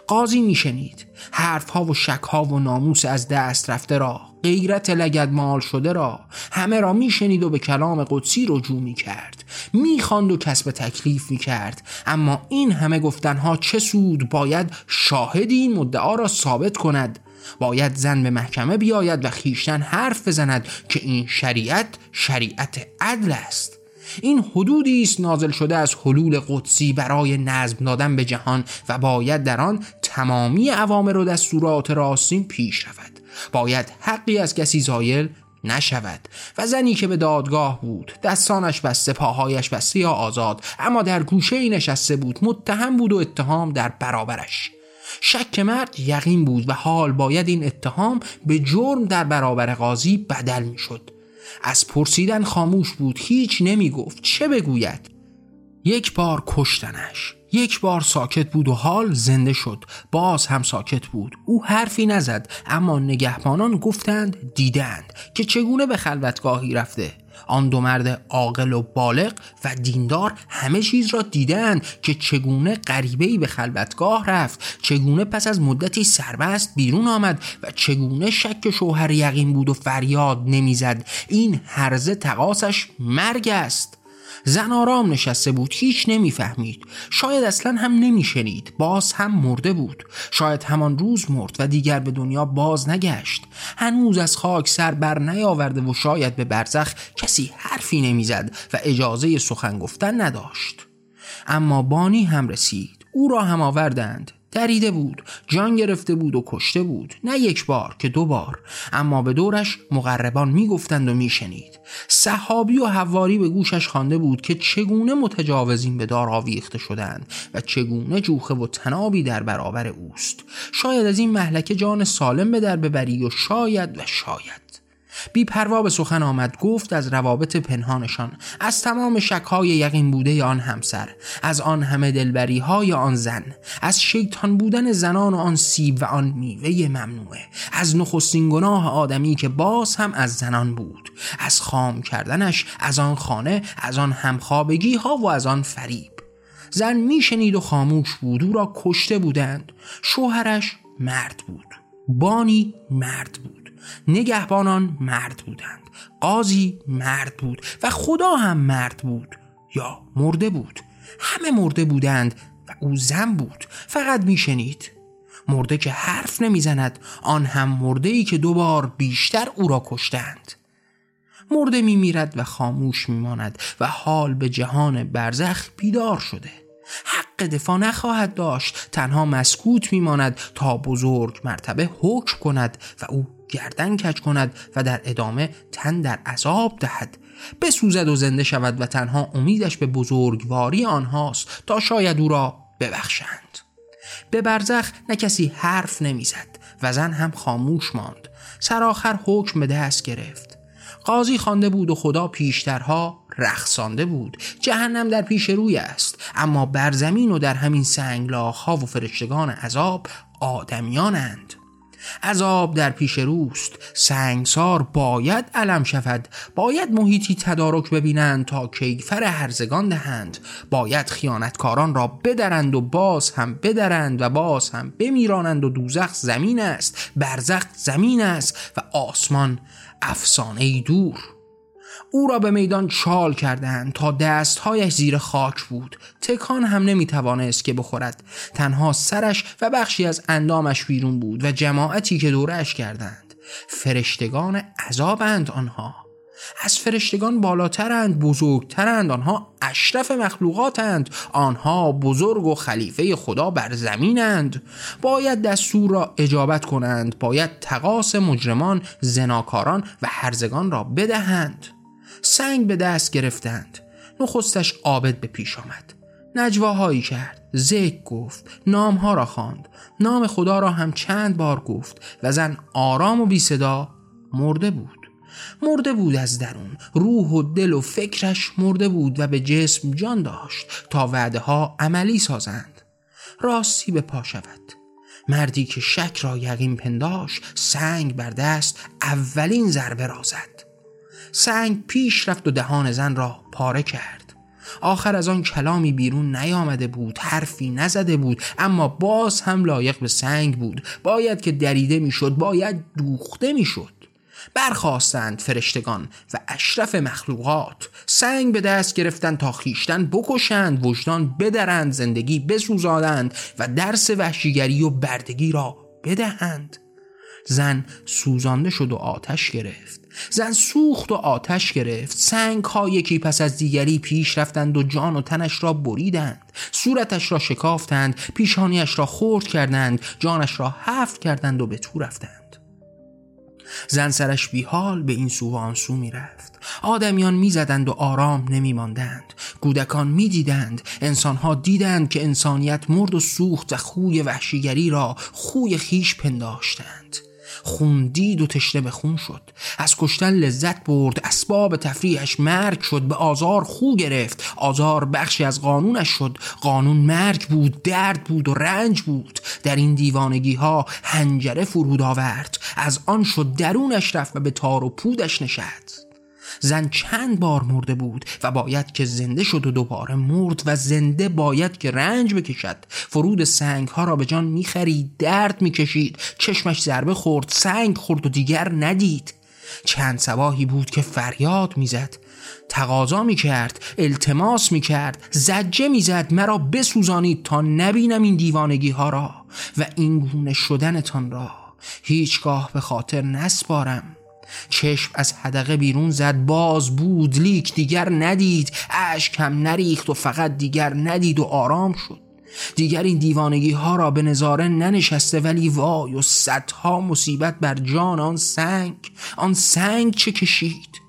قاضی میشنید. حرفها و شکها و ناموس از دست رفته را غیرت لگد مال شده را همه را میشنید و به کلام قدسی رجوع می‌کرد. می‌خواند و کسب تکلیف می‌کرد. اما این همه گفتنها چه سود باید شاهدی این مدعا را ثابت کند؟ باید زن به محکمه بیاید و خیشتن حرف بزند که این شریعت شریعت عدل است. این حدودی است نازل شده از حلول قدسی برای نظم دادن به جهان و باید در آن تمامی عوامر و دستورات راستین پیش رود. باید حقی از کسی زایل نشود و زنی که به دادگاه بود دستانش بسته پاهایش بسته یا آزاد اما در گوشه ای نشسته بود متهم بود و اتهام در برابرش. شک مرد یقین بود و حال باید این اتهام به جرم در برابر قاضی بدل می شد از پرسیدن خاموش بود هیچ نمی گفت چه بگوید؟ یک بار کشتنش یک بار ساکت بود و حال زنده شد. باز هم ساکت بود. او حرفی نزد اما نگهبانان گفتند دیدند که چگونه به خلوتگاهی رفته. آن دو مرد عاقل و بالغ و دیندار همه چیز را دیدند که چگونه غریبه به خلوتگاه رفت چگونه پس از مدتی سربست بیرون آمد و چگونه شک شوهر یقین بود و فریاد نمی‌زد. این هرزه تقاسش مرگ است. زن آرام نشسته بود هیچ نمی‌فهمید. شاید اصلا هم نمیشنید باز هم مرده بود. شاید همان روز مرد و دیگر به دنیا باز نگشت. هنوز از خاک سر بر نیاورده و شاید به برزخ کسی حرفی نمی‌زد و اجازه سخن گفتن نداشت. اما بانی هم رسید. او را هم آوردند. دریده بود جان گرفته بود و کشته بود نه یک بار که دو بار. اما به دورش مقربان می‌گفتند و میشنید. صحابی و حواری به گوشش خوانده بود که چگونه متجاوزین به دار آویخته شدند و چگونه جوخه و تنابی در برابر اوست. شاید از این محلکه جان سالم به در ببری و شاید و شاید بی پروا به سخن آمد گفت از روابط پنهانشان از تمام شکهای یقین بوده آن همسر از آن همه دلبری های آن زن از شیطان بودن زنان و آن سیب و آن میوه ممنوعه از نخستین گناه آدمی که باز هم از زنان بود از خام کردنش از آن خانه از آن همخوابگی ها و از آن فریب. زن میشنید و خاموش بود او را کشته بودند شوهرش مرد بود بانی مرد بود. نگهبانان مرد بودند. قاضی مرد بود و خدا هم مرد بود. یا مرده بود. همه مرده بودند و او زن بود. فقط میشنید. مرده که حرف نمی‌زند آن هم مرده ای که دوبار بیشتر او را کشتند. مرده میمیرد و خاموش میماند و حال به جهان برزخ بیدار شده. حق دفاع نخواهد داشت. تنها مسکوت میماند تا بزرگ مرتبه حکم کند و او گردن کج کند و در ادامه تن در عذاب دهد. بسوزد و زنده شود و تنها امیدش به بزرگواری آنهاست تا شاید او را ببخشند. به برزخ نه کسی حرف نمی‌زد و زن هم خاموش ماند. سرآخر حکم به دست گرفت. قاضی خوانده بود و خدا پیشترها رخصانده بود. جهنم در پیش روی است اما بر زمین و در همین سنگلاخ ها و فرشتگان عذاب آدمیانند. عذاب در پیش روست. سنگسار باید علم شود. باید محیطی تدارک ببینند تا کیفر هرزگان دهند. باید خیانتکاران را بدرند و باز هم بدرند و باز هم بمیرانند و دوزخ زمین است. برزخ زمین است و آسمان افسانه دور. او را به میدان چال کردند تا دستهایش زیر خاک بود. تکان هم نمی‌توانست که بخورد. تنها سرش و بخشی از اندامش بیرون بود و جماعتی که دورش کردند. فرشتگان عذابند آنها. از فرشتگان بالاترند بزرگترند. آنها اشرف مخلوقاتند. آنها بزرگ و خلیفه خدا بر زمینند. باید دستور را اجابت کنند. باید تقاس مجرمان زناکاران و هرزگان را بدهند. سنگ به دست گرفتند. نخستش عابد به پیش آمد. نجواهایی کرد ذکر گفت نامها را خواند. نام خدا را هم چند بار گفت و زن آرام و بی صدا مرده بود. مرده بود از درون. روح و دل و فکرش مرده بود و به جسم جان داشت تا وعده ها عملی سازند. راستی به پا شود. مردی که شک را یقین پنداش سنگ بر دست اولین ضربه را زد. سنگ پیش رفت و دهان زن را پاره کرد. آخر از آن کلامی بیرون نیامده بود حرفی نزده بود اما باز هم لایق به سنگ بود. باید که دریده می‌شد باید دوخته می‌شد. برخواستند فرشتگان و اشرف مخلوقات. سنگ به دست گرفتند تا خیشتن بکشند وجدان بدرند زندگی بسوزانند و درس وحشیگری و بردگی را بدهند. زن سوزانده شد و آتش گرفت. زن سوخت و آتش گرفت. سنگ ها یکی پس از دیگری پیش رفتند و جان و تنش را بریدند. صورتش را شکافتند پیشانیش را خورد کردند جانش را حفت کردند و به تو رفتند. زن سرش بیحال به این سو و آن سو می رفت. آدمیان می زدند و آرام نمی ماندند. کودکان می دیدند. انسانها دیدند که انسانیت مرد و سوخت و خوی وحشیگری را خوی خیش پنداشتند. خون دید و تشنه به خون شد. از کشتن لذت برد اسباب تفریحش مرگ شد به آزار خو گرفت. آزار بخشی از قانونش شد. قانون مرگ بود درد بود و رنج بود. در این دیوانگی ها هنجره فرود آورد. از آن شد درونش رفت و به تار و پودش نشد زن چند بار مرده بود و باید که زنده شد و دوباره مرد و زنده باید که رنج بکشد. فرود سنگ ها را به جان می‌خرید درد می‌کشید چشمش ضربه خورد سنگ خورد و دیگر ندید. چند سواهی بود که فریاد می‌زد. تقاضا می‌کرد التماس می‌کرد زجه می‌زد مرا بسوزانید تا نبینم این دیوانگی ها را و این گونه شدنتان را. هیچگاه به خاطر نسپارم. چشم از حدقه بیرون زد باز بود لیک دیگر ندید. اشکم نریخت و فقط دیگر ندید و آرام شد. دیگر این دیوانگی ها را به نظاره ننشسته ولی وای و صدها مصیبت بر جان آن سنگ. آن سنگ چه کشید؟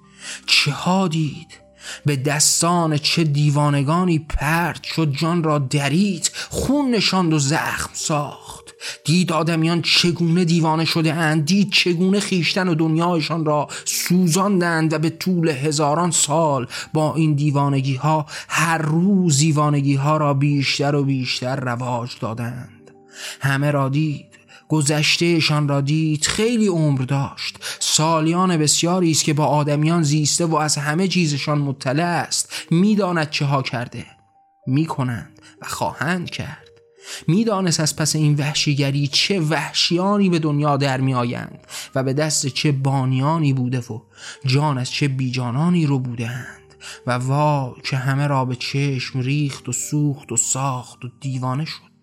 چه ها دید؟ به دستان چه دیوانگانی پرد شد جان را درید خون نشاند و زخم ساخت. دید آدمیان چگونه دیوانه شده اند دید چگونه خیشتن و دنیایشان را سوزاندند و به طول هزاران سال با این دیوانگی ها هر روز دیوانگی ها را بیشتر و بیشتر رواج دادند. همه را دید گذشتهشان را دید خیلی عمر داشت. سالیان بسیاری است که با آدمیان زیسته و از همه چیزشان مطلع است. می‌داند چه ها کرده می‌کنند و خواهند کرد. می‌دانست از پس این وحشیگری چه وحشیانی به دنیا در می آیند و به دست چه بانیانی بوده و جان از چه بیجانانی رو بودند و وا که همه را به چشم ریخت و سوخت و ساخت و دیوانه شد.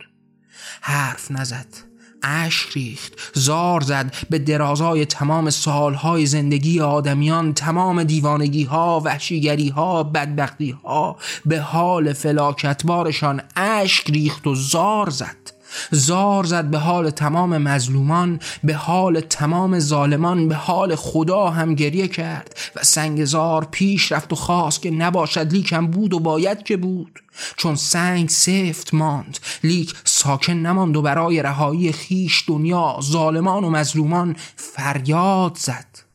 حرف نزد. اشک ریخت. زار زد به درازای تمام سالهای زندگی آدمیان تمام دیوانگی ها وحشیگری ها بدبختی ها به حال فلاکتبارشان اشک ریخت و زار زد. زار زد به حال تمام مظلومان به حال تمام ظالمان به حال خدا هم گریه کرد و سنگ زار پیش رفت و خواست که نباشد لیکم بود و باید که بود. چون سنگ سفت ماند لیک ساکن نماند و برای رهایی خیش دنیا ظالمان و مظلومان فریاد زد.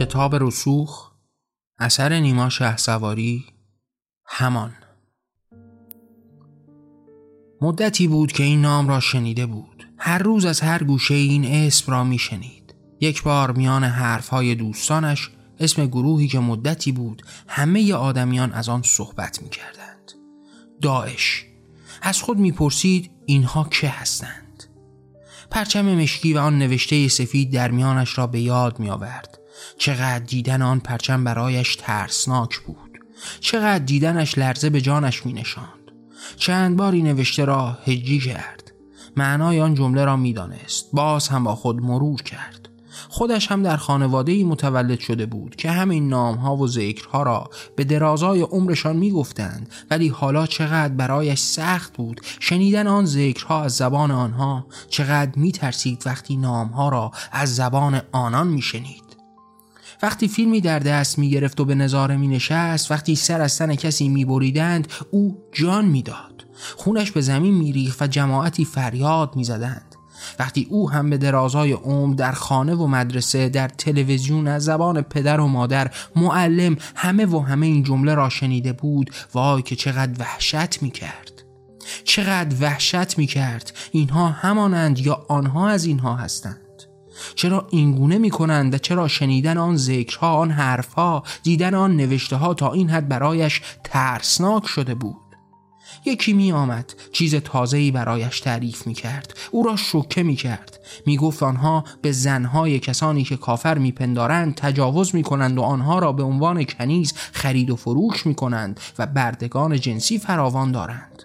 کتاب رسوخ اثر نیما شه سواری؟ همان. مدتی بود که این نام را شنیده بود. هر روز از هر گوشه این اسم را می شنید یک بار میان حرفهای دوستانش اسم گروهی که مدتی بود همه آدمیان از آن صحبت می کردند داعش. از خود می‌پرسید اینها که هستند. پرچم مشکی و آن نوشته سفید در میانش را به یاد می آورد چقدر دیدن آن پرچم برایش ترسناک بود. چقدر دیدنش لرزه به جانش می نشاند چند باری نوشته را هجی کرد. معنای آن جمله را می‌دانست. باز هم با خود مرور کرد. خودش هم در خانواده ای متولد شده بود که همین نام ها و ذکرها را به درازای عمرشان می‌گفتند ولی حالا چقدر برایش سخت بود شنیدن آن ذکرها از زبان آنها چقدر میترسید وقتی نامها را از زبان آنان میشنید. وقتی فیلمی در دست می گرفت و به نظاره می نشست وقتی سر از تن کسی می بریدند او جان می‌داد. خونش به زمین می ریخت و جماعتی فریاد می زدند وقتی او هم به درازای عمر در خانه و مدرسه در تلویزیون از زبان پدر و مادر معلم همه و همه این جمله را شنیده بود وای که چقدر وحشت می کرد چقدر وحشت می کرد اینها همانند یا آنها از اینها هستند. چرا اینگونه می کنند و چرا شنیدن آن ذکرها آن حرفها دیدن آن نوشته ها تا این حد برایش ترسناک شده بود؟ یکی می آمد چیز تازه‌ای برایش تعریف می کرد او را شوکه می کرد می گفت آنها به زنهای کسانی که کافر می پندارند تجاوز می کنند و آنها را به عنوان کنیز خرید و فروش می کنند و بردگان جنسی فراوان دارند.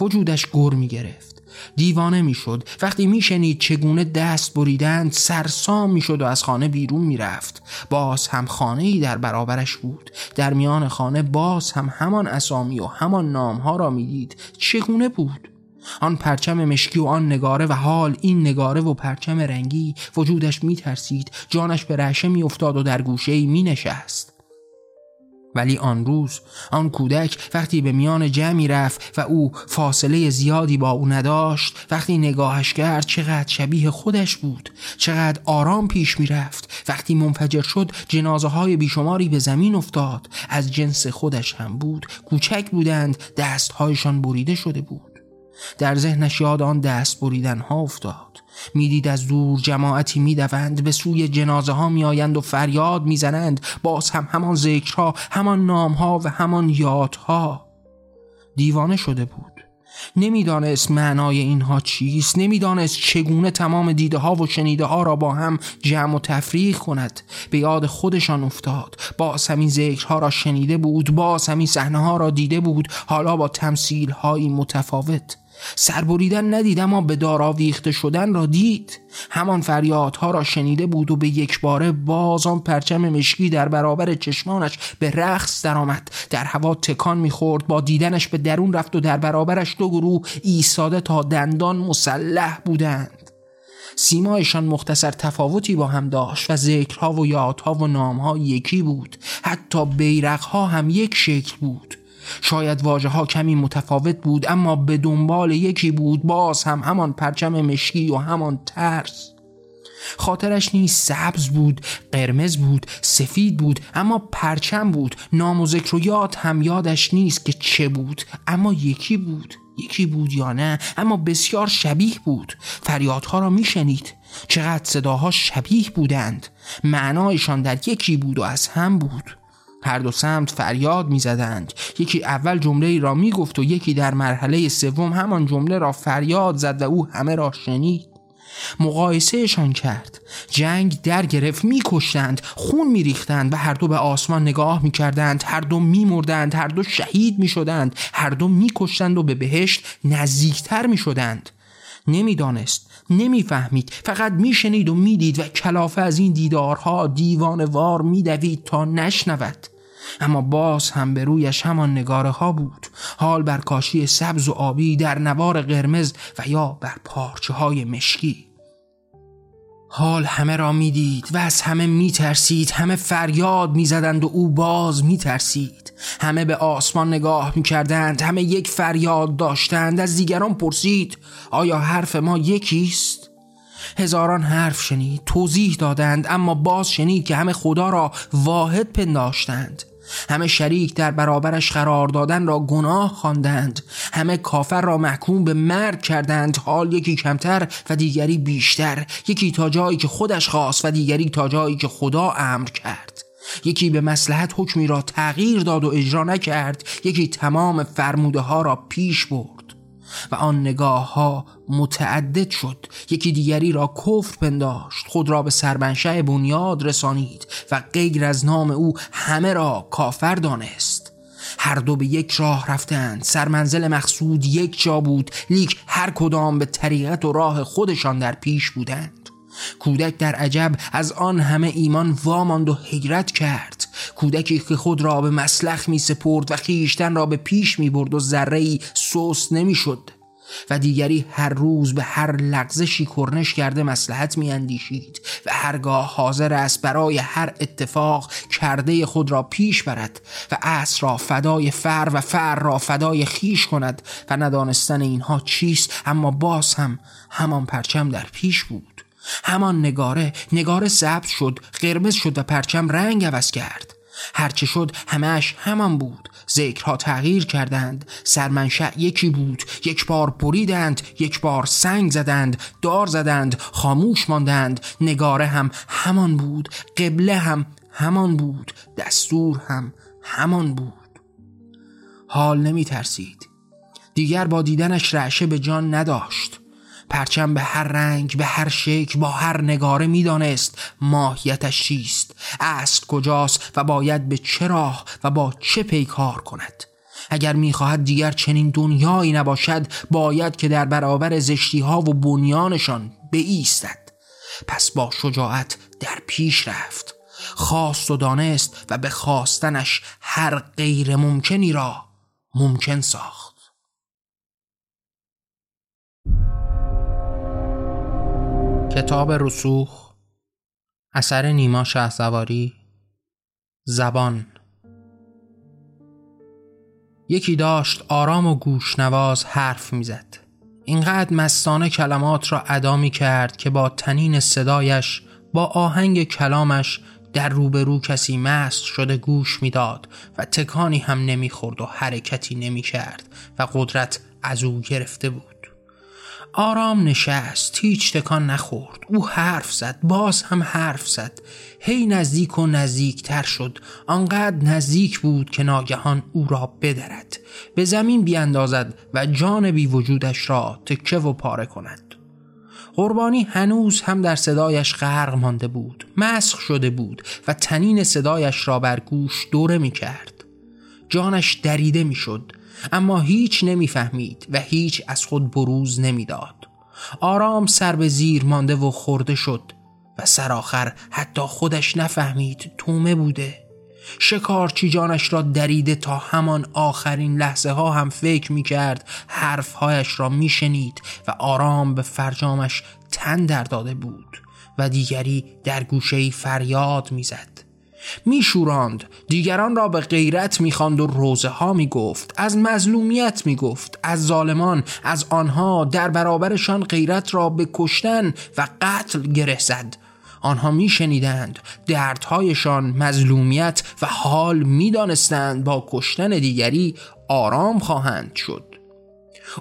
وجودش گر می گرفت دیوانه می‌شد. وقتی میشنید چگونه دست بریدند سرسام می‌شد و از خانه بیرون می‌رفت. باز هم خانه ای در برابرش بود. در میان خانه باز هم همان اسامی و همان نامها را می‌دید. چگونه بود؟ آن پرچم مشکی و آن نگاره و حال این نگاره و پرچم رنگی. وجودش میترسید. جانش به رعشه میافتاد و در گوشه ای مینشست. ولی آن روز آن کودک وقتی به میان جمعی رفت و او فاصله زیادی با او نداشت وقتی نگاهش کرد چقدر شبیه خودش بود چقدر آرام پیش می‌رفت. وقتی منفجر شد جنازه های بیشماری به زمین افتاد. از جنس خودش هم بود کوچک بودند دستهایشان بریده شده بود. در ذهنش یاد آن دست بریدن ها افتاد. می‌دید از دور جماعتی می‌دوند به سوی جنازه ها میآیند و فریاد می‌زنند. باز هم همان ذکرها همان نامها و همان یادها. دیوانه شده بود. نمی‌دانست معنای اینها چیست. نمی‌دانست چگونه تمام دیده ها و شنیده ها را با هم جمع و تفریق کند. به یاد خودشان افتاد. باز همین ذکرها را شنیده بود. باز همین صحنه ها را دیده بود. حالا با تمثیل هایی متفاوت. سربریدن ندید اما به داراویخته شدن را دید. همان فریادها را شنیده بود و به یک باره باز آن پرچم مشکی در برابر چشمانش به رقص درآمد. در هوا تکان می‌خورد با دیدنش به درون رفت و در برابرش دو گروه ایستاده تا دندان مسلح بودند. سیمایشان مختصر تفاوتی با هم داشت و ذکرها و یادها و نامها یکی بود. حتی بیرقها هم یک شکل بود. شاید واجه ها کمی متفاوت بود اما به دنبال یکی بود باز هم همان پرچم مشکی و همان ترس. خاطرش نیست سبز بود قرمز بود سفید بود اما پرچم بود. نام و ذکر و یاد هم یادش نیست که چه بود. اما یکی بود. یکی بود یا نه اما بسیار شبیه بود. فریادها را میشنید. چقدر صداها شبیه بودند. معنایشان در یکی بود و از هم بود. هر دو سمت فریاد می‌زدند. یکی اول جمله ای را می‌گفت و یکی در مرحله سوم همان جمله را فریاد زد و او همه را شنید. مقایسهشان کرد. جنگ در گرفت میکشتند خون میریختند و هر دو به آسمان نگاه می‌کردند. هر دو میمردند هر دو شهید می‌شدند. هر دو میکشتند و به بهشت نزدیکتر می‌شدند. نمی‌دانست نمی‌فهمید. فقط میشنید و می‌دید و کلافه از این دیدارها دیوان وار میدوید تا نشنود. اما باز هم به رویش همان نگاره ها بود. حال بر کاشی سبز و آبی در نوار قرمز و یا بر پارچه های مشکی. حال همه را می‌دید و از همه میترسید. همه فریاد می‌زدند و او باز میترسید. همه به آسمان نگاه می‌کردند. همه یک فریاد داشتند. از دیگران پرسید آیا حرف ما یکیست؟ هزاران حرف شنید توضیح دادند اما باز شنید که همه خدا را واحد پنداشتند. همه شریک در برابرش قرار دادن را گناه خواندند. همه کافر را محکوم به مرگ کردند. حال یکی کمتر و دیگری بیشتر. یکی تا جایی که خودش خواست و دیگری تا جایی که خدا امر کرد. یکی به مسلحت حکمی را تغییر داد و اجرا نکرد. یکی تمام فرموده ها را پیش برد. و آن نگاه ها متعدد شد. یکی دیگری را کفر پنداشت. خود را به سربنشه بنیاد رسانید و غیر از نام او همه را کافر دانست. هر دو به یک راه رفتند. سرمنزل مقصود یک جا بود. لیک هر کدام به طریقت و راه خودشان در پیش بودند. کودک در عجب از آن همه ایمان واماند و حیرت کرد. کودکی که خود را به مسلخ می سپرد و خیشتن را به پیش می برد و ذره سوس نمی شد. و دیگری هر روز به هر لغزشی کرنش کرده مسلحت می اندیشید و هرگاه حاضر است برای هر اتفاق کرده خود را پیش برد و اصر را فدای فر و فر را فدای خیش کند و ندانستن اینها چیست اما باز هم همان پرچم در پیش بود. همان نگاره نگاره سبز شد قرمز شد و پرچم رنگ عوض کرد. هرچه شد همش همان بود. ذکرها تغییر کردند. سرمنشأ یکی بود. یک بار بریدند یک بار سنگ زدند دار زدند خاموش ماندند. نگاره هم همان بود. قبله هم همان بود. دستور هم همان بود. حال نمی ترسید دیگر با دیدنش رعشه به جان نداشت. پرچم به هر رنگ به هر شکل با هر نگاره می‌دانست ماهیتش چیست اصل کجاست و باید به چه راه و با چه پیکار کند. اگر می‌خواهد دیگر چنین دنیایی نباشد باید که در برابر زشتی ها و بنیانشان بایستد پس با شجاعت در پیش رفت خواست و دانست و به خواستنش هر غیر ممکنی را ممکن ساخت. کتاب رسوخ اثر نیما شهزواری زبان. یکی داشت آرام و گوشنواز حرف می‌زد. اینقدر مستانه کلمات را ادا می کرد که با تنین صدایش با آهنگ کلامش در روبرو کسی مست شده گوش می‌داد و تکانی هم نمی‌خورد و حرکتی نمی‌کرد و قدرت از او گرفته بود. آرام نشست هیچ تکان نخورد. او حرف زد باز هم حرف زد. هی نزدیک و نزدیکتر شد. آنقدر نزدیک بود که ناگهان او را بدرد. به زمین بیاندازد و جان بی وجودش را تکه و پاره کند. قربانی هنوز هم در صدایش غرق مانده بود. مسخ شده بود و تنین صدایش را بر گوش دوره می کرد جانش دریده می شد اما هیچ نمی‌فهمید و هیچ از خود بروز نمی‌داد. آرام سر به زیر مانده و خورده شد و سرآخر حتی خودش نفهمید تومه بوده شکارچی جانش را دریده تا همان آخرین لحظه ها هم فکر می کرد حرفهایش را می شنید و آرام به فرجامش تن در داده بود و دیگری در گوشه فریاد می‌زد. میشوراند. دیگران را به غیرت می‌خواند و روزه ها می‌گفت. از مظلومیت می‌گفت. از ظالمان از آنها در برابرشان غیرت را به کشتن و قتل گره زد. آنها میشنیدند. دردهایشان مظلومیت و حال می‌دانستند با کشتن دیگری آرام خواهند شد.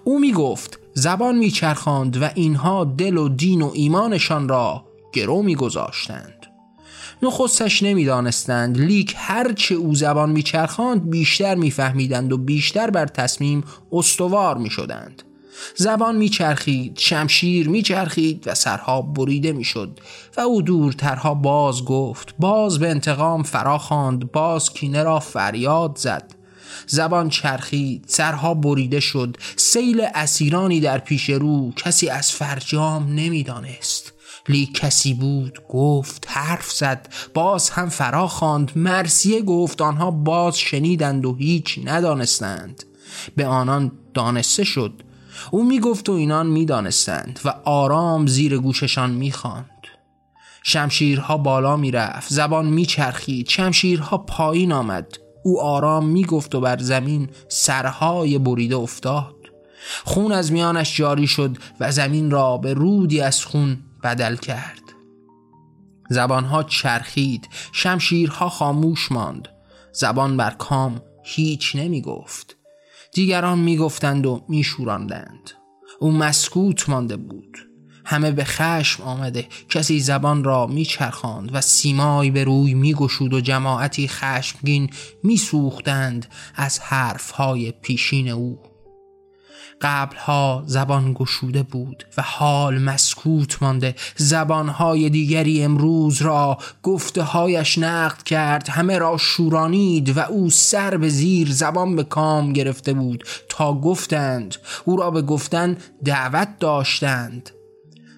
او می‌گفت زبان میچرخاند و اینها دل و دین و ایمانشان را گرو میگذاشتند. نخستش نمی‌دانستند. لیک هرچه او زبان میچرخاند بیشتر میفهمیدند و بیشتر بر تصمیم استوار می‌شدند. زبان میچرخید شمشیر میچرخید و سرها بریده می‌شد و او دورترها باز گفت. باز به انتقام فرا خواند باز کینه را فریاد زد. زبان چرخید سرها بریده شد. سیل اسیرانی در پیش رو کسی از فرجام نمی‌دانست. لی کسی بود گفت حرف زد باز هم فرا خواند. مرسیه گفت آنها باز شنیدند و هیچ ندانستند. به آنان دانسته شد. او می‌گفت و اینان می‌دانستند و آرام زیر گوششان می‌خواند. شمشیرها بالا می‌رفت زبان میچرخید شمشیرها پایین آمد. او آرام می‌گفت و بر زمین سرهای بریده افتاد. خون از میانش جاری شد و زمین را به رودی از خون بدل کرد. زبانها چرخید شمشیرها خاموش ماند. زبان بر کام هیچ نمی گفت دیگران می گفتند و می شوراندند او مسکوت مانده بود. همه به خشم آمده کسی زبان را میچرخاند و سیمای به روی میگشود و جماعتی خشمگین میسوختند از حرفهای پیشین او. قبلها زبان گشوده بود و حال مسکوت مانده. زبانهای دیگری امروز را گفته هایش نقد کرد. همه را شورانید و او سر به زیر زبان به کام گرفته بود تا گفتند. او را به گفتن دعوت داشتند.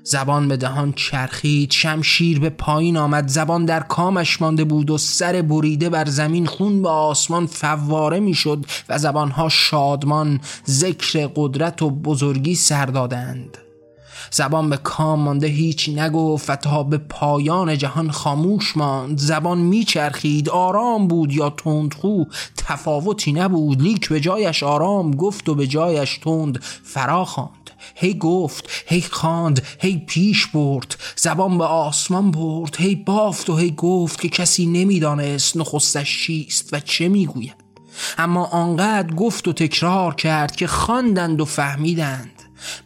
زبان به دهان چرخید شمشیر به پایین آمد زبان در کامش مانده بود و سر بریده بر زمین خون به آسمان فواره می‌شد و زبانها شادمان ذکر قدرت و بزرگی سر دادند. زبان به کام مانده هیچ نگفت و تا به پایان جهان خاموش ماند. زبان میچرخید آرام بود یا تندخو تفاوتی نبود. لیک به جایش آرام گفت و به جایش تند فرا هی گفت هی خواند هی پیش برد زبان به آسمان برد هی بافت و هی گفت که کسی نمی‌دانست نخستش چیست و چه می‌گوید. اما آنقدر گفت و تکرار کرد که خواندند و فهمیدند.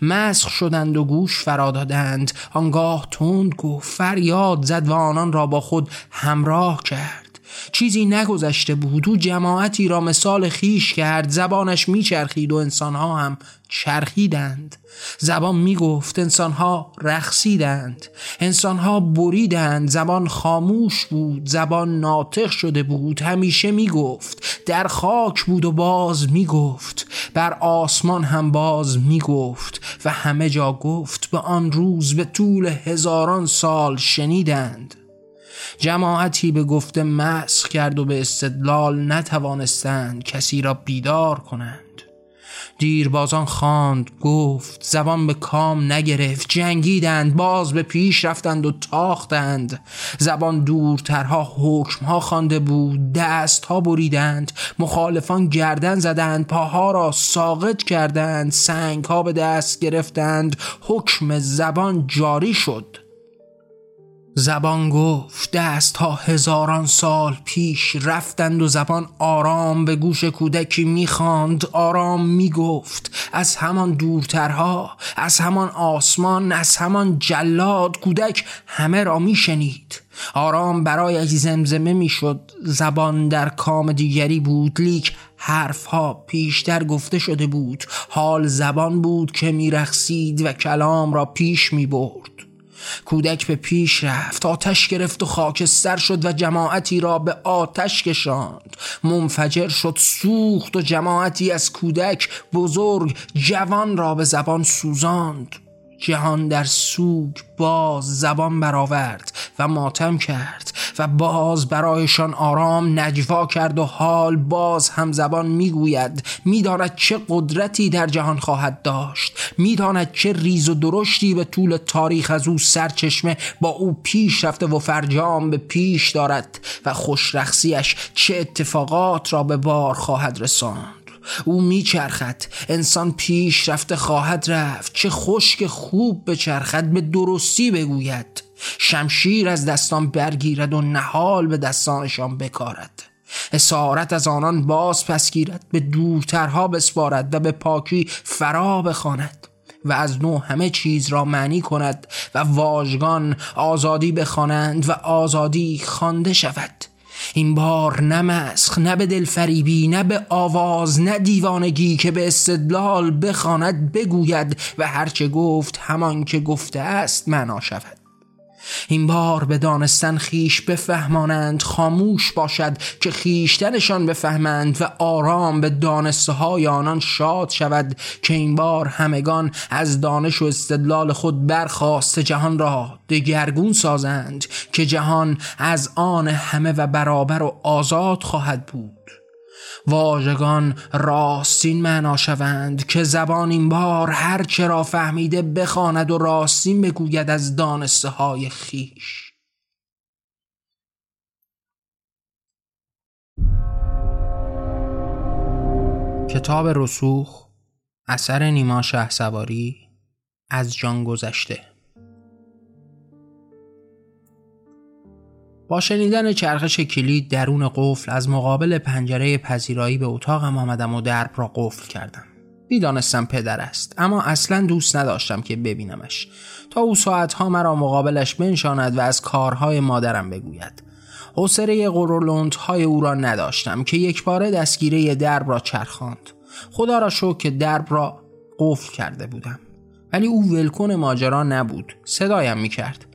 مسخ شدند و گوش فرا دادند آنگاه تند گفت فریاد زد و آنان را با خود همراه کرد. چیزی نگذشته بود. او جماعتی را مثال خیش کرد. زبانش میچرخید و انسانها هم چرخیدند. زبان می‌گفت انسانها رقصیدند. انسانها بریدند. زبان خاموش بود. زبان ناطق شده بود. همیشه می‌گفت. در خاک بود و باز می‌گفت. بر آسمان هم باز می‌گفت. و همه جا گفت. به آن روز به طول هزاران سال شنیدند. جماعتی به گفته مسخ کرد و به استدلال نتوانستند کسی را بیدار کنند. دیربازان خواند گفت زبان به کام نگرفت جنگیدند باز به پیش رفتند و تاختند. زبان دورترها حکمها خوانده بود دستها بریدند مخالفان گردن زدند پاها را ساقط کردند سنگها به دست گرفتند حکم زبان جاری شد. زبان گفت دست ها هزاران سال پیش رفتند و زبان آرام به گوش کودکی می‌خواند. آرام می‌گفت از همان دورترها از همان آسمان از همان جلاد کودک همه را میشنید. آرام برایش زمزمه می‌شد. زبان در کام دیگری بود لیک حرفها پیشتر گفته شده بود. حال زبان بود که میرخسید و کلام را پیش می‌برد. کودک به پیش رفت آتش گرفت و خاکستر شد و جماعتی را به آتش کشاند. منفجر شد سوخت و جماعتی از کودک بزرگ جوان را به زبان سوزاند. جهان در سوگ باز زبان برآورد و ماتم کرد و باز برایشان آرام نجوا کرد و حال باز هم زبان می‌گوید. می‌داند چه قدرتی در جهان خواهد داشت. می‌داند چه ریز و درشتی به طول تاریخ از او سرچشمه با او پیش رفته و فرجام به پیش دارد و خوشرخصیش چه اتفاقات را به بار خواهد رساند. او میچرخد. انسان پیش رفته خواهد رفت. چه خشک خوب بچرخد به درستی بگوید. شمشیر از دستان برگیرد و نهال به دستانشان بکارد. اسارت از آنان باز پس گیرد به دورترها بسپارد و به پاکی فرا بخواند و از نو همه چیز را معنی کند و واژگان آزادی بخوانند و آزادی خوانده شود. این بار نه مسخ نه به دلفریبی نه به آواز نه دیوانگی که به استدلال بخواند بگوید و هرچه گفت همان که گفته است معنا شود. این بار به دانستن خیش بفهمانند خاموش باشد که خیشتنشان بفهمند و آرام به دانسته های آنان شاد شود که این بار همگان از دانش و استدلال خود برخواست جهان را دگرگون سازند که جهان از آن همه و برابر و آزاد خواهد بود. واژگان راستین معنا شوند که زبان این بار هر چرا فهمیده بخواند و راستین بگوید از دانسته های خیش. کتاب رسوخ اثر نیما شه سواری از جان گذشته. با شنیدن چرخش کلید درون قفل از مقابل پنجره پذیرایی به اتاقم آمدم و درب را قفل کردم. می‌دانستم پدر است اما اصلا دوست نداشتم که ببینمش. تا او ساعتها مرا مقابلش بنشاند و از کارهای مادرم بگوید. حسره قرولونت های او را نداشتم که یک باره دستگیره درب را چرخاند. خدا را شکر که درب را قفل کرده بودم. ولی او ولکن ماجرا نبود. صدایم می‌کرد.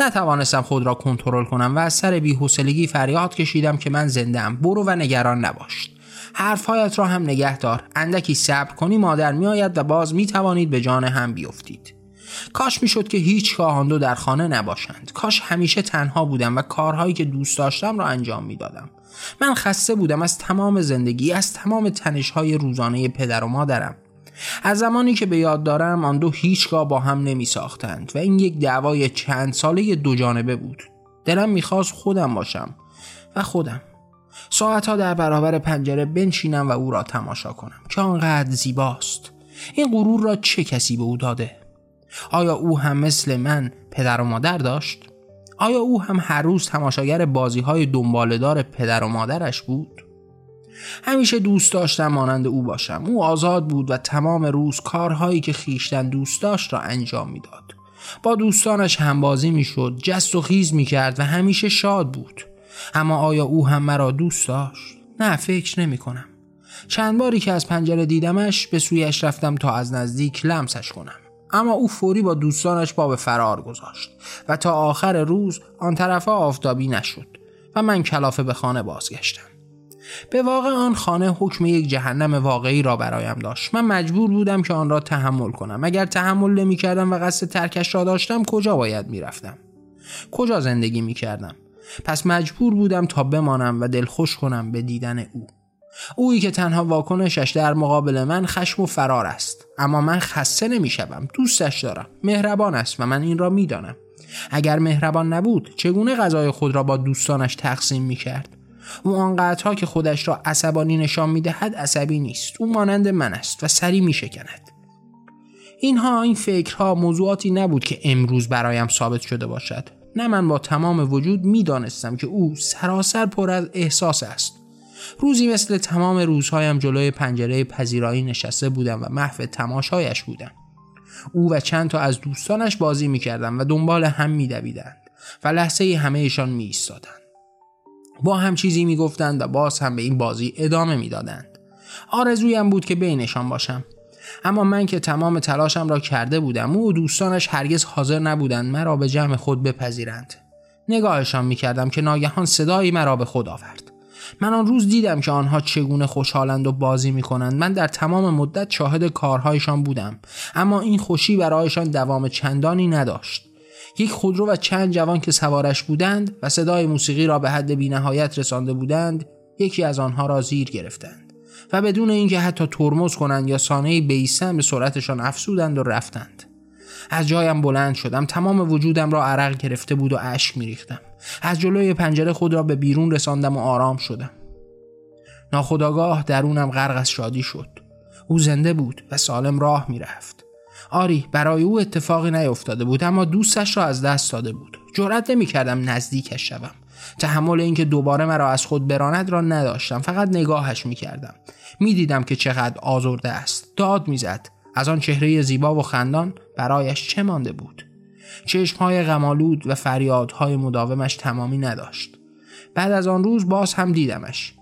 نتوانستم خود را کنترل کنم و از سر بیحوصلگی فریاد کشیدم که من زنده ام برو و نگران نباش. حرفهایت را هم نگه دار. اندکی صبر کنی مادر میآید و باز می توانید به جان هم بیفتید. کاش می‌شد که هیچ آن دو در خانه نباشند. کاش همیشه تنها بودم و کارهایی که دوست داشتم را انجام می‌دادم. من خسته بودم از تمام زندگی از تمام تنشهای روزانه پدر و مادرم. از زمانی که به یاد دارم آن دو هیچگاه با هم نمی ساختند و این یک دعوای چند ساله دو جانبه بود. دلم می‌خواست خودم باشم و خودم. ساعتها در برابر پنجره بنشینم و او را تماشا کنم که آنقدر زیباست. این غرور را چه کسی به او داده؟ آیا او هم مثل من پدر و مادر داشت؟ آیا او هم هر روز تماشاگر بازی های دنبالدار پدر و مادرش بود؟ همیشه دوست داشتم مانند او باشم. او آزاد بود و تمام روز کارهایی که خیشتن دوست داشت را انجام می‌داد. با دوستانش همبازی می‌شد جست و خیز می‌کرد و همیشه شاد بود. اما آیا او هم مرا دوست داشت؟ نه فکر نمی کنم چند باری که از پنجره دیدمش به سویش رفتم تا از نزدیک لمسش کنم. اما او فوری با دوستانش با به فرار گذاشت و تا آخر روز آن طرف آفتابی نشد و من کلافه به خانه بازگشتم. به واقع آن خانه حکم یک جهنم واقعی را برایم داشت. من مجبور بودم که آن را تحمل کنم. اگر تحمل نمی کردم و قصد ترکش را داشتم کجا باید می‌رفتم؟ کجا زندگی می کردم پس مجبور بودم تا بمانم و دلخوش کنم به دیدن او. اویی که تنها واکنشش در مقابل من خشم و فرار است. اما من خسته نمی‌شوم دوستش دارم مهربان است و من این را می‌دانم. اگر مهربان نبود چگونه غذای خود را با دوستانش تقسیم می کرد؟ او آنقدرها که خودش را عصبانی نشان می دهد عصبی نیست. او مانند من است و سری می شکند اینها این فکرها موضوعاتی نبود که امروز برایم ثابت شده باشد. نه من با تمام وجود می دانستم که او سراسر پر از احساس است. روزی مثل تمام روزهایم جلوی پنجره پذیرایی نشسته بودم و محو تماشایش بودم. او و چند تا از دوستانش بازی می‌کردند و دنبال هم میدویدند و لحظه همه ایشان می ایستادند. با هم چیزی می‌گفتند و باز هم به این بازی ادامه می‌دادند. آرزویم بود که بینشان باشم. اما من که تمام تلاشم را کرده بودم او و دوستانش هرگز حاضر نبودند مرا به جمع خود بپذیرند. نگاهشان می‌کردم که ناگهان صدایی مرا به خود آورد. من آن روز دیدم که آنها چگونه خوشحالند و بازی می کنند من در تمام مدت شاهد کارهایشان بودم. اما این خوشی برایشان دوام چندانی نداشت. یک خودرو و چند جوان که سوارش بودند و صدای موسیقی را به حد بینهایت رسانده بودند یکی از آنها را زیر گرفتند و بدون اینکه حتی ترمز کنند یا سانه بیستن به سرعتشان افسودند و رفتند. از جایم بلند شدم تمام وجودم را عرق گرفته بود و اشک میریختم. از جلوی پنجره خود را به بیرون رساندم و آرام شدم. ناخداگاه درونم غرق از شادی شد. او زنده بود و سالم راه می‌رفت. آری برای او اتفاقی نیفتاده بود اما دوستش را از دست داده بود. جرأت نمی‌کردم نزدیکش شوم. تحمل اینکه دوباره مرا از خود براند را نداشتم فقط نگاهش می‌کردم. می‌دیدم که چقدر آزرده است. داد می‌زد. از آن چهره زیبا و خندان برایش چه مانده بود؟ چشمهای غمالود و فریادهای مداومش تمامی نداشت. بعد از آن روز باز هم دیدمش.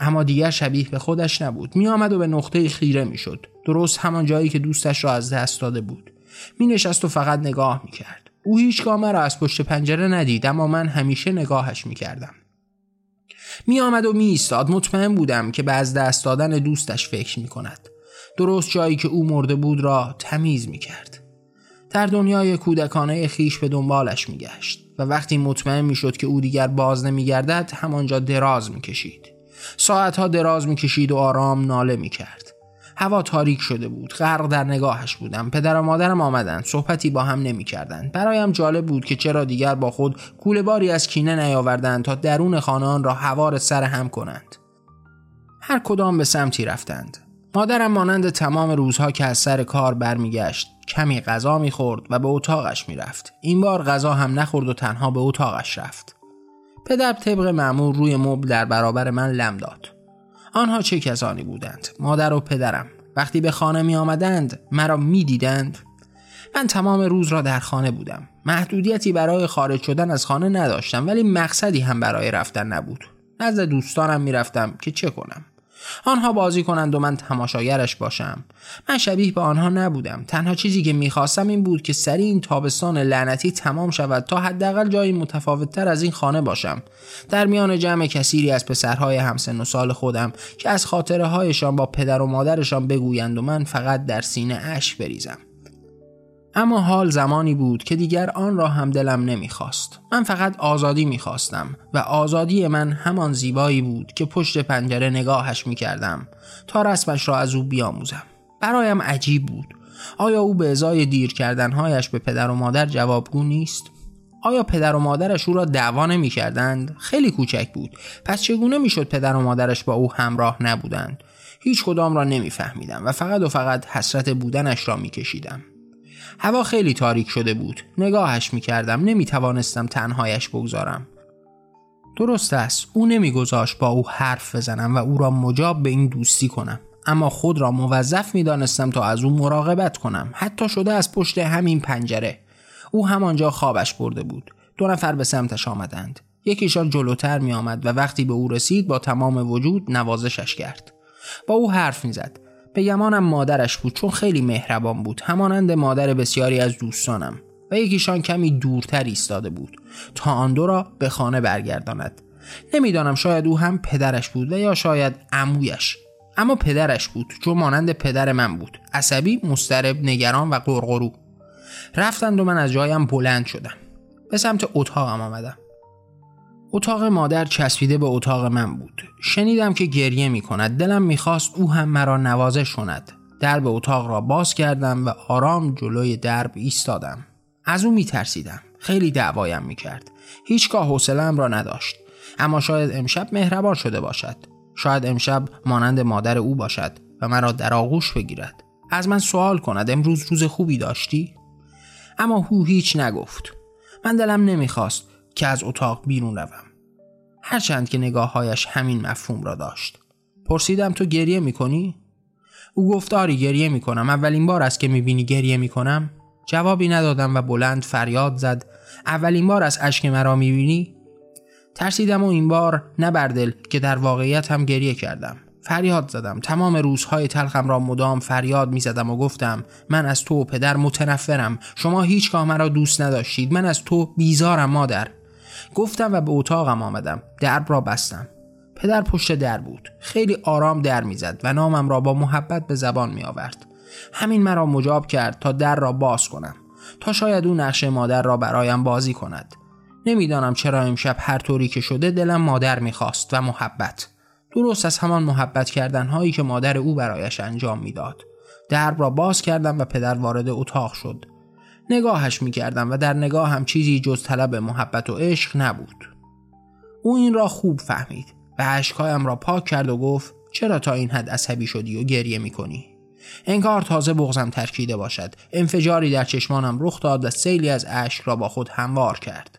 اما دیگر شبیه به خودش نبود. می آمد و به نقطه خیره می شد درست همان جایی که دوستش را از دست داده بود. می نشست و فقط نگاه می کرد او هیچگاه مرا از پشت پنجره ندید اما من همیشه نگاهش می کردم می آمد و می ایستاد مطمئن بودم که به از دست دادن دوستش فکر می کند درست جایی که او مرده بود را تمیز می کرد در دنیای کودکانه خیش به دنبالش میگشت و وقتی مطمئن می‌شد که او دیگر باز نمیگردد همانجا دراز می‌کشید. ساعتها دراز می‌کشید و آرام ناله می‌کرد. هوا تاریک شده بود. غرق در نگاهش بودم. پدر و مادرم آمدند صحبتی با هم نمی‌کردند برایم جالب بود که چرا دیگر با خود کوله باری از کینه نیاوردند تا درون خانه را هوار سر هم کنند. هر کدام به سمتی رفتند. مادرم مانند تمام روزها که از سر کار برمیگشت کمی غذا می‌خورد و به اتاقش می‌رفت. این بار غذا هم نخورد و تنها به اتاقش رفت. پدر طبق معمول روی مبل در برابر من لم داد. آنها چه کسانی بودند؟ مادر و پدرم. وقتی به خانه می آمدند مرا می دیدند. من تمام روز را در خانه بودم. محدودیتی برای خارج شدن از خانه نداشتم ولی مقصدی هم برای رفتن نبود. نزد دوستانم می‌رفتم که چه کنم؟ آنها بازی کنند و من تماشاگرش باشم. من شبیه به آنها نبودم. تنها چیزی که می‌خواستم این بود که سری این تابستان لعنتی تمام شود تا حداقل جایی متفاوتتر از این خانه باشم. در میان جمع کثیری از پسرهای همسن و سال خودم که از خاطره هایشان با پدر و مادرشان بگویند و من فقط در سینه اش بریزم. اما حال زمانی بود که دیگر آن را هم دلم نمی‌خواست من فقط آزادی می‌خواستم و آزادی من همان زیبایی بود که پشت پنجره نگاهش می‌کردم تا رسمش را از او بیاموزم برایم عجیب بود آیا او به ازای دیر کردنهایش به پدر و مادر جوابگو نیست؟ آیا پدر و مادرش او را دعوا نمی کردند؟ خیلی کوچک بود پس چگونه می‌شد پدر و مادرش با او همراه نبودند؟ هیچ کدام را نمیفهمیدم و فقط و فقط حسرت بودنش را میکشیدم هوا خیلی تاریک شده بود. نگاهش می‌کردم. نمی‌توانستم تنهایش بگذارم. درست است. او نمیگذاشت با او حرف بزنم و او را مجاب به این دوستی کنم. اما خود را موظف می‌دانستم تا از او مراقبت کنم. حتی شده از پشت همین پنجره. او همانجا خوابش برده بود. دو نفر به سمتش آمدند. یکیشان جلوتر می آمد و وقتی به او رسید با تمام وجود نوازشش کرد. با او حرف می‌زد. به گمانم مادرش بود چون خیلی مهربان بود. همانند مادر بسیاری از دوستانم. و یکیشان کمی دورتر ایستاده بود. تا آن دو را به خانه برگرداند. نمی‌دانم شاید او هم پدرش بود و یا شاید عمویش. اما پدرش بود چون مانند پدر من بود. عصبی مسترب نگران و قرقرو رفتند و من از جایم بلند شدم. به سمت اتاقم آمدم. اتاق مادر چسبیده به اتاق من بود. شنیدم که گریه می کند دلم می‌خواست او هم مرا نوازش کند درب اتاق را باز کردم و آرام جلوی درب ایستادم. از او میترسیدم. خیلی دعوایم می‌کرد. هیچگاه حوصلهام را نداشت. اما شاید امشب مهربان شده باشد. شاید امشب مانند مادر او باشد و مرا در آغوش بگیرد. از من سوال کند امروز روز خوبی داشتی؟ اما او هیچ نگفت. من دلم نمی‌خواست که از اتاق بیرون روم. هرچند که نگاههایش همین مفهوم را داشت. پرسیدم تو گریه می‌کنی؟ او گفت آری گریه می‌کنم. اولین بار است که می‌بینی گریه می‌کنم. جوابی ندادم و بلند فریاد زد. اولین بار از اشک مرا می‌بینی؟ ترسیدم و این بار نبردل که در واقعیت هم گریه کردم. فریاد زدم. تمام روزهای تلخم را مدام فریاد می زدم و گفتم من از تو پدر متنفرم. شما هیچگاه مرا دوست نداشتید. من از تو بیزارم مادر. گفتم و به اتاقم آمدم. درب را بستم. پدر پشت در بود. خیلی آرام در می‌زد و نامم را با محبت به زبان می آورد همین مرا مجاب کرد تا در را باز کنم. تا شاید او نقش مادر را برایم بازی کند. نمی‌دانم چرا امشب هر طوری که شده دلم مادر می‌خواست و محبت. درست از همان محبت کردن هایی که مادر او برایش انجام می‌داد. درب را باز کردم و پدر وارد اتاق شد. نگاهش می‌کردم و در نگاه هم چیزی جز طلب محبت و عشق نبود او این را خوب فهمید و اشکهایم را پاک کرد و گفت چرا تا این حد عصبی شدی و گریه می‌کنی انگار تازه بغزم ترکیده باشد انفجاری در چشمانم رخ داد و سیلی از اشک را با خود هموار کرد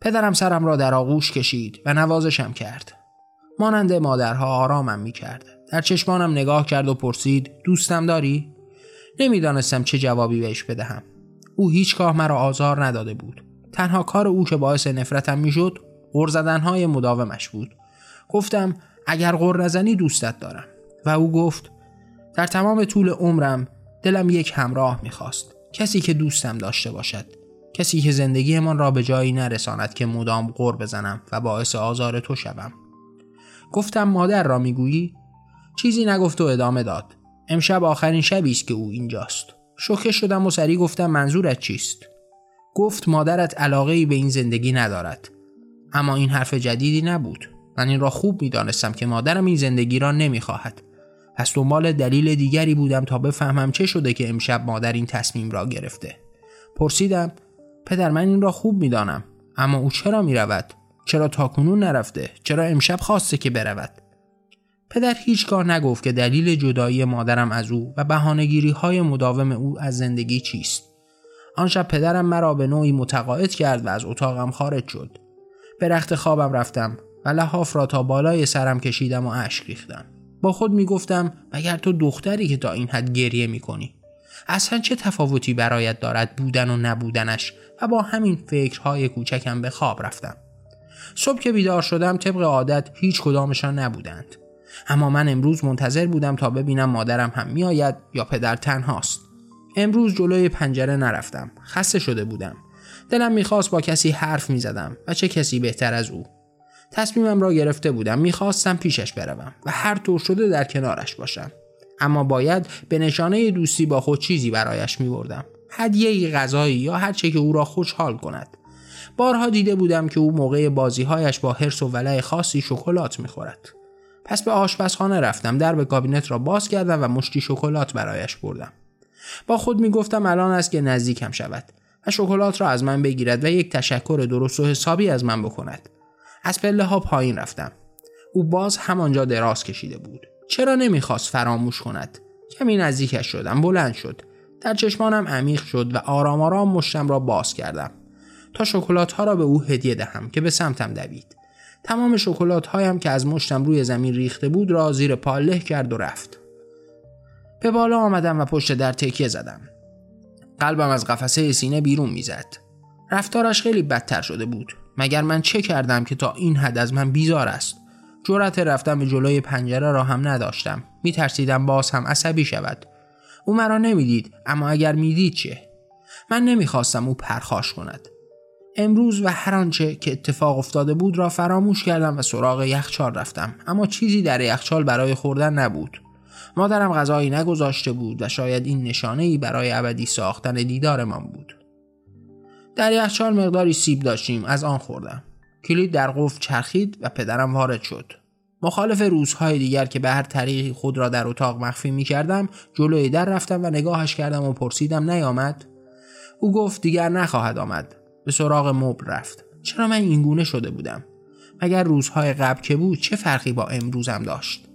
پدرم سرم را در آغوش کشید و نوازشم کرد مانند مادرها آرامم می کرد. در چشمانم نگاه کرد و پرسید دوستم داری؟ نمی‌دانستم چه جوابی بهش بدهم. او هیچگاه مرا آزار نداده بود. تنها کار او که باعث نفرتم می‌شد غر زدنهای مداومش بود. گفتم اگر غر نزنی دوستت دارم. و او گفت در تمام طول عمرم دلم یک همراه می‌خواست. کسی که دوستم داشته باشد. کسی که زندگیمان را به جایی نرساند که مدام غر بزنم و باعث آزار تو شوم. گفتم مادر را می‌گویی؟ چیزی نگفت و ادامه داد. امشب آخرین شبی است که او اینجاست. شوکه شدم و سری گفتم منظورت چیست؟ گفت مادرت علاقه ای به این زندگی ندارد. اما این حرف جدیدی نبود. من این را خوب می‌دانستم که مادرم این زندگی را نمی‌خواهد. پس دنبال دلیل دیگری بودم تا بفهمم چه شده که امشب مادر این تصمیم را گرفته. پرسیدم پدر من این را خوب می‌دانم اما او چرا می‌رود؟ چرا تاکنون نرفته؟ چرا امشب خواسته که برود؟ پدر هیچگاه نگفت که دلیل جدایی مادرم از او و بهانهگیری های مداوم او از زندگی چیست. آن شب پدرم مرا به نوعی متقاعد کرد و از اتاقم خارج شد. به رخت خوابم رفتم و لحاف را تا بالای سرم کشیدم و اشک ریختم. با خود می گفتم مگر تو دختری که تا این حد گریه می کنی اصلا چه تفاوتی برایت دارد بودن و نبودنش؟ و با همین فکرهای کوچکم به خواب رفتم. صبح که بیدار شدم طبق عادت هیچ کدامشان نبودند. اما من امروز منتظر بودم تا ببینم مادرم هم میآید یا پدر تنهاست. امروز جلوی پنجره نرفتم. خسته شده بودم. دلم می‌خواست با کسی حرف می‌زدم و چه کسی بهتر از او. تصمیمم را گرفته بودم. می‌خواستم پیشش بروم و هر طور شده در کنارش باشم. اما باید به نشانه دوستی با خود چیزی برایش میبردم. هدیه غذایی یا هر چه که او را خوشحال کند. بارها دیده بودم که او موقع بازیهایش با حرس و ولع خاصی شکلات می‌خورد. پس به آشپزخانه رفتم در به کابینت را باز کردم و مشتی شکلات برایش بردم. با خود می‌گفتم الان است که نزدیکم شود و شکلات را از من بگیرد و یک تشکر درست و حسابی از من بکند. از پله ها پایین رفتم. او باز همانجا دراز کشیده بود. چرا نمی‌خواست فراموش کند؟ کمی نزدیکش شدم بلند شد. در چشمانم عمیق شد و آرام آرام مشتم را باز کردم تا شکلات ها را به او هدیه دهم که به سمتم دوید. تمام شکلات هایم که از مشتم روی زمین ریخته بود را زیر پا له کرد و رفت. به بالا آمدم و پشت در تکیه زدم. قلبم از قفسه سینه بیرون می‌زد. رفتارش خیلی بدتر شده بود. مگر من چه کردم که تا این حد از من بیزار است؟ جرأت رفتن به جلوی پنجره را هم نداشتم. میترسیدم باز هم عصبی شود. او مرا نمی‌دید اما اگر می‌دید چه؟ من نمی‌خواستم او پرخاش کند. امروز و هر آنچه که اتفاق افتاده بود را فراموش کردم و سراغ یخچال رفتم. اما چیزی در یخچال برای خوردن نبود. مادرم غذایی نگذاشته بود و شاید این نشانه ای برای ابدی ساختن دیدارمان بود. در یخچال مقداری سیب داشتیم از آن خوردم. کلید در قفل چرخید و پدرم وارد شد. مخالف روزهای دیگر که به هر طریقی خود را در اتاق مخفی می کردم جلوی در رفتم و نگاهش کردم و پرسیدم نیامد؟ او گفت دیگر نخواهد آمد. به سراغ مبل رفت. چرا من اینگونه شده بودم؟ مگر روزهای قبل که بود چه فرقی با امروزم داشت؟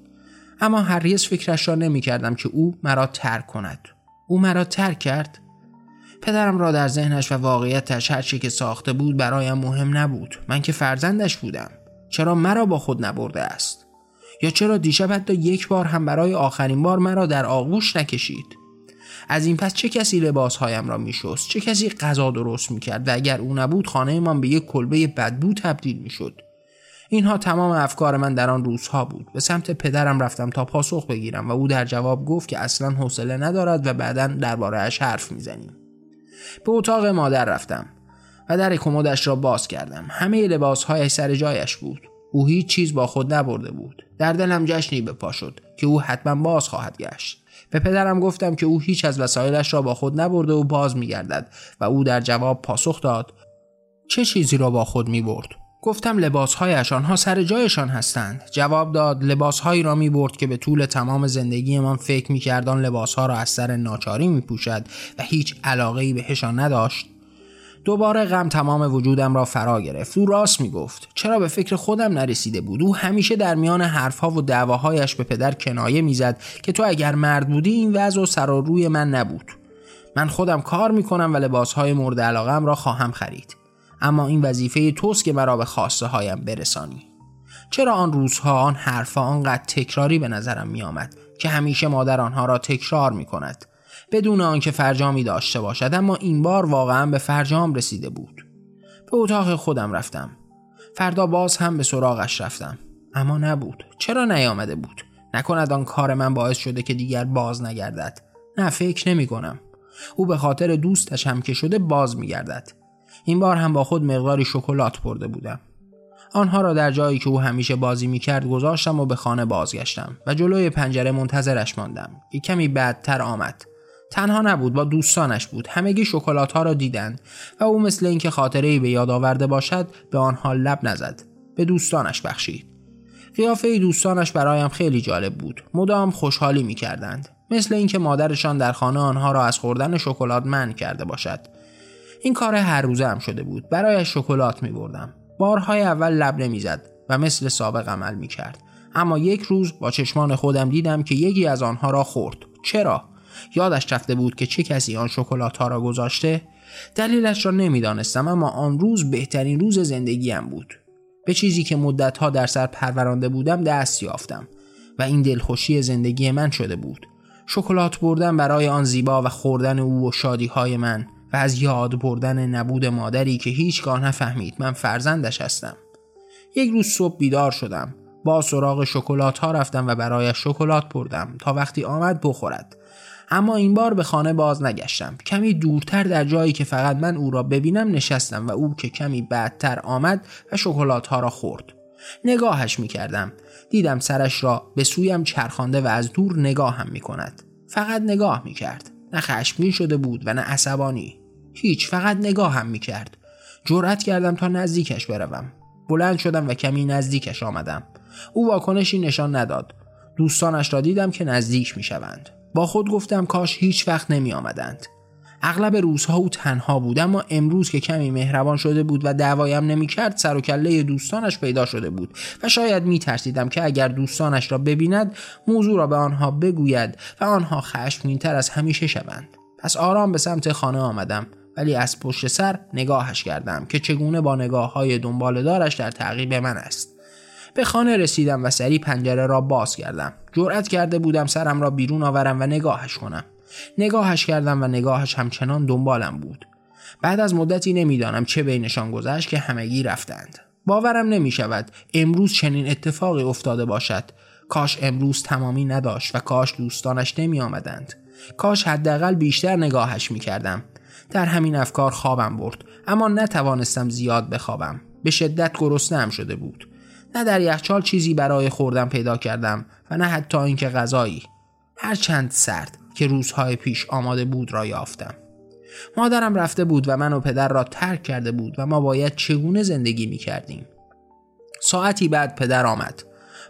اما هرگز فکرش را نمی کردم که او مرا ترک کند. او مرا ترک کرد. پدرم را در ذهنش و واقعیتش هر که ساخته بود برایم مهم نبود. من که فرزندش بودم. چرا مرا با خود نبرده است؟ یا چرا دیشب حتی یک بار هم برای آخرین بار مرا در آغوش نکشید؟ از این پس چه کسی لباسهایم را میشست؟ چه کسی غذا درست می‌کرد؟ و اگر او نبود خانهمان به یک کلبه بدبو تبدیل می‌شد. اینها تمام افکار من در آن روزها بود. به سمت پدرم رفتم تا پاسخ بگیرم و او در جواب گفت که اصلا حوصله ندارد و بعدا دربارهاش حرف می‌زنیم. به اتاق مادر رفتم و در کمدش را باز کردم. همه لباسهایش سر جایش بود. او هیچ چیز با خود نبرده بود. در دلم جشنی به پا شد که او حتما باز خواهد گشت. به پدرم گفتم که او هیچ از وسایلش را با خود نبرده و باز میگردد و او در جواب پاسخ داد. چه چیزی را با خود می برد؟ گفتم لباسهایش آنها سر جایشان هستند. جواب داد لباسهایی را می برد که به طول تمام زندگیمان فکر می کردان لباسها را از سر ناچاری می پوشد و هیچ علاقه بهشان نداشت. دوباره غم تمام وجودم را فرا گرفت. او راست می گفت چرا به فکر خودم نرسیده بود؟ او همیشه در میان حرفها و دعواهایش به پدر کنایه می‌زد که تو اگر مرد بودی این وضع و سر و روی من نبود. من خودم کار می کنم و لباسهای مورد علاقم را خواهم خرید. اما این وظیفه توست که مرا به خواسته هایم برسانی. چرا آن روزها آن حرفها آنقدر تکراری به نظرم می آمد که همیشه مادر آنها را تکرار می کند بدون آنکه فرجامی داشته باشد اما این بار واقعا به فرجام رسیده بود. به اتاق خودم رفتم. فردا باز هم به سراغش رفتم. اما نبود. چرا نیامده بود؟ نکند آن کار من باعث شده که دیگر باز نگردد. نه فکر نمی کنم. او به خاطر دوستش هم که شده باز می گردد. این بار هم با خود مقداری شکلات برده بودم. آنها را در جایی که او همیشه بازی می کرد گذاشتم و به خانه بازگشتم و جلوی پنجره منتظرش ماندم. که کمی بعدتر آمد. تنها نبود با دوستانش بود. همگی شکلات ها را دیدند و او مثل اینکه خاطره به یاد آورده باشد به آنها لب نزد. به دوستانش بخشید. قیافه دوستانش برایم خیلی جالب بود. مدام خوشحالی می کردند مثل اینکه مادرشان در خانه آنها را از خوردن شکلات منع کرده باشد. این کار هر روزه هم شده بود. برایش شکلات می بردم بارهای اول لب نمی‌زد و مثل سابق عمل می کرد اما یک روز با چشمان خودم دیدم که یکی از آنها را خورد. چرا؟ یادش رفته بود که چه کسی آن شکلات ها را گذاشته؟ دلیلش را نمی‌دانستم اما آن روز بهترین روز زندگیم بود. به چیزی که مدتها در سر پرورانده بودم دست یافتم و این دلخوشی زندگی من شده بود. شکلات بردن برای آن زیبا و خوردن او و شادی های من و از یاد بردن نبود مادری که هیچگاه نفهمید من فرزندش هستم. یک روز صبح بیدار شدم. با سراغ شکلات ها رفتم و برایش شکلات بردم تا وقتی آمد بخورد. اما این بار به خانه باز نگشتم. کمی دورتر در جایی که فقط من او را ببینم نشستم و او که کمی بعدتر آمد و شکلات ها را خورد. نگاهش می کردم دیدم سرش را به سویم چرخانده و از دور نگاهم می کند فقط نگاه می کرد نه خشمگین شده بود و نه عصبانی. هیچ فقط نگاهم می کرد جرأت کردم تا نزدیکش بروم. بلند شدم و کمی نزدیکش آمدم. او واکنشی نشان نداد. دوستانش را دیدم که نزدیک می شوند با خود گفتم کاش هیچ وقت نمی آمدند. اغلب روزها او تنها بود اما امروز که کمی مهربان شده بود و دعوایم نمی کرد سر و کله دوستانش پیدا شده بود و شاید می ترسیدم که اگر دوستانش را ببیند موضوع را به آنها بگوید و آنها خشمگینتر از همیشه شوند پس آرام به سمت خانه آمدم ولی از پشت سر نگاهش کردم که چگونه با نگاه های دنبال دارش در تعقیب من است به خانه رسیدم و سری پنجره را باز کردم. جرأت کرده بودم سرم را بیرون آورم و نگاهش کنم. نگاهش کردم و نگاهش همچنان دنبالم بود. بعد از مدتی نمی‌دانم چه بینشان گذشت که همگی رفتند. باورم نمی شود امروز چنین اتفاقی افتاده باشد. کاش امروز تمامی نداشت و کاش دوستانش نمی آمدند کاش حداقل بیشتر نگاهش می کردم در همین افکار خوابم برد اما نتوانستم زیاد بخوابم. به شدت گرسنه‌ام شده بود. نه در یخچال چیزی برای خوردن پیدا کردم و نه حتی اینکه غذایی. چند سرد که روزهای پیش آماده بود را یافتم. مادرم رفته بود و من و پدر را ترک کرده بود و ما باید چگونه زندگی می کردیم. ساعتی بعد پدر آمد.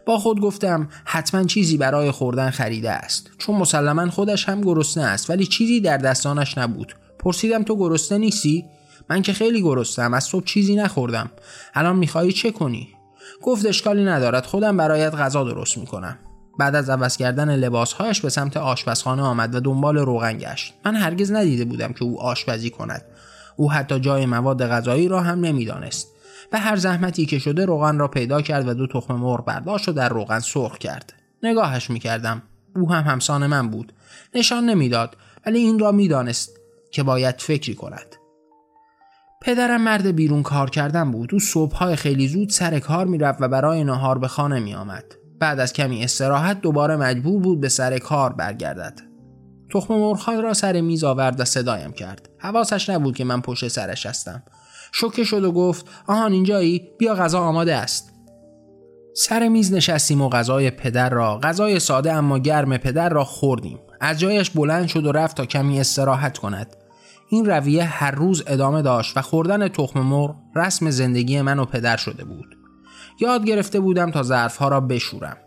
با خود گفتم حتما چیزی برای خوردن خریده است. چون مسلما خودش هم گرسنه است ولی چیزی در دستانش نبود. پرسیدم تو گرسنه نیستی؟ من که خیلی گرسنم از صبح چیزی نخوردم. الان می‌خواهی چه کنی؟ گفت اشکالی ندارد خودم برایت غذا درست می‌کنم. بعد از عوض کردن لباسهایش به سمت آشپزخانه آمد و دنبال روغن گشت. من هرگز ندیده بودم که او آشپزی کند. او حتی جای مواد غذایی را هم نمی‌دانست. به هر زحمتی که شده روغن را پیدا کرد و دو تخم مرغ برداشت و در روغن سرخ کرد. نگاهش می‌کردم. او هم همسان من بود. نشان نمی‌داد ولی این را می‌دانست که باید فکری کند. پدرم مرد بیرون کار کردن بود. او صبحهای خیلی زود سر کار می‌رفت و برای نهار به خانه می آمد. بعد از کمی استراحت دوباره مجبور بود به سر کار برگردد. تخم مرغ را سر میز آورد و صدایم کرد. حواسش نبود که من پشت سرش هستم. شوکه شد و گفت آهان اینجایی؟ بیا غذا آماده است. سر میز نشستیم و غذای پدر را غذای ساده اما گرم پدر را خوردیم. از جایش بلند شد و رفت تا کمی استراحت کند. این رویه هر روز ادامه داشت و خوردن تخم مرغ رسم زندگی من و پدر شده بود یاد گرفته بودم تا ظرفها را بشورم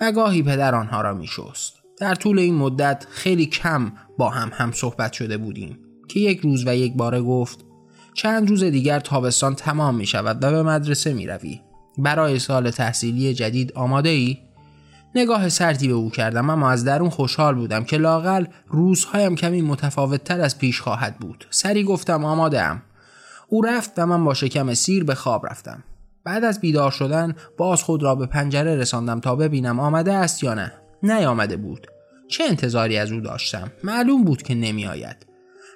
و گاهی پدر آنها را می شست. در طول این مدت خیلی کم با هم هم صحبت شده بودیم که یک روز و یک باره گفت چند روز دیگر تابستان تمام می شود و به مدرسه می روی. برای سال تحصیلی جدید آماده ای؟ نگاه سردی به او کردم اما از درون خوشحال بودم که لاقل روزهایم کمی متفاوت تر از پیش خواهد بود. سری گفتم آماده ام. او رفت و من با شکم سیر به خواب رفتم. بعد از بیدار شدن باز خود را به پنجره رساندم تا ببینم آمده است یا نه. نیامده بود. چه انتظاری از او داشتم؟ معلوم بود که نمی آید.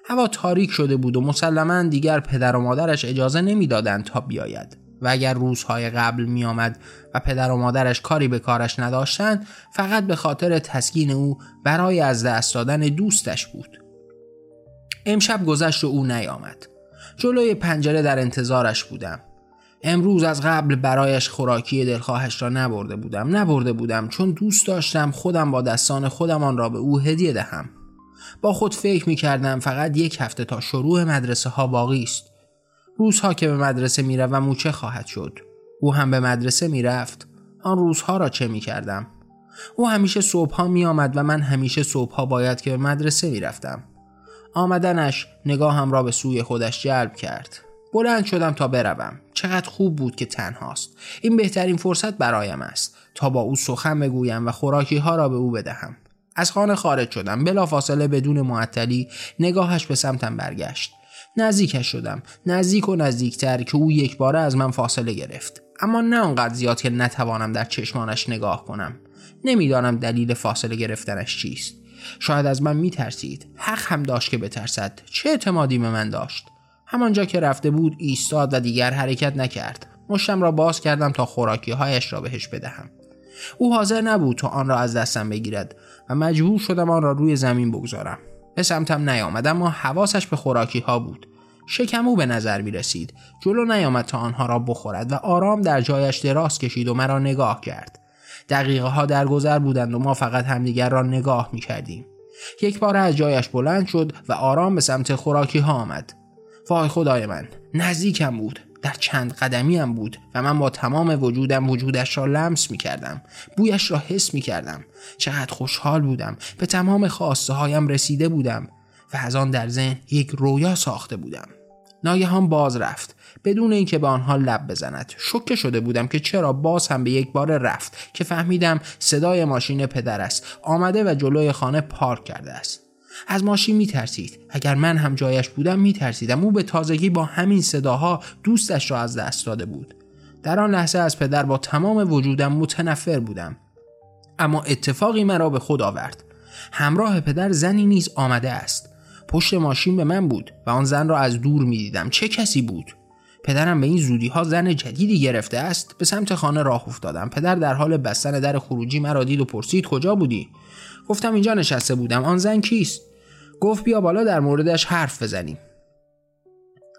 هوا تاریک شده بود و مسلما دیگر پدر و مادرش اجازه نمی‌دادند تا بیاید و اگر روزهای قبل می آمد و پدر و مادرش کاری به کارش نداشتند فقط به خاطر تسکین او برای از دست دادن دوستش بود. امشب گذشت و او نیامد. جلوی پنجره در انتظارش بودم. امروز از قبل برایش خوراکی دلخواهش را نبرده بودم نبرده بودم چون دوست داشتم خودم با دستان خودم آن را به او هدیه دهم. با خود فکر می کردم فقط یک هفته تا شروع مدرسه ها باقی است. روزها که به مدرسه می روم چه خواهد شد؟ او هم به مدرسه می رفت. آن روزها را چه می کردم؟ او همیشه صبحها می آمد و من همیشه صبحها باید که به مدرسه می رفتم. آمدنش نگاهم را به سوی خودش جلب کرد. بلند شدم تا بروم. چقدر خوب بود که تنهاست. این بهترین فرصت برایم است تا با او سخن بگویم و خوراکی ها را به او بدهم. از خانه خارج شدم بلافاصله بدون معطلی نگاهش به سمتم برگشت نزدیکش شدم. نزدیک و نزدیکتر که او یک باره از من فاصله گرفت. اما نه آنقدر زیاد که نتوانم در چشمانش نگاه کنم. نمی‌دانم دلیل فاصله گرفتنش چیست. شاید از من میترسید. حق هم داشت که بترسد. چه اعتمادی به من داشت؟ همانجا که رفته بود ایستاد و دیگر حرکت نکرد. مشتم را باز کردم تا خوراکی هایش را بهش بدهم. او حاضر نبود تا آن را از دستم بگیرد و مجبور شدم آن را روی زمین بگذارم. به سمتم نیامد اما حواسش به خوراکی ها بود. شکم او به نظر می رسید جلو نیامد تا آنها را بخورد و آرام در جایش دراز کشید و مرا نگاه کرد. دقیقه ها در گذر بودند و ما فقط همدیگر را نگاه می کردیم یک بار از جایش بلند شد و آرام به سمت خوراکی ها آمد. وای خدای من نزدیکم بود. در چند قدمی هم بود و من با تمام وجودم وجودش را لمس می کردم بویش را حس می کردم چقدر خوشحال بودم. به تمام خواسته هایم رسیده بودم و از آن در ذهن یک رویا ساخته بودم. ناگهان باز رفت. بدون اینکه به آنها لب بزند. شکه شده بودم که چرا باز هم به یک بار رفت. که فهمیدم صدای ماشین پدر است. آمده و جلوی خانه پارک کرده است. از ماشین میترسید. اگر من هم جایش بودم میترسیدم. او به تازگی با همین صداها دوستش را از دست داده بود. در آن لحظه از پدر با تمام وجودم متنفر بودم. اما اتفاقی مرا به خود آورد. همراه پدر زنی نیز آمده است. پشت ماشین به من بود و آن زن را از دور می‌دیدم. چه کسی بود؟ پدرم به این زودی ها زن جدیدی گرفته است. به سمت خانه راه افتادم. پدر در حال بستن در خروجی مرا دید و پرسید کجا بودی؟ گفتم اینجا نشسته بودم. آن زن کیست؟ گفت بیا بالا در موردش حرف بزنیم.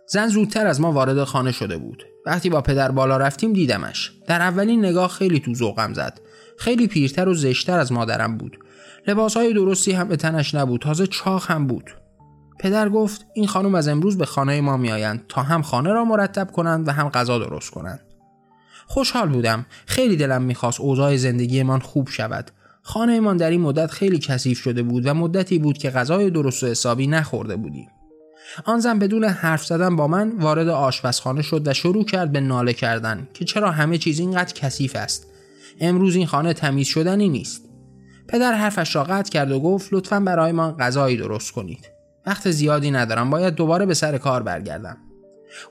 زن زودتر از ما وارد خانه شده بود. وقتی با پدر بالا رفتیم دیدمش. در اولین نگاه خیلی تو ذوقم زد. خیلی پیرتر و زشتر از مادرم بود. لباسهای درستی هم به تنش نبود. تازه چاق هم بود. پدر گفت این خانم از امروز به خانه ما میآیند تا هم خانه را مرتب کنند و هم غذا درست کنند. خوشحال بودم. خیلی دلم می‌خواست اوضاع زندگیمان خوب شود. خانهمان در این مدت خیلی کثیف شده بود و مدتی بود که غذای درست و حسابی نخورده بودیم. آن زن بدون حرف زدن با من وارد آشپزخانه شد و شروع کرد به ناله کردن که چرا همه چیز اینقدر کثیف است. امروز این خانه تمیز شدنی نیست. پدر حرفش را قطع کرد و گفت لطفا برای ما غذایی درست کنید. وقت زیادی ندارم باید دوباره به سر کار برگردم.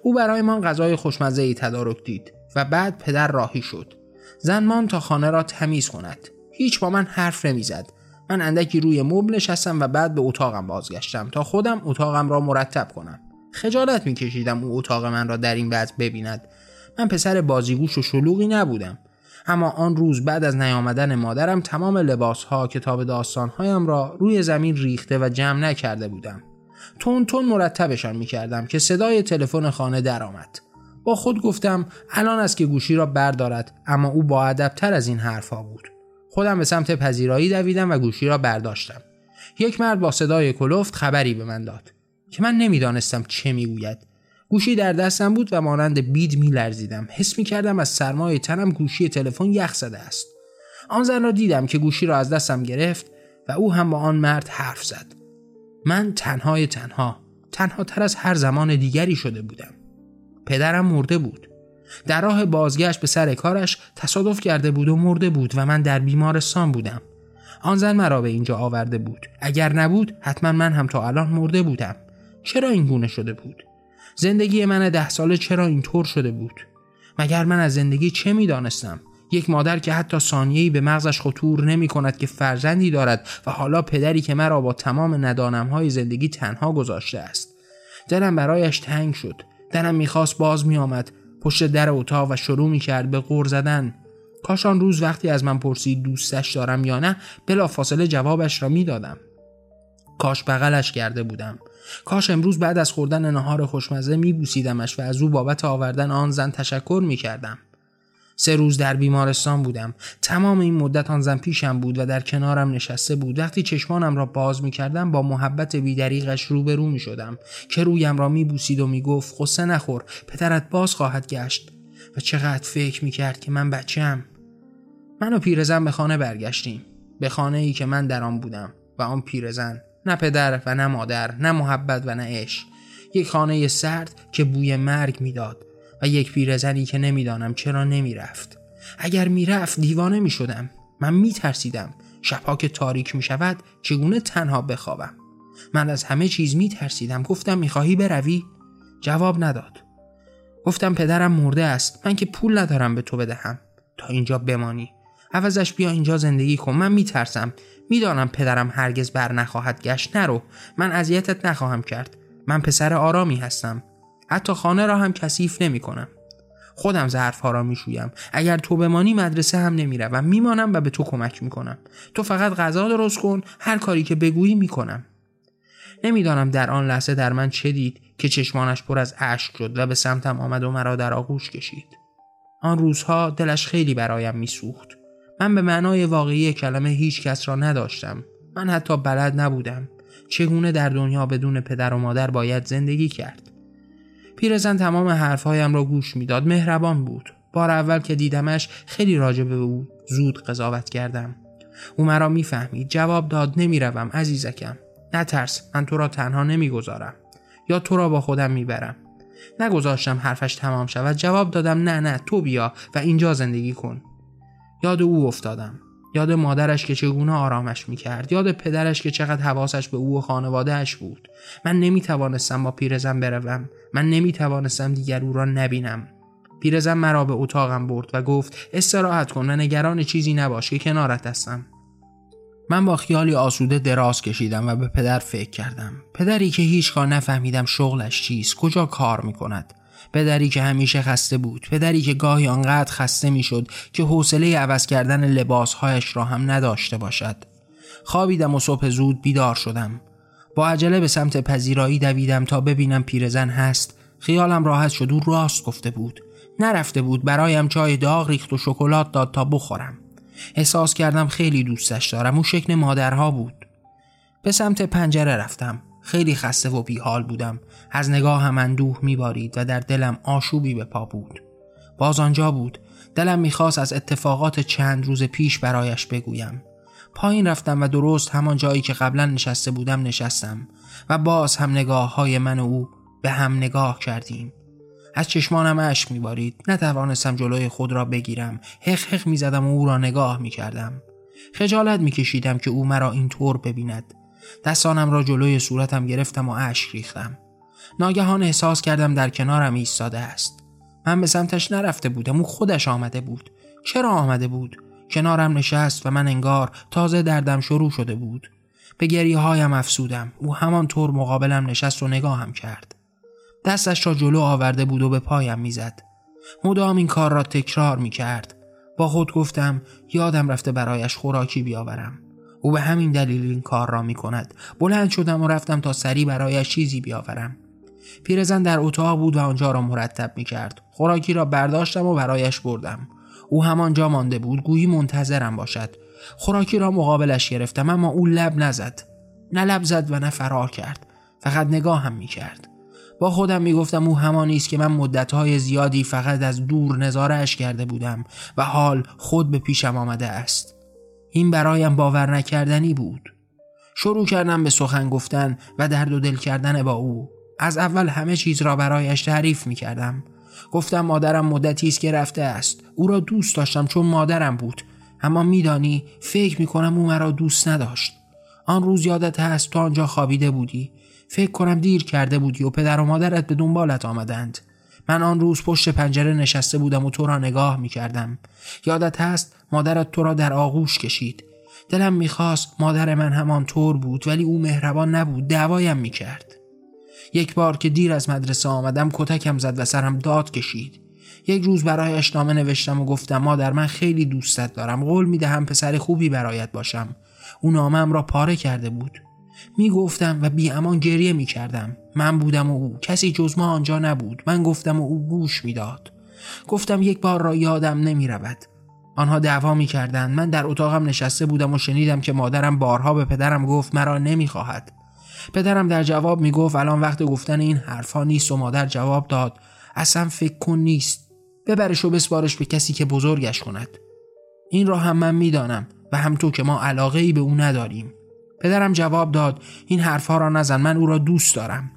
او برای ما غذای خوشمزه ای تدارک دید و بعد پدر راهی شد. زنمان تا خانه را تمیز کند. هیچ با من حرف نمی‌زد. من اندکی روی مبل نشستم و بعد به اتاقم بازگشتم تا خودم اتاقم را مرتب کنم. خجالت میکشیدم او اتاق من را در این وضع ببیند. من پسر بازیگوش و شلوغی نبودم. اما آن روز بعد از نیامدن مادرم تمام لباسها کتاب داستانهایم را روی زمین ریخته و جمع نکرده بودم. تون تون مرتبشان می‌کردم که صدای تلفن خانه درآمد. با خود گفتم الان است که گوشی را بردارد اما او با تر از این حرفها بود. خودم به سمت پذیرایی دویدم و گوشی را برداشتم. یک مرد با صدای کلفت خبری به من داد که من نمی‌دانستم چه می‌گوید. گوشی در دستم بود و مانند بید میلرزیدم. حس می‌کردم از سرمایه تنم گوشی تلفن یخ زده است. آن زن را دیدم که گوشی را از دستم گرفت و او هم با آن مرد حرف زد. من تنهای تنها تنها تر از هر زمان دیگری شده بودم. پدرم مرده بود. در راه بازگشت به سر کارش تصادف کرده بود و مرده بود و من در بیمارستان بودم. آن زن مرا به اینجا آورده بود. اگر نبود حتما من هم تا الان مرده بودم. چرا این گونه شده بود؟ زندگی من ده ساله چرا اینطور شده بود؟ مگر من از زندگی چه می‌دانستم یک مادر که حتی ثانیه‌ای به مغزش خطور نمی کند که فرزندی دارد و حالا پدری که مرا با تمام ندانمهای زندگی تنها گذاشته است. دلم برایش تنگ شد. دلم می‌خواست باز میآمد. پشت در اتاق و شروع می کرد به غور زدن. کاش آن روز وقتی از من پرسید دوستش دارم یا نه بلا فاصله جوابش را می‌دادم. کاش بغلش کرده بودم. کاش امروز بعد از خوردن نهار خوشمزه میبوسیدمش و از او بابت آوردن آن زن تشکر می‌کردم. سه روز در بیمارستان بودم. تمام این مدت آن زن پیشم بود و در کنارم نشسته بود. وقتی چشمانم را باز می کردم با محبت بیدریغش روبرو می شدم که رویم را می بوسید و می گفت خسته نخور پدرت باز خواهد گشت. و چقدر فکر می کرد که من بچم من و پیرزن به خانه برگشتیم. به خانه ای که من در آن بودم و آن پیرزن نه پدر و نه مادر نه محبت و نه عشق. یک خانه سرد که بوی مرگ می‌داد. و یک پیرزنی که نمی‌دانم چرا نمی‌رفت. اگر می‌رفت دیوانه می‌شدم. من میترسیدم شبها که تاریک می شود چگونه تنها بخوابم. من از همه چیز می ترسیدم گفتم می‌خواهی بروی؟ جواب نداد. گفتم پدرم مرده است. من که پول ندارم به تو بدهم. تا اینجا بمانی. عوضش بیا اینجا زندگی کن. من میترسم. می‌دانم پدرم هرگز بر نخواهد گشت. نرو. من اذیتت نخواهم کرد. من پسر آرامی هستم. حتی خانه را هم کثیف نمی کنم. خودم ظرف ها را می شویم. اگر تو بمانی مدرسه هم نمی روم. میمانم و به تو کمک می کنم. تو فقط غذا درست کن هر کاری که بگویی می کنم. نمی‌دانم در آن لحظه در من چه دید که چشمانش پر از اشک شد و به سمتم آمد و مرا در آغوش کشید. آن روزها دلش خیلی برایم میسوخت. من به معنای واقعی کلمه هیچ کس را نداشتم. من حتی بلد نبودم. چگونه در دنیا بدون پدر و مادر باید زندگی کرد. پیرزن تمام حرفهایم را گوش می‌داد. مهربان بود. بار اول که دیدمش خیلی راجع به او زود قضاوت کردم. او مرا می‌فهمید. جواب داد نمی‌روم عزیزکم. نترس من تو را تنها نمی‌گذارم. یا تو را با خودم می‌برم. نگذاشتم حرفش تمام شود. جواب دادم نه نه تو بیا و اینجا زندگی کن. یاد او افتادم. یاد مادرش که چگونه آرامش می‌کرد یاد پدرش که چقدر حواسش به او و خانوادهش بود. من نمی‌توانستم با پیرزن بروم. من نمی‌توانستم دیگر او را نبینم. پیرزن مرا به اتاقم برد و گفت استراحت کن و نگران چیزی نباش که کنارت هستم. من با خیالی آسوده دراز کشیدم و به پدر فکر کردم. پدری که هیچگاه نفهمیدم شغلش چیست کجا کار می‌کند. پدری که همیشه خسته بود پدری که گاهی آنقدر خسته می‌شد که حوصله عوض کردن لباسهایش را هم نداشته باشد. خوابیدم و صبح زود بیدار شدم. با عجله به سمت پذیرایی دویدم تا ببینم پیرزن هست. خیالم راحت شد او راست گفته بود. نرفته بود برایم چای داغ ریخت و شکلات داد تا بخورم. احساس کردم خیلی دوستش دارم او شکل مادرها بود. به سمت پنجره رفتم. خیلی خسته و بیحال بودم. از نگاه هم اندوه میبارید و در دلم آشوبی به پا بود. باز آنجا بود. دلم می‌خواست از اتفاقات چند روز پیش برایش بگویم. پایین رفتم و درست همان جایی که قبلا نشسته بودم نشستم و باز هم نگاه های من و او به هم نگاه کردیم. از چشمانم اشک میبارید. نتوانستم جلوی خود را بگیرم. حق حق می‌زدم و او را نگاه می‌کردم. خجالت میکشیدم که او مرا اینطور ببیند. دستانم را جلوی صورتم گرفتم و اشک ریختم. ناگهان احساس کردم در کنارم ایستاده است. من به سمتش نرفته بودم او خودش آمده بود. چرا آمده بود؟ کنارم نشست و من انگار تازه دردم شروع شده بود. به گریه هایم افسودم. او همانطور مقابلم نشست و نگاهم کرد. دستش را جلو آورده بود و به پایم می‌زد. مدام این کار را تکرار می کرد با خود گفتم یادم رفته برایش خوراکی بیاورم. او به همین دلیل این کار را می کند بلند شدم و رفتم تا سری برایش چیزی بیاورم. پیرزن در اتاق بود و آنجا را مرتب می کرد خوراکی را برداشتم و برایش بردم. او همانجا مانده بود گویی منتظرم باشد. خوراکی را مقابلش گرفتم اما او لب نزد. نه لب زد و نه فرار کرد. فقط نگاه هم می کرد با خودم می گفتم او همانی است که من مدتهای زیادی فقط از دور نظارش کرده بودم و حال خود به پیشم آمده است. این برایم باور نکردنی بود. شروع کردم به سخن گفتن و درد و دل کردن با او. از اول همه چیز را برایش تعریف می کردم گفتم مادرم مدتی است که رفته است. او را دوست داشتم چون مادرم بود. اما میدانی فکر می کنم او مرا دوست نداشت. آن روز یادت هست تو آنجا خوابیده بودی. فکر کنم دیر کرده بودی و پدر و مادرت به دنبالت آمدند. من آن روز پشت پنجره نشسته بودم و تو را نگاه می کردم یادت هست مادرت تو را در آغوش کشید. دلم می‌خواست مادر من همان طور بود ولی او مهربان نبود. دعوایم می‌کرد. یک بار که دیر از مدرسه آمدم کتکم زد و سرم داد کشید. یک روز برایش نامه نوشتم و گفتم مادر من خیلی دوستت دارم. قول می‌دهم پسر خوبی برایت باشم. او نامم را پاره کرده بود. می‌گفتم و بی امان گریه می کردم من بودم و او. کسی جز ما آنجا نبود. من گفتم و او گوش می‌داد. گفتم یک بار را یادم نمی رود آنها دعوا می کردن. من در اتاقم نشسته بودم و شنیدم که مادرم بارها به پدرم گفت مرا نمی خواهد. پدرم در جواب می گفت الان وقت گفتن این حرفها نیست و مادر جواب داد اصلا فکر کن نیست. ببرش و بسپارش به کسی که بزرگش کند. این را هم من می‌دانم و هم تو که ما علاقه ای به او نداریم. پدرم جواب داد این حرفها را نزن من او را دوست دارم.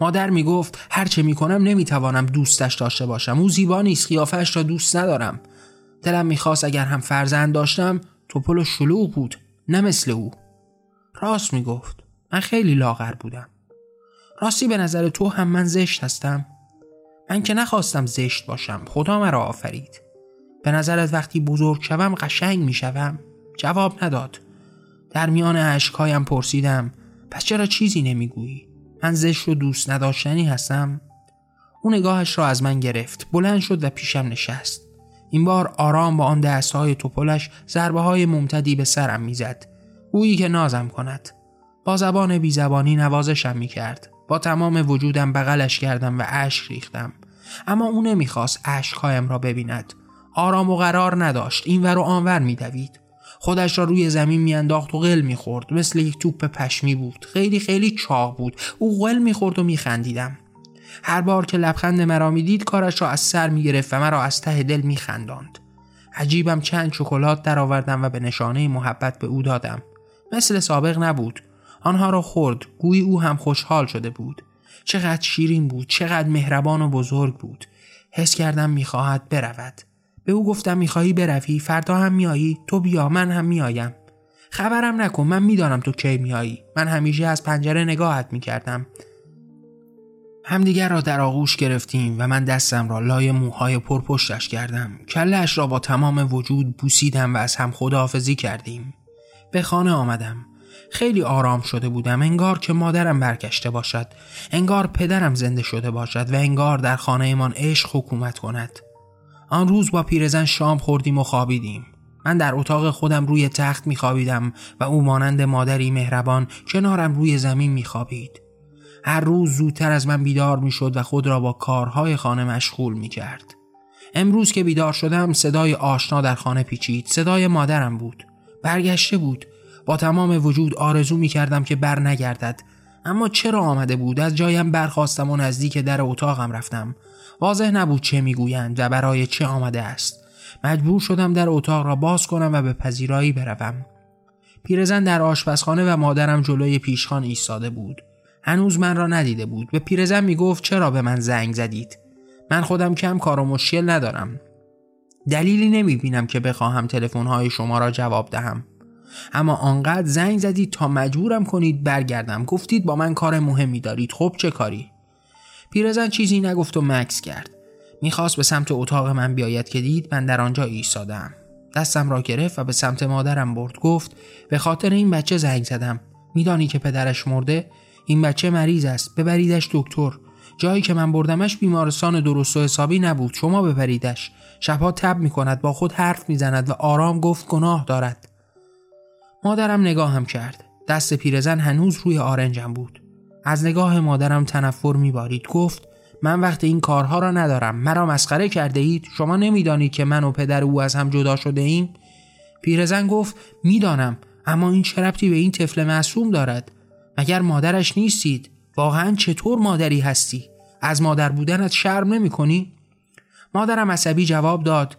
مادر می گفت هرچه می کنم نمی توانم دوستش داشته باشم. او زیبا نیست خیافش را دوست ندارم. دلم می‌خواست اگر هم فرزند داشتم توپل و شلوغ بود نه مثل او. راست می‌گفت من خیلی لاغر بودم. راستی به نظر تو هم من زشت هستم؟ من که نخواستم زشت باشم خدا مرا آفرید. به نظرت وقتی بزرگ شوم قشنگ می‌شوم؟ جواب نداد. در میان عشقهایم پرسیدم پس چرا چیزی نمی‌گویی؟ من زشت و دوست نداشتنی هستم؟ او نگاهش را از من گرفت بلند شد و پیشم نشست. این بار آرام با آن دستهای توپلش ضربه های ممتدی به سرم می‌زد. گویی که نازم کند. با زبان بیزبانی نوازشم می‌کرد. با تمام وجودم بغلش کردم و اشک ریختم. اما او نمی‌خواست اشکهایم را ببیند. آرام و قرار نداشت. اینور و آنور میدوید. خودش را روی زمین میانداخت و قل می‌خورد. مثل یک توپ پشمی بود. خیلی خیلی چاق بود. او قل می‌خورد و میخندیدم. هر بار که لبخند مرا می‌دید کارش را از سر می‌گرفت و مرا از ته دل میخنداند. عجیبم چند شکلات درآوردم و به نشانه محبت به او دادم. مثل سابق نبود. آنها را خورد. گویی او هم خوشحال شده بود. چقدر شیرین بود. چقدر مهربان و بزرگ بود. حس کردم می‌خواهد برود. به او گفتم می‌خواهی بروی؟ فردا هم میایی تو بیا. من هم میایم خبرم نکن. من می‌دانم تو کی میایی من همیشه از پنجره نگاهت می‌کردم. همدیگر را در آغوش گرفتیم و من دستم را لای موهای پرپشتش کردم. کلش را با تمام وجود بوسیدم و از هم خداحافظی کردیم. به خانه آمدم. خیلی آرام شده بودم. انگار که مادرم برگشته باشد. انگار پدرم زنده شده باشد و انگار در خانهمان عشق حکومت کند. آن روز با پیرزن شام خوردیم و خوابیدیم. من در اتاق خودم روی تخت میخوابیدم و او مانند مادری مهربان کنارم روی زمین میخوابید. هر روز زودتر از من بیدار می‌شد و خود را با کارهای خانه مشغول می‌کرد. امروز که بیدار شدم صدای آشنا در خانه پیچید. صدای مادرم بود. برگشته بود. با تمام وجود آرزو می کردم که بر نگردد. اما چرا آمده بود؟ از جایم برخواستم و نزدیک در اتاقم رفتم. واضح نبود چه می‌گویند و برای چه آمده است. مجبور شدم در اتاق را باز کنم و به پذیرایی بروم. پیرزن در آشپزخانه و مادرم جلوی پیشخان ایستاده بود. هنوز من را ندیده بود. به پیرزن می‌گفت چرا به من زنگ زدید؟ من خودم کم کار و مشکل ندارم. دلیلی نمی بینم که بخواهم تلفن‌های شما را جواب دهم. اما آنقدر زنگ زدید تا مجبورم کنید برگردم. گفتید با من کار مهمی دارید. خب چه کاری؟ پیرزن چیزی نگفت و مکس کرد. می‌خواست به سمت اتاق من بیاید که دید من در آنجا ایستادم دستم را گرفت و به سمت مادرم برد. گفت به خاطر این بچه زنگ زدم. میدانی که پدرش مرده؟ این بچه مریض است. ببریدش دکتر. جایی که من بردمش بیمارستان درست و حسابی نبود. شما ببریدش شبها تب می‌کند با خود حرف می‌زند و آرام گفت گناه دارد. مادرم نگاهم کرد. دست پیرزن هنوز روی آرنجم بود. از نگاه مادرم تنفر میبارید. گفت من وقت این کارها را ندارم. مرا مسخره کرده اید. شما نمی‌دانید که من و پدر او از هم جدا شده ایم؟ پیرزن گفت می‌دانم. اما این چه ربطی به این طفل معصوم دارد؟ مگر مادرش نیستید واقعا چطور مادری هستی؟ از مادر بودنت شرم نمی کنی؟ مادرم عصبی جواب داد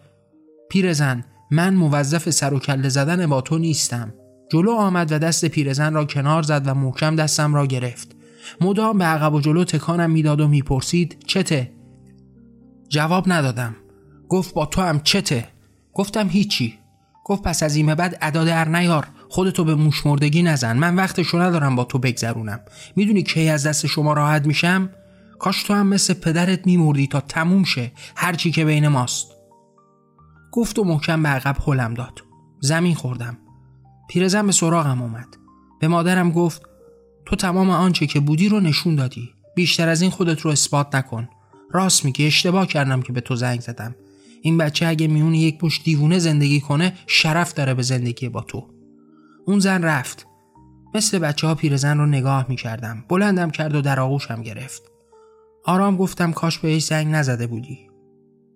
پیرزن من موظف سر و کله زدن با تو نیستم. جلو آمد و دست پیرزن را کنار زد و محکم دستم را گرفت. مدام به عقب و جلو تکانم می‌داد و می‌پرسید چته؟ جواب ندادم. گفت با تو هم چته؟ گفتم هیچی. گفت پس از این بعد ادا در نیار. خودتو به موشمردگی نزن. من وقتشو ندارم با تو بگذرونم. می‌دونی کی از دست شما راحت میشم؟ کاش تو هم مثل پدرت میمردی تا تموم شه. هرچی که بین ماست. گفت و محکم به عقب هلم داد. زمین خوردم. پیرزن به سراغم اومد. به مادرم گفت تو تمام آنچه که بودی رو نشون دادی. بیشتر از این خودت رو اثبات نکن. راست میگی اشتباه کردم که به تو زنگ زدم. این بچه اگه میون یک پشت دیوونه زندگی کنه شرف داره به زندگی با تو. اون زن رفت. مثل بچه ها پیرزن رو نگاه می‌کردم. بلندم کرد و در آغوشم گرفت. آرام گفتم کاش بهش زنگ نزده بودی.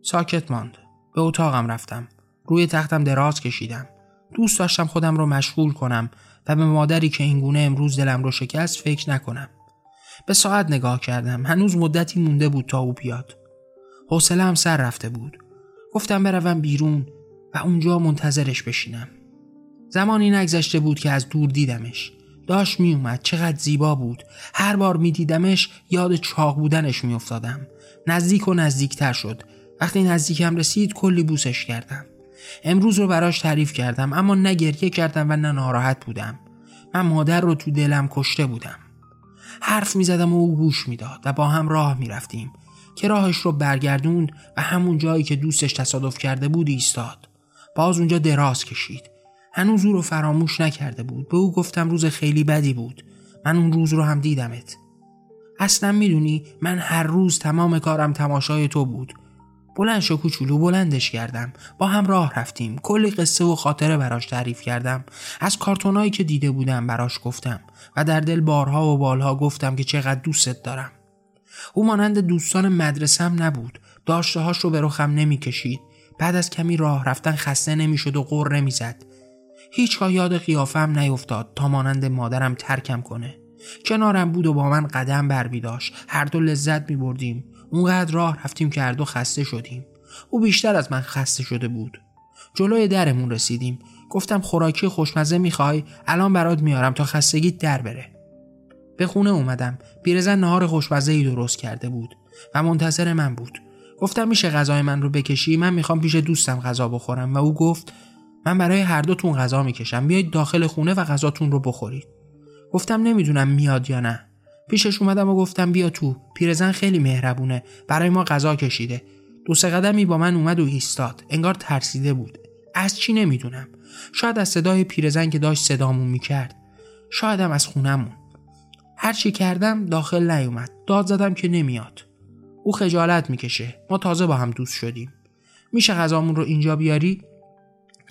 ساکت ماند. به اتاقم رفتم. روی تختم دراز کشیدم. دوست داشتم خودم رو مشغول کنم و به مادری که اینگونه امروز دلم رو شکست فکر نکنم. به ساعت نگاه کردم. هنوز مدتی مونده بود تا او بیاد. حوصله سر رفته بود. گفتم بروم بیرون و اونجا منتظرش بشینم. زمانی نگذشته بود که از دور دیدمش. داشت میومد چقدر زیبا بود. هر بار میدیدمش یاد چاق بودنش میافتادم. نزدیک و نزدیکتر شد. وقتی نزدیکم رسید کلی بوسش کردم. امروز رو براش تعریف کردم اما نه گریه کردم و نه ناراحت بودم. من مادر رو تو دلم کشته بودم. حرف می زدم و او گوش می‌داد و با هم راه می رفتیم که راهش رو برگردوند و همون جایی که دوستش تصادف کرده بود ایستاد. باز اونجا دراز کشید. هنوز او رو فراموش نکرده بود. به او گفتم روز خیلی بدی بود. من اون روز رو هم دیدمت. اصلا می‌دونی من هر روز تمام کارم تماشای تو بود. بلند شو کوچولو بلندش کردم. با هم راه رفتیم. کلی قصه و خاطره براش تعریف کردم. از کارتونایی که دیده بودم براش گفتم. و در دل بارها و بالها گفتم که چقدر دوستت دارم. او مانند دوستان مدرسم نبود. داشتهاش رو به رخم نمی‌کشید. بعد از کمی راه رفتن خسته نمی‌شد و غر نمی‌زد. هیچگاه یاد قیافم نیفتاد تا مانند مادرم ترکم کنه. کنارم بود و با من قدم بر داشت. هر دو لذت می بردیم. اونقدر راه رفتیم که هر دو خسته شدیم. او بیشتر از من خسته شده بود. جلوی درمون رسیدیم. گفتم خوراکی خوشمزه می‌خوای الان برات میارم تا خستگیت در بره. به خونه اومدم. پیرزن نهار خوشمزه ای درست کرده بود و منتظر من بود. گفتم میشه غذای من رو بکشی؟ من می‌خوام پیش دوستم غذا بخورم و او گفت من برای هر دوتون غذا می‌کشم. بیایید داخل خونه و غذاتون رو بخورید. گفتم نمی‌دونم میاد یا نه. پیشش اومدم و گفتم بیا تو. پیرزن خیلی مهربونه. برای ما غذا کشیده. دو سه قدمی با من اومد و ایستاد. انگار ترسیده بود. از چی نمی‌دونم. شاید از صدای پیرزن که داشت صدامون می‌کرد. شایدم از خونمون هر چی کردم داخل نیومد. داد زدم که نمیاد. او خجالت می‌کشه. ما تازه با هم دوست شدیم. میشه غذامون رو اینجا بیاری؟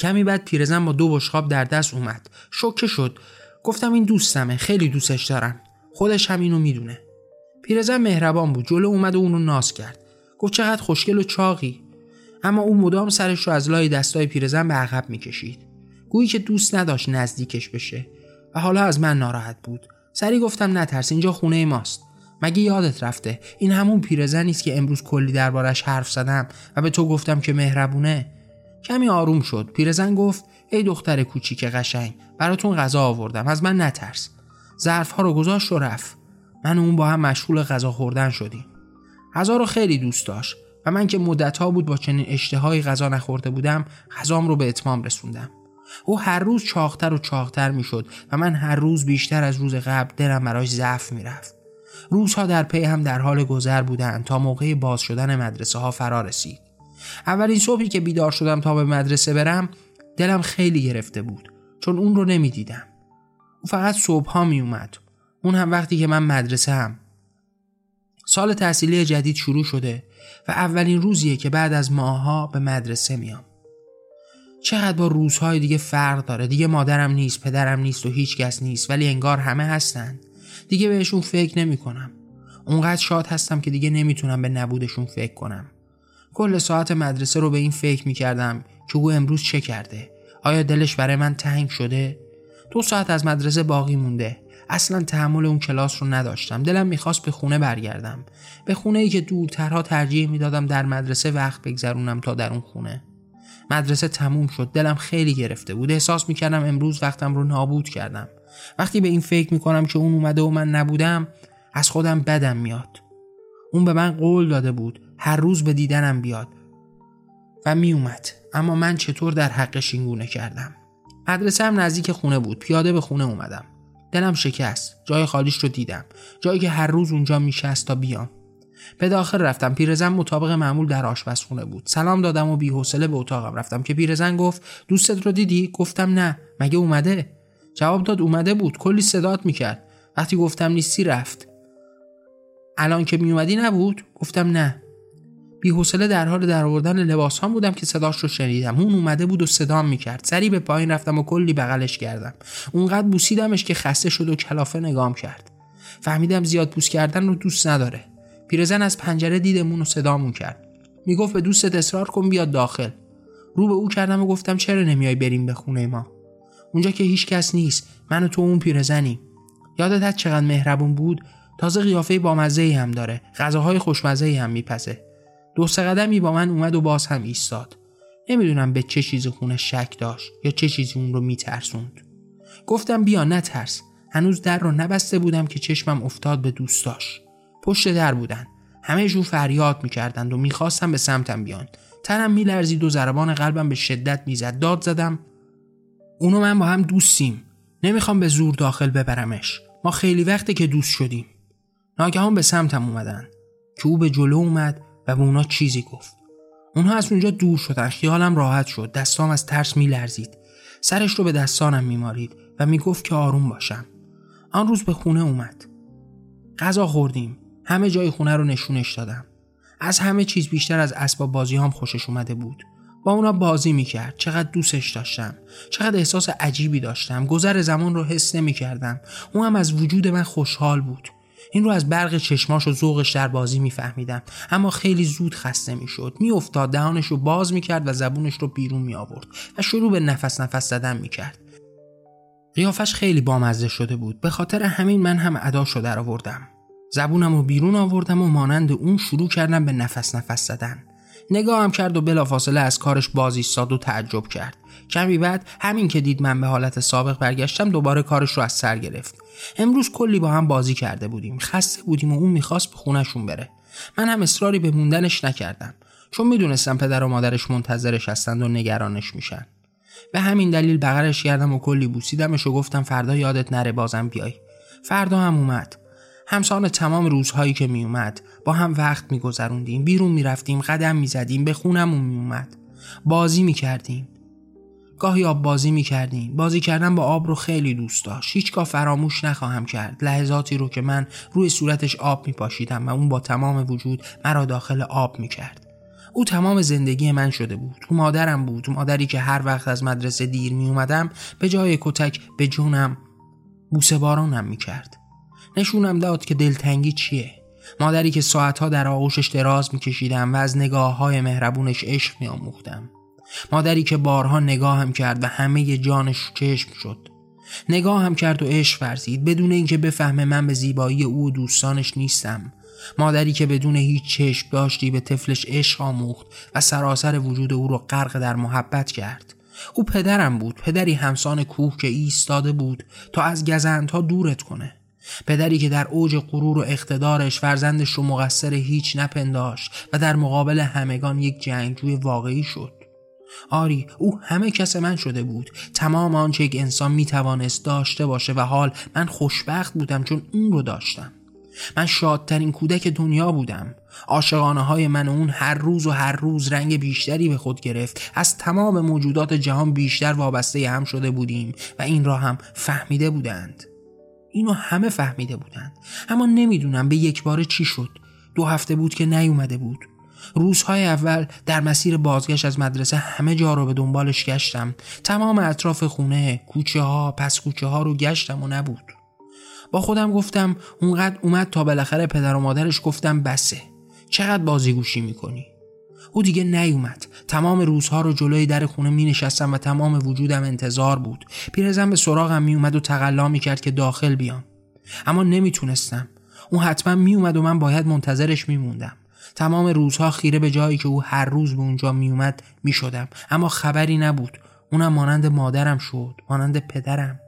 کمی بعد پیرزن با دو بشقاب در دست اومد. شوکه شد. گفتم این دوستمه خیلی دوستش دارم خودش هم اینو می‌دونه. پیرزن مهربان بود. جلو اومد و اونو ناز کرد. گفت چقدر خوشگل و چاقی. اما او مدام سرش رو از لای دستای پیرزن به عقب می‌کشید. گویی که دوست نداشت نزدیکش بشه. و حالا از من ناراحت بود. سری گفتم نترس اینجا خونه ماست. مگه یادت رفته؟ این همون پیرزنی است که امروز کلی دربارش حرف زدم و به تو گفتم که مهربونه. کمی آروم شد. پیرزن گفت ای دختر کوچیک قشنگ براتون غذا آوردم از من نترس. ظرف ها رو گذاشت و رفت. من و اون با هم مشغول غذا خوردن شدیم. غذا رو خیلی دوست داشت و من که مدت ها بود با چنین اشتهایی غذا نخورده بودم غذام رو به اتمام رسوندم. او هر روز چاختر و چاختر می‌شد و من هر روز بیشتر از روز قبل دلم براش ضعف می‌رفت. روزها در پی هم در حال گذر بودند تا موقع باز شدن مدرسه ها فرا رسید. اولین صبحی که بیدار شدم تا به مدرسه برم دلم خیلی گرفته بود چون اون رو نمی‌دیدم. او فقط صبح ها می اومد اون هم وقتی که من مدرسه هم سال تحصیلی جدید شروع شده و اولین روزیه که بعد از ماها به مدرسه میام. چقدر با روزهای دیگه فرق داره. دیگه مادرم نیست پدرم نیست و هیچ کس نیست ولی انگار همه هستن. دیگه بهشون فکر نمی کنم اونقدر شاد هستم که دیگه نمی‌تونم به نبودشون فکر کنم. کل ساعت مدرسه رو به این فکر می کردم که او امروز چه کرده؟ آیا دلش برای من تنگ شده؟ دو ساعت از مدرسه باقی مونده. اصلا تحمل اون کلاس رو نداشتم. دلم می‌خواست به خونه برگردم. به خونه ای که دورترها ترجیح می‌دادم در مدرسه وقت بگذرونم تا در اون خونه. مدرسه تموم شد. دلم خیلی گرفته بود. احساس می‌کردم امروز وقتم رو نابود کردم. وقتی به این فکر می‌کنم که اون اومده و من نبودم از خودم بدم میاد. اون به من قول داده بود. هر روز به دیدنم بیاد. و میومد. اما من چطور در حقش این گونه کردم؟ مدرسه هم نزدیک خونه بود. پیاده به خونه اومدم. دلم شکست. جای خالیش رو دیدم. جایی که هر روز اونجا میشست تا بیام. به داخل رفتم. پیرزن مطابق معمول در آشپزخونه بود. سلام دادم و بی‌حوصله به اتاقم رفتم که پیرزن گفت دوستت رو دیدی؟ گفتم نه. مگه اومده؟ جواب داد اومده بود. کلی صدات می‌کرد. وقتی گفتم نیستی رفت. الان که میومدی نبود؟ گفتم نه. بی‌حوصله در حال در آوردن لباس هم بودم که صداش رو شنیدم. اون اومده بود و صدام می‌کرد. سری به پایین رفتم و کلی بغلش کردم. اونقدر بوسیدمش که خسته شد و کلافه نگام کرد. فهمیدم زیاد بوس کردن رو دوست نداره. پیرزن از پنجره دیدمون و صدامون کرد. می‌گفت به دوستت اصرار کن بیاد داخل. رو به او کردم و گفتم چرا نمیای بریم به خونه ما؟ اونجا که هیچ کس نیست. من و تو اون پیرزنی یادت چقدر مهربون بود؟ تازه قیافه بامزه هم داره. غذاهای خوشمزه هم میپسه دو سه قدمی با من اومد و باز هم ایستاد. نمی‌دونم به چه چیز خونه شک داشت یا چه چیزی اون رو میترسوند. گفتم بیا نترس. هنوز در رو نبسته بودم که چشمم افتاد به دوستاش. پشت در بودن. همه جور فریاد می‌کردند و می‌خواستم به سمتم بیان. تنم میلرزید و ضربان قلبم به شدت می‌زد. داد زدم. اونو من با هم دوستیم. نمی‌خوام به زور داخل ببرمش. ما خیلی وقته که دوست شدیم. ناگهان به سمتم اومدن. که او به جلو اومد. و به اونا چیزی گفت. اونها از اونجا دور شدن خیالم راحت شد. دستام از ترس میلرزید. سرش رو به دستانم میمارید و می‌گفت که آروم باشم. آن روز به خونه اومد. غذا خوردیم. همه جای خونه رو نشونش دادم. از همه چیز بیشتر از اسباب بازی هم خوشش اومده بود. با اونا بازی می‌کرد. چقدر دوستش داشتم. چقدر احساس عجیبی داشتم. گذر زمان رو حس نمی‌کردم. او هم از وجود من خوشحال بود. این رو از برق چشماش و ذوقش در بازی میفهمیدم. اما خیلی زود خسته می‌شد. میافتاد دهانش رو باز می‌کرد و زبونش رو بیرون می آورد و شروع به نفس نفس زدن می‌کرد. قیافش خیلی بامزه شده بود. به خاطر همین من هم اداشو در آوردم. زبونم رو بیرون آوردم و مانند اون شروع کردم به نفس نفس زدن. نگاهم کرد و بلافاصله از کارش باز ایستاد و تعجب کرد. کمی بعد همین که دید من به حالت سابق برگشتم دوباره کارش رو از سر گرفت. امروز کلی با هم بازی کرده بودیم. خسته بودیم و اون می‌خواست به خونشون بره. من هم اصراری به موندنش نکردم. چون می‌دونستم پدر و مادرش منتظرش هستند و نگرانش میشن. به همین دلیل بغلش کردم و کلی بوسیدمش و گفتم فردا یادت نره بازم بیای. فردا هم اومد. همسان تمام روزهایی که میومد با هم وقت میگذروندیم بیرون می‌رفتیم قدم می‌زدیم به خونمون میومد بازی می‌کردیم. گاهی آب بازی می‌کردیم بازی کردن با آب رو خیلی دوست داشت. هیچگاه فراموش نخواهم کرد. لحظاتی رو که من روی صورتش آب میپاشیدم و اون با تمام وجود مرا داخل آب می‌کرد. او تمام زندگی من شده بود. تو مادرم بود. مادری که هر وقت از مدرسه دیر می اومدم به جای کتک به جونم بوسه بارانم می کرد نشونم داد که دلتنگی چیه. مادری که ساعتها در آغوشش دراز میکشیدم و از نگاه های مهربونش عشق میآموختم. مادری که بارها نگاهم کرد و همه جانش چشم شد. نگاه هم کرد و عشق ورزید. بدون اینکه بفهمه من به زیبایی او و دوستانش نیستم. مادری که بدون هیچ چشم داشتی به طفلش عشق آموخت و سراسر وجود او را غرق در محبت کرد. او پدرم بود پدری همسان کوه که ایستاده بود تا از گزندها دورت کنه. پدری که در اوج غرور و اقتدارش فرزندش رو مقصر هیچ نپنداشت و در مقابل همگان یک جنگجوی واقعی شد. آری او همه کس من شده بود. تمام آنچه یک انسان می توانست داشته باشه و حال من خوشبخت بودم چون اون رو داشتم. من شادترین کودک دنیا بودم. عاشقانه های من اون هر روز و هر روز رنگ بیشتری به خود گرفت. از تمام موجودات جهان بیشتر وابسته هم شده بودیم و این را هم فهمیده بودند. اینو همه فهمیده بودند. اما نمی‌دونم به یک باره چی شد. دو هفته بود که نیومده بود. روزهای اول در مسیر بازگشت از مدرسه همه جا رو به دنبالش گشتم. تمام اطراف خونه کوچه ها پس کوچه ها رو گشتم و نبود. با خودم گفتم اونقدر اومد تا بالاخره پدر و مادرش گفتم بسه. چقدر بازیگوشی می‌کنی؟ او دیگه نیومد. تمام روزها رو جلوی در خونه می نشستم و تمام وجودم انتظار بود. پیرزن به سراغم می اومد و تقلا می کرد که داخل بیام. اما نمی‌تونستم. اون حتما می اومد و من باید منتظرش می موندم تمام روزها خیره به جایی که او هر روز به اونجا می اومد می شدم اما خبری نبود. اونم مانند مادرم شد مانند پدرم.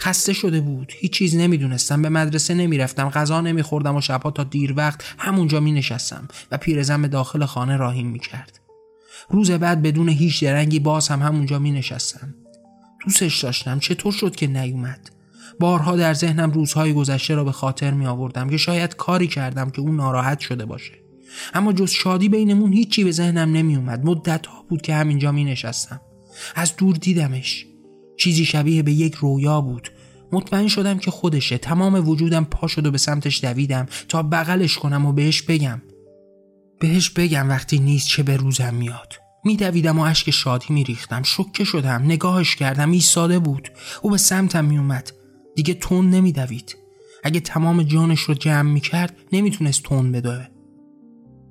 خسته شده بود. هیچ چیز نمی‌دونستم. به مدرسه نمی‌رفتم. غذا نمیخوردم و شبها تا دیر وقت همونجا می نشستم و پیرزن به داخل خانه راهیم می کرد روز بعد بدون هیچ درنگی باز هم همونجا می نشستم دوستش داشتم. چطور شد که نیومد؟ بارها در ذهنم روزهای گذشته را به خاطر می آوردم که شاید کاری کردم که اون ناراحت شده باشه. اما جز شادی بینمون هیچی به ذهنم نمی اومد مدت ها بود که همینجا می نشستم از دور دیدمش. چیزی شبیه به یک رویا بود. مطمئن شدم که خودشه. تمام وجودم پا شد و به سمتش دویدم تا بغلش کنم و بهش بگم. بهش بگم وقتی نیست چه به روزم میاد. میدویدم و اشک شادی میریختم. شکه شدم. نگاهش کردم. ایستاده بود. او به سمتم میومد دیگه تون نمیدوید. اگه تمام جانش رو جمع می‌کرد نمی‌تونست تون بدوه.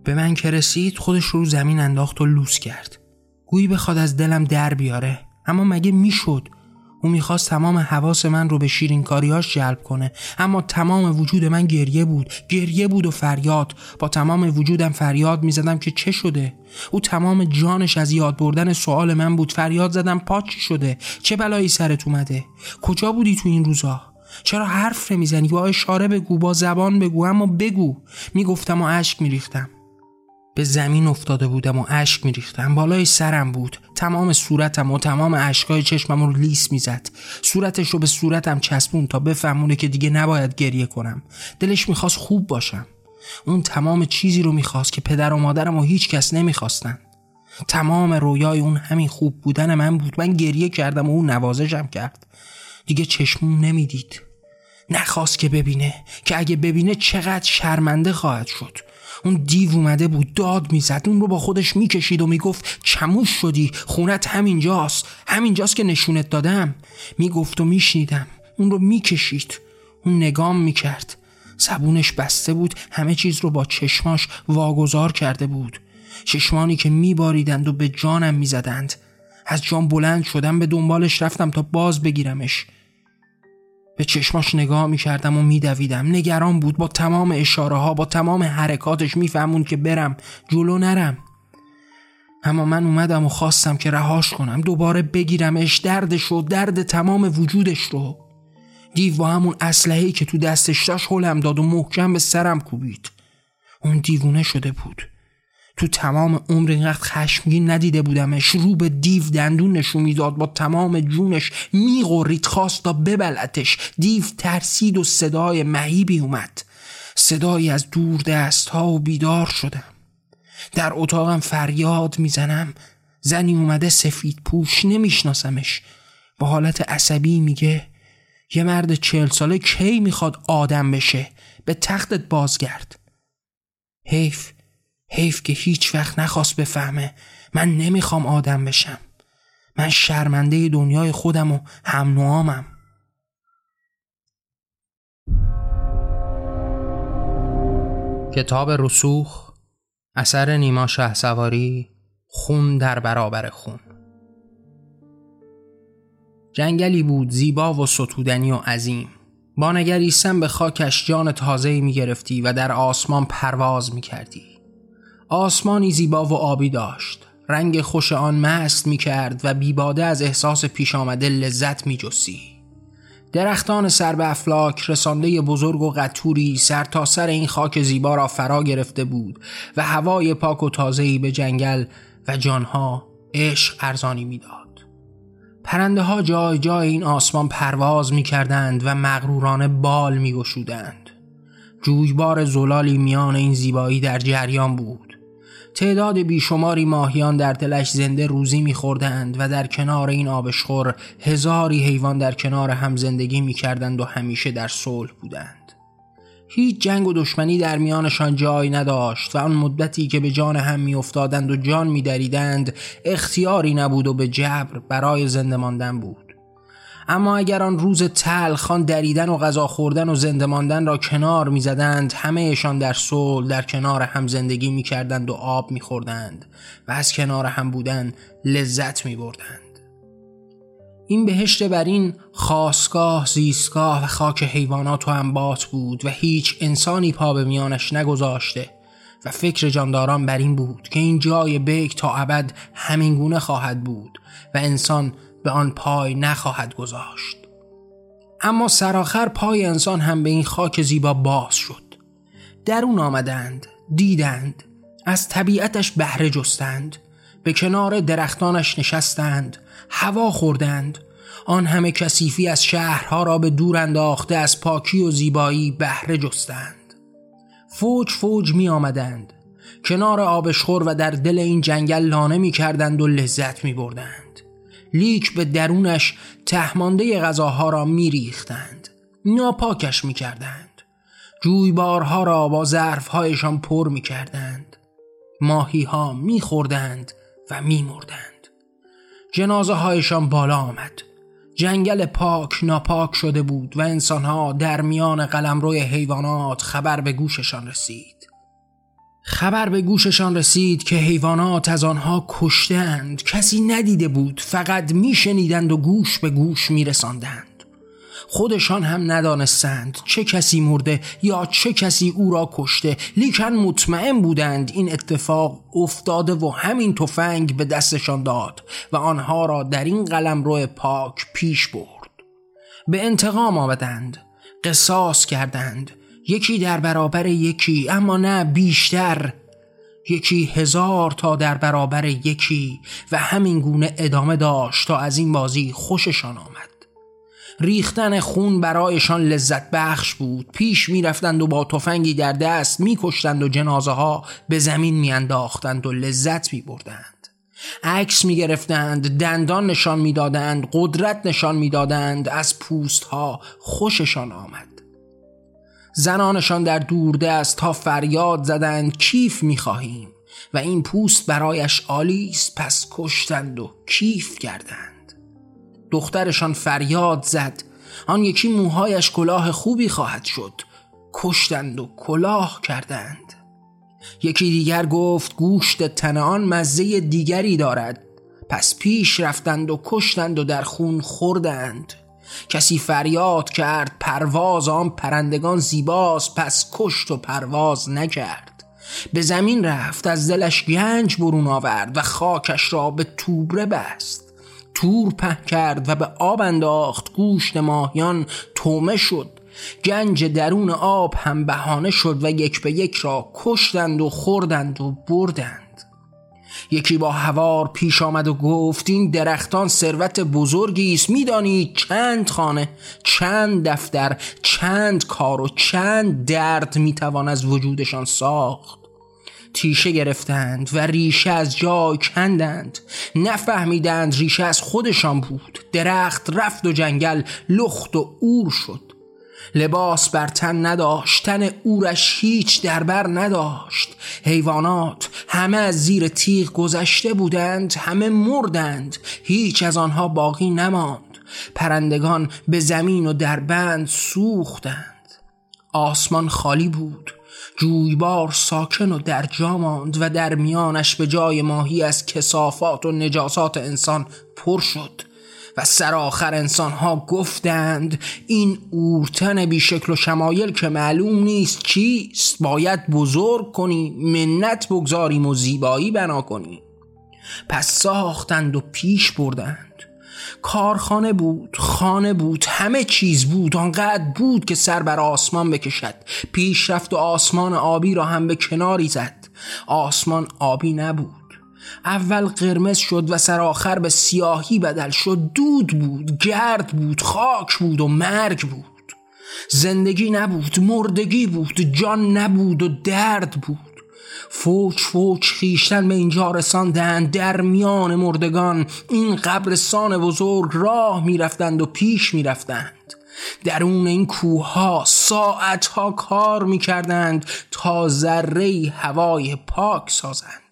به من که رسید خودش رو زمین انداخت و لوس کرد. گویی بخواد از دلم در بیاره. اما مگه می‌شد؟ او می‌خواست تمام حواس من رو به شیرینکاریاش جلب کنه. اما تمام وجود من گریه بود. گریه بود و فریاد. با تمام وجودم فریاد می‌زدم که چه شده؟ او تمام جانش از یاد بردن سوال من بود. فریاد زدم پا چی شده؟ چه بلایی سرت اومده؟ کجا بودی تو این روزا؟ چرا حرف نمی‌زنی؟ با اشاره بگو با زبان بگو اما بگو. می‌گفتم و اشک میریختم. به زمین افتاده بودم و اشک میریختم. بالای سرم بود. تمام صورتم و تمام اشکای چشمم رو لیس می‌زد. صورتش رو به صورتم چسبون تا بفهمونه که دیگه نباید گریه کنم. دلش می‌خواست خوب باشم. اون تمام چیزی رو می‌خواست که پدر و مادرم و هیچ کس نمی‌خواستن. تمام رویای اون همین خوب بودن من بود. من گریه کردم و اون نوازشم کرد. دیگه چشمون نمی‌دید. نخواست که ببینه که اگه ببینه چقدر شرمنده خواهد شد. اون دیو اومده بود داد می‌زد اون رو با خودش می‌کشید و می‌گفت چموش شدی خونت همینجاست همینجاست که نشونت دادم. می‌گفت و میشنیدم اون رو می‌کشید اون نگام می‌کرد زبونش بسته بود همه چیز رو با چشماش واگذار کرده بود چشمانی که میباریدند و به جانم می‌زدند از جان بلند شدم به دنبالش رفتم تا باز بگیرمش. به چشماش نگاه می‌کردم و میدویدم. نگران بود با تمام اشاره ها با تمام حرکاتش میفهمون که برم جلو نرم. اما من اومدم و خواستم که رهاش کنم. دوباره بگیرمش دردش و درد تمام وجودش رو. دیو با همون اسلحه‌ای که تو دستش داشت هلم داد و محکم به سرم کوبید. اون دیوونه شده بود. تو تمام عمر اینقدر خشمگین ندیده بودمش. رو به دیو دندون نشون می‌داد با تمام جونش میغورید خواست تا ببلتش دیو ترسید و صدای مهیبی اومد. صدایی از دور دست ها و بیدار شدم. در اتاقم فریاد می‌زنم. زنی اومده سفید پوش نمیشناسمش. با حالت عصبی میگه یه مرد چهل ساله کی می‌خواد آدم بشه؟ به تختت بازگرد. حیف حیف که هیچ وقت نخواست بفهمه. من نمی‌خوام آدم بشم. من شرمنده دنیای خودم و هم نوامم. کتاب رسوخ اثر نیما شه سواری خون در برابر خون. جنگلی بود زیبا و ستودنی و عظیم. با نگریستن به خاکش جان تازه می گرفتی و در آسمان پرواز می کردی. آسمانی زیبا و آبی داشت رنگ خوش آن مست می کرد و بیباده از احساس پیش آمده لذت می جسی. درختان سر به افلاک رسانده بزرگ و قطوری سر تا سر این خاک زیبا را فرا گرفته بود و هوای پاک و تازهی به جنگل و جانها عشق ارزانی می‌داد. پرنده ها جای جای این آسمان پرواز می کردند و مغرورانه بال می گشودند. جویبار زلالی میان این زیبایی در جریان بود. تعداد بیشماری ماهیان در دلش زنده روزی میخوردند و در کنار این آبشخور هزاری حیوان در کنار هم زندگی می‌کردند و همیشه در صلح بودند. هیچ جنگ و دشمنی در میانشان جای نداشت و آن مدتی که به جان هم میافتادند و جان میدریدند اختیاری نبود و به جبر برای زنده ماندن بود اما اگر آن روز تلخان دریدن و غذا خوردن و زنده ماندن را کنار می‌زدند همهشان در صلح در کنار هم زندگی می‌کردند و آب میخوردند و از کنار هم بودن لذت میبردند. این بهشت برین خاصگاه، زیستگاه و خاک حیوانات و انبات بود و هیچ انسانی پا به میانش نگذاشته و فکر جانداران بر این بود که این جای بیک تا ابد همینگونه خواهد بود و انسان به آن پای نخواهد گذاشت. اما سرآخر پای انسان هم به این خاک زیبا باز شد. درون آمدند دیدند از طبیعتش بهره جستند به کنار درختانش نشستند هوا خوردند آن همه کثیفی از شهرها را به دور انداخته از پاکی و زیبایی بهره جستند. فوج فوج می آمدند. کنار آبشخور و در دل این جنگل لانه می کردند و لذت می بردند. لیک به درونش تهمانده غذاها را می ریختند ناپاکش می کردند جویبارها را با ظرفهایشان پر می کردند ماهی ها می خوردند و می مردند جنازه هایشان بالا آمد. جنگل پاک ناپاک شده بود و انسانها در میان قلمروی حیوانات خبر به گوششان رسید. خبر به گوششان رسید که حیوانات از آنها کشتند کسی ندیده بود فقط میشنیدند و گوش به گوش میرساندند. خودشان هم ندانستند چه کسی مرده یا چه کسی او را کشته. لیکن مطمئن بودند این اتفاق افتاده و همین تفنگ به دستشان داد و آنها را در این قلم رو پاک پیش برد. به انتقام آمدند قصاص کردند یکی در برابر یکی اما نه بیشتر. یکی هزار تا در برابر یکی و همین گونه ادامه داشت تا از این بازی خوششان آمد. ریختن خون برایشان لذت بخش بود. پیش می رفتند و با تفنگی در دست می کشتند و جنازه ها به زمین می انداختند و لذت می بردند عکس می گرفتند دندان نشان می دادند قدرت نشان می دادند از پوست ها خوششان آمد. زنانشان در دوردست تا فریاد زدند کیف می خواهیم و این پوست برایش عالی است پس کشتند و کیف کردند. دخترشان فریاد زد. آن یکی موهایش کلاه خوبی خواهد شد. کشتند و کلاه کردند. یکی دیگر گفت گوشت تن آن مزه دیگری دارد. پس پیش رفتند و کشتند و در خون خوردند. کسی فریاد کرد پرواز آن پرندگان زیباست پس کشت و پرواز نکرد. به زمین رفت از دلش گنج برون آورد و خاکش را به توبره بست. تور په کرد و به آب انداخت گوشت ماهیان تومه شد. گنج درون آب هم بهانه شد و یک به یک را کشتند و خوردند و بردند. یکی با هوار پیش آمد و گفت این درختان ثروت بزرگی است میدانی چند خانه چند دفتر چند کار و چند درد می‌توان از وجودشان ساخت. تیشه گرفتند و ریشه از جای کندند. نفهمیدند ریشه از خودشان بود. درخت رفت و جنگل لخت و اور شد. لباس بر تن نداشت تن اورش هیچ دربر نداشت. حیوانات همه از زیر تیغ گذشته بودند همه مردند هیچ از آنها باقی نماند. پرندگان به زمین و دربند سوختند. آسمان خالی بود جویبار ساکن و در جا ماند و در میانش به جای ماهی از کسافات و نجاسات انسان پر شد. و سرآخر انسان ها گفتند این اورتن بی شکل و شمایل که معلوم نیست چیست باید بزرگ کنی منت بگذاریم و زیبایی بنا کنیم. پس ساختند و پیش بردند. کارخانه بود خانه بود همه چیز بود آنقدر بود که سر بر آسمان بکشد. پیش رفت و آسمان آبی را هم به کناری زد. آسمان آبی نبود. اول قرمز شد و سر آخر به سیاهی بدل شد. دود بود گرد بود خاک بود و مرگ بود. زندگی نبود مردگی بود جان نبود و درد بود. فوچ فوچ خیشتن به اینجا رساندند. در میان مردگان این قبرستان بزرگ راه می‌رفتند و پیش می‌رفتند. درون این کوه ها ساعت ها کار می‌کردند تا ذره هوای پاک سازند.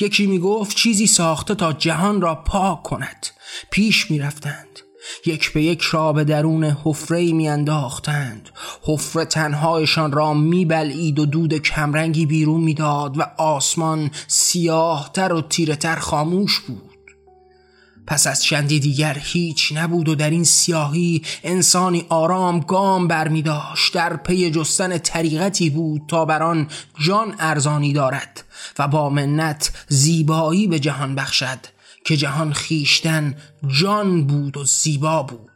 یکی می‌گفت چیزی ساخته تا جهان را پاک کند. پیش می‌رفتند. یک به یک را به درون حفره میانداختند. حفره تنهایشان را میبلعید و دود کمرنگی بیرون می‌داد و آسمان سیاهتر و تیرهتر خاموش بود. پس از چندی دیگر هیچ نبود و در این سیاهی انسانی آرام گام بر می داشت در پی جستن طریقتی بود تا بر آن جان ارزانی دارد و با منت زیبایی به جهان بخشد که جهان خیشتن جان بود و زیبا بود.